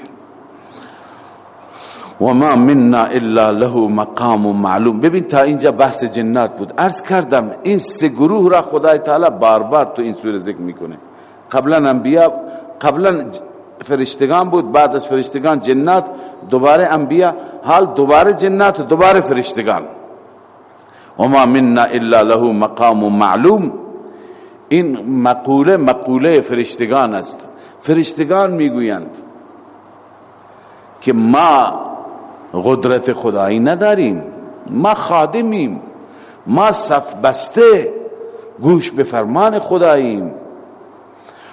[SPEAKER 1] و ما منا الا له مقام معلوم ببین تا اینجا بحث جنات بود عرض کردم این سه گروه را خدای تعالی بار بار تو این سوره ذکر می‌کنه قبلا انبیا قبلا فرشتگان بود بعد از فرشتگان جنات دوباره انبیا حال دوباره جنات دوباره فرشتگان و ما منا الا له مقام معلوم این مقوله مقوله فرشتگان است فرشتگان می‌گویند که ما قدرت خدایی نداریم. ما خادمیم. ما صف بسته گوش به فرمان خداییم.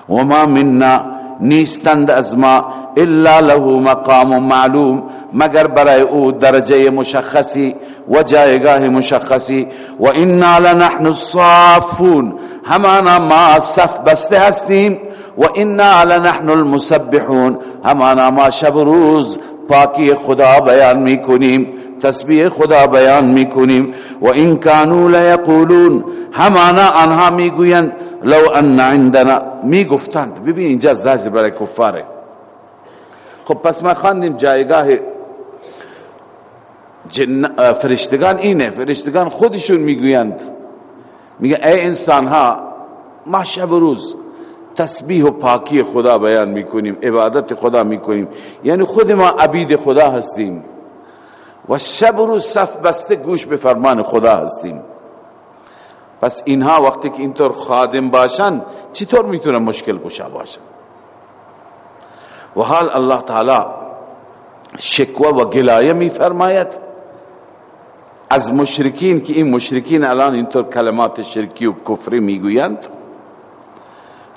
[SPEAKER 1] و ما منا نیستند از ما الا له مقام معلوم مگر برای او درجه مشخصی و جایگاه مشخصی. و انا لنحن الصافون همانا ما صف بسته هستیم. و انا لنحن المسبحون همانا ما شب روز پاکی خدا بیان می‌کنیم تسبیح خدا بیان می‌کنیم. و این کانو لیقولون همانا آنها می‌گویند لو ان عندنا می‌گفتند. ببین اینجا زجر برای کفاره. خب پس ما خواندیم جایگاه فرشتگان اینه. فرشتگان خودشون می‌گویند. میگه ای انسان ها ما شب روز تسبیح و پاکی خدا بیان می‌کنیم عبادت خدا می‌کنیم. یعنی خود ما عبید خدا هستیم. و شب رو صف بسته گوش به فرمان خدا هستیم. پس اینها وقتی که اینطور خادم باشن چطور می‌تونن مشکل گشا باشن؟ و حال الله تعالی شکوه و گلایه میفرماید. از مشرکین که این مشرکین الان اینطور کلمات شرکی و کفری می‌گویند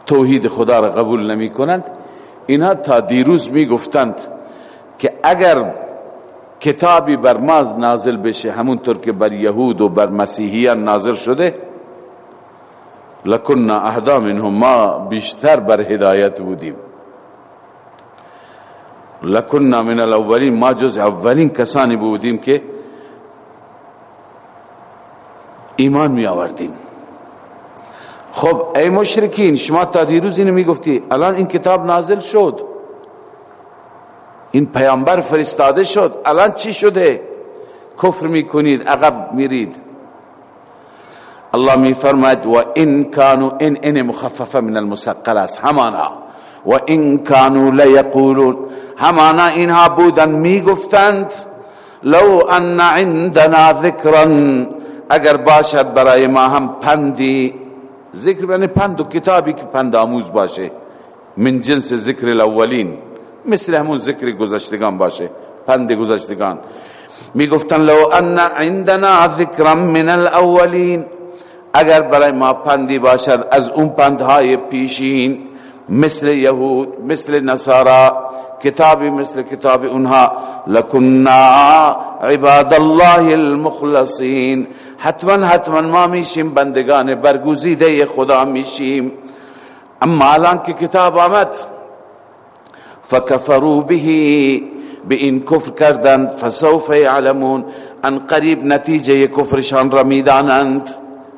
[SPEAKER 1] توحید خدا را قبول نمی کنند. اینها تا دیروز می گفتند که اگر کتابی بر ما نازل بشه همونطور که بر یهود و بر مسیحیان نازل شده لکننا اهدا منهم ما بیشتر بر هدایت بودیم. لکننا من الاولین ما جز اولین کسانی بودیم که ایمان می آوردیم. خب ای مشرکین شما تا دیروز اینو می‌گفتی الان این کتاب نازل شد. این پیامبر فرستاده شد. الان چی شده؟ کفر می‌کنید عقب میرید. الله می فرماید و ان کانوا ان ان مخففه من المثقل است. همانا. و ان کانوا لیقولون. همانا اینها بودن می‌گفتند لو ان عندنا ذکرا اگر باشد برای ما هم پندی ذکر یعنی پند و کتابی که پند آموز باشه. من جنس ذکر الاولین مثل همون ذکر گذشتگان باشه. پند گذشتگان. می گفتن لو ان عندنا ذکرا من الاولین. اگر برای ما پندی باشد از اون پندهای پیشین مثل یهود مثل نصارا کتابی مثل کتاب اونها. لکنا عباد الله المخلصین. حتما حتما ما میشیم بندگان برگوزیده خدا میشیم. اما الان که کتاب آمد فکفروا به
[SPEAKER 2] به این کفر کردند فسوف یعلمون ان قریب نتیجه کفرشان را می‌دانند.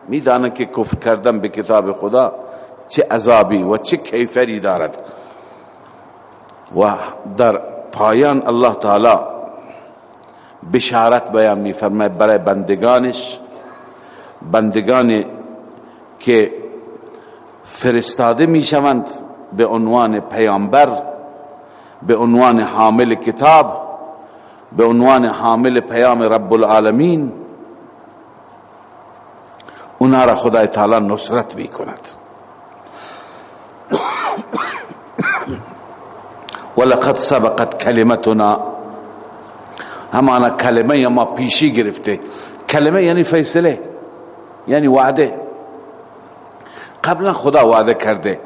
[SPEAKER 2] می‌دانند که کفر کردن به کتاب خدا چه عذابی و چه کیفری دارد. و در پایان الله تعالی بشارت بیان میفرماید برای بندگانش بندگان که فرستاده می‌شوند به عنوان پیامبر به عنوان حامل کتاب به عنوان حامل پیام رب العالمین اونا را خدای تعالی نصرت می کند ولقد سبقت کلمتنا همانا کلمه ما پیشی گرفته. کلمه یعنی فیصله یعنی وعده. قبلا خدا وعده کرده.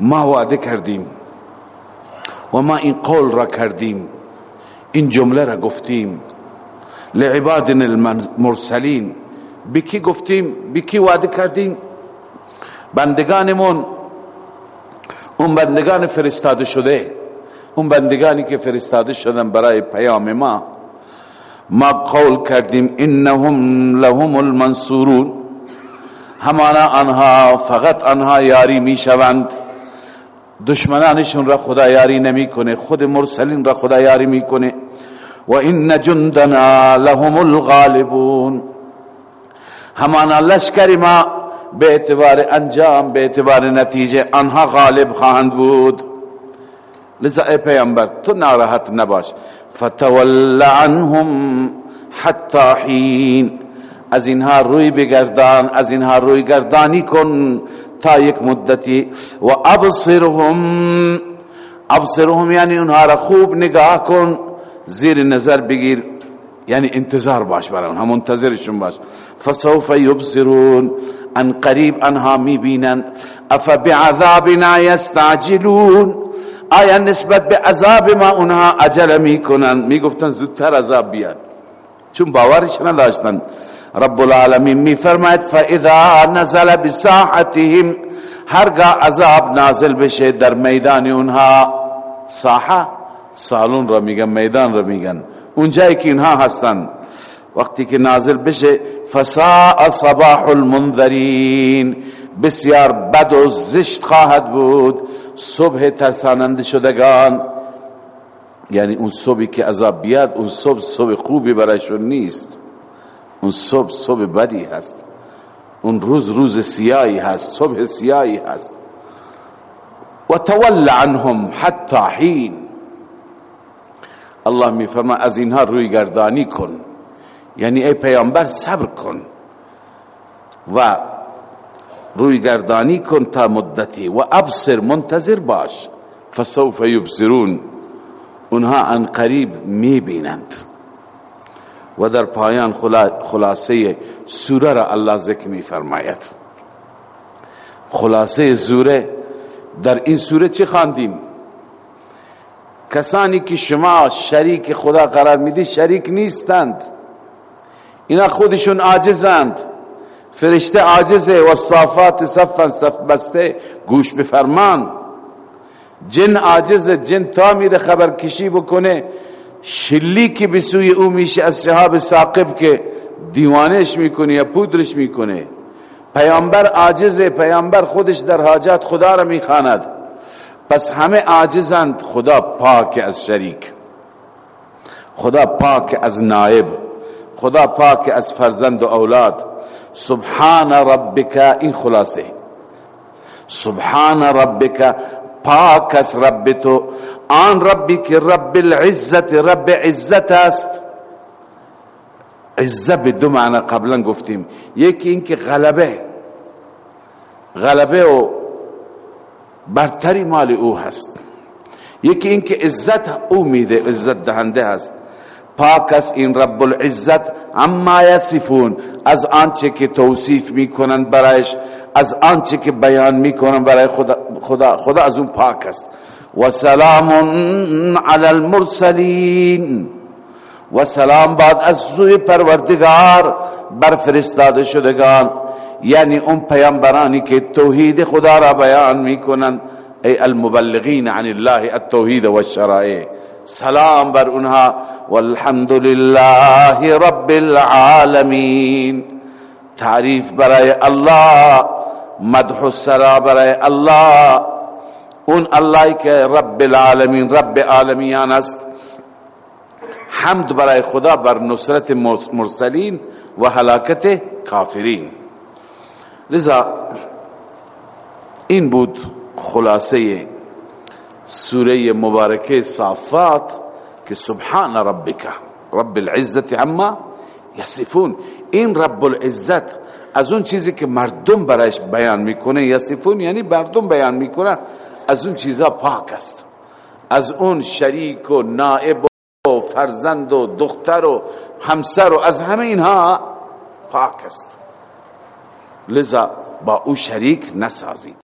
[SPEAKER 2] ما وعده کردیم. و ما این قول را کردیم. این جمله را گفتیم. لعبادنا المرسلین. بکی گفتیم بکی وعده کردیم. بندگانمون اون بندگان فرستاده شده. اون بندگانی که فرستاده شدن برای پیام ما. ما قول کردیم انهم لهم المنصورون. همانا آنها فقط آنها یاری می شوند دشمنانشون را خدا یاری نمی‌کنه خود مرسلین را خدا یاری می‌کنه. و این جندنا لهم الغالبون. همانا لشکر ما به اعتبار انجام به اعتبار نتیجه آنها غالب خواهند بود. لذا ای پیامبر تو ناراحت نباش. فتول عنهم حتی حین. از اینها روی بگردان از اینها روی گردانی کن تا یک مدتی. و ابصرهم ابصرهم یعنی اونها را خوب نگاه کن زیر نظر بگیر. یعنی انتظار باش برای اونها منتظرشون باش. فسوف یبصرون. ان قریب انها می‌بینند اف بعذابنا یستعجلون آیا نسبت به عذاب ما اونها عجله می‌کنن؟ می‌گفتن زودتر عذاب بیاد. چون باورش نداشتن رب العالمین می فرماید فاذا نزل بساحتهم هرگاه عذاب نازل بشه در میدان اونها ساحه سالون را میگن میدان را میگن. اونجایی که اینها هستن. وقتی که نازل بشه فساء صباح المنذرین. بسیار بد و زشت خواهد بود. صبح ترساننده شدگان. یعنی اون صبحی که عذاب بیاد اون صبح صبح خوبی برایشون نیست. اون صبح صبح بدی هست. اون روز روز سیاهی هست صبح سیاهی هست. و تول عنهم حتی حین. الله می فرما از اینها روی گردانی کن. یعنی ای پیامبر صبر کن و روی گردانی کن تا مدتی و ابصر منتظر باش. فسوف یبصرون. اونها ان قریب می بینند و در پایان خلاصه سوره را الله ذکر می فرماید خلاصه سوره در این سوره چی خواندیم؟ کسانی که شما شریک خدا قرار میدی شریک نیستند. اینا خودشون عاجزند. فرشته عاجزه و صافات صفا صف بسته گوش به فرمان جن عاجزه جن تا میره خبر کشی بکنه شلیکی به سوی او میشه از شهاب ساقب که دیوانش می‌کنه یا پودرش می‌کنه. پیامبر عاجزه پیامبر خودش در حاجات خدا را می‌خواند. پس همه عاجزند خدا پاک از شریک. خدا پاک از نائب. خدا پاک از فرزند و اولاد سبحان ربک این خلاصه. سبحان ربک پاک از رب تو. آن ربی که رب العزت رب عزت است. عزت به دو معنی قبلا گفتیم. یکی این که غلبه. غلبه و برتری مال او هست. یکی این که عزت او میده عزت دهنده هست. پاک است این رب العزت. اما یصفون از آنچه که توصیف می‌کنن برایش از آنچه که بیان می‌کنن برای خدا خدا, خدا از اون پاک است. و سلام علی المرسلین. و سلام بعد از سوی پروردگار بر فرستاده شدگان. یعنی اون پیامبرانی که توحید خدا را بیان می‌کنن ای المبلغین عن الله التوحید و الشرائع. سلام بر اونها. والحمد لله رب العالمین. تعریف برای الله مدح و سرا برای الله. اون اللهی که رب العالمین رب عالمیان است. حمد برای خدا بر نصرت مرسلین و هلاکت کافرین. لذا این بود خلاصه سوره مبارکه صافات که سبحان ربک. رب العزت عما یصفون. این رب العزت از اون چیزی که مردم برایش بیان می‌کنه یصفون یعنی مردم بیان می‌کنه از اون چیزا پاک است. از اون شریک و نائب و فرزند و دختر و همسر و از همه اینها پاک است. لذا با او شریک نسازید.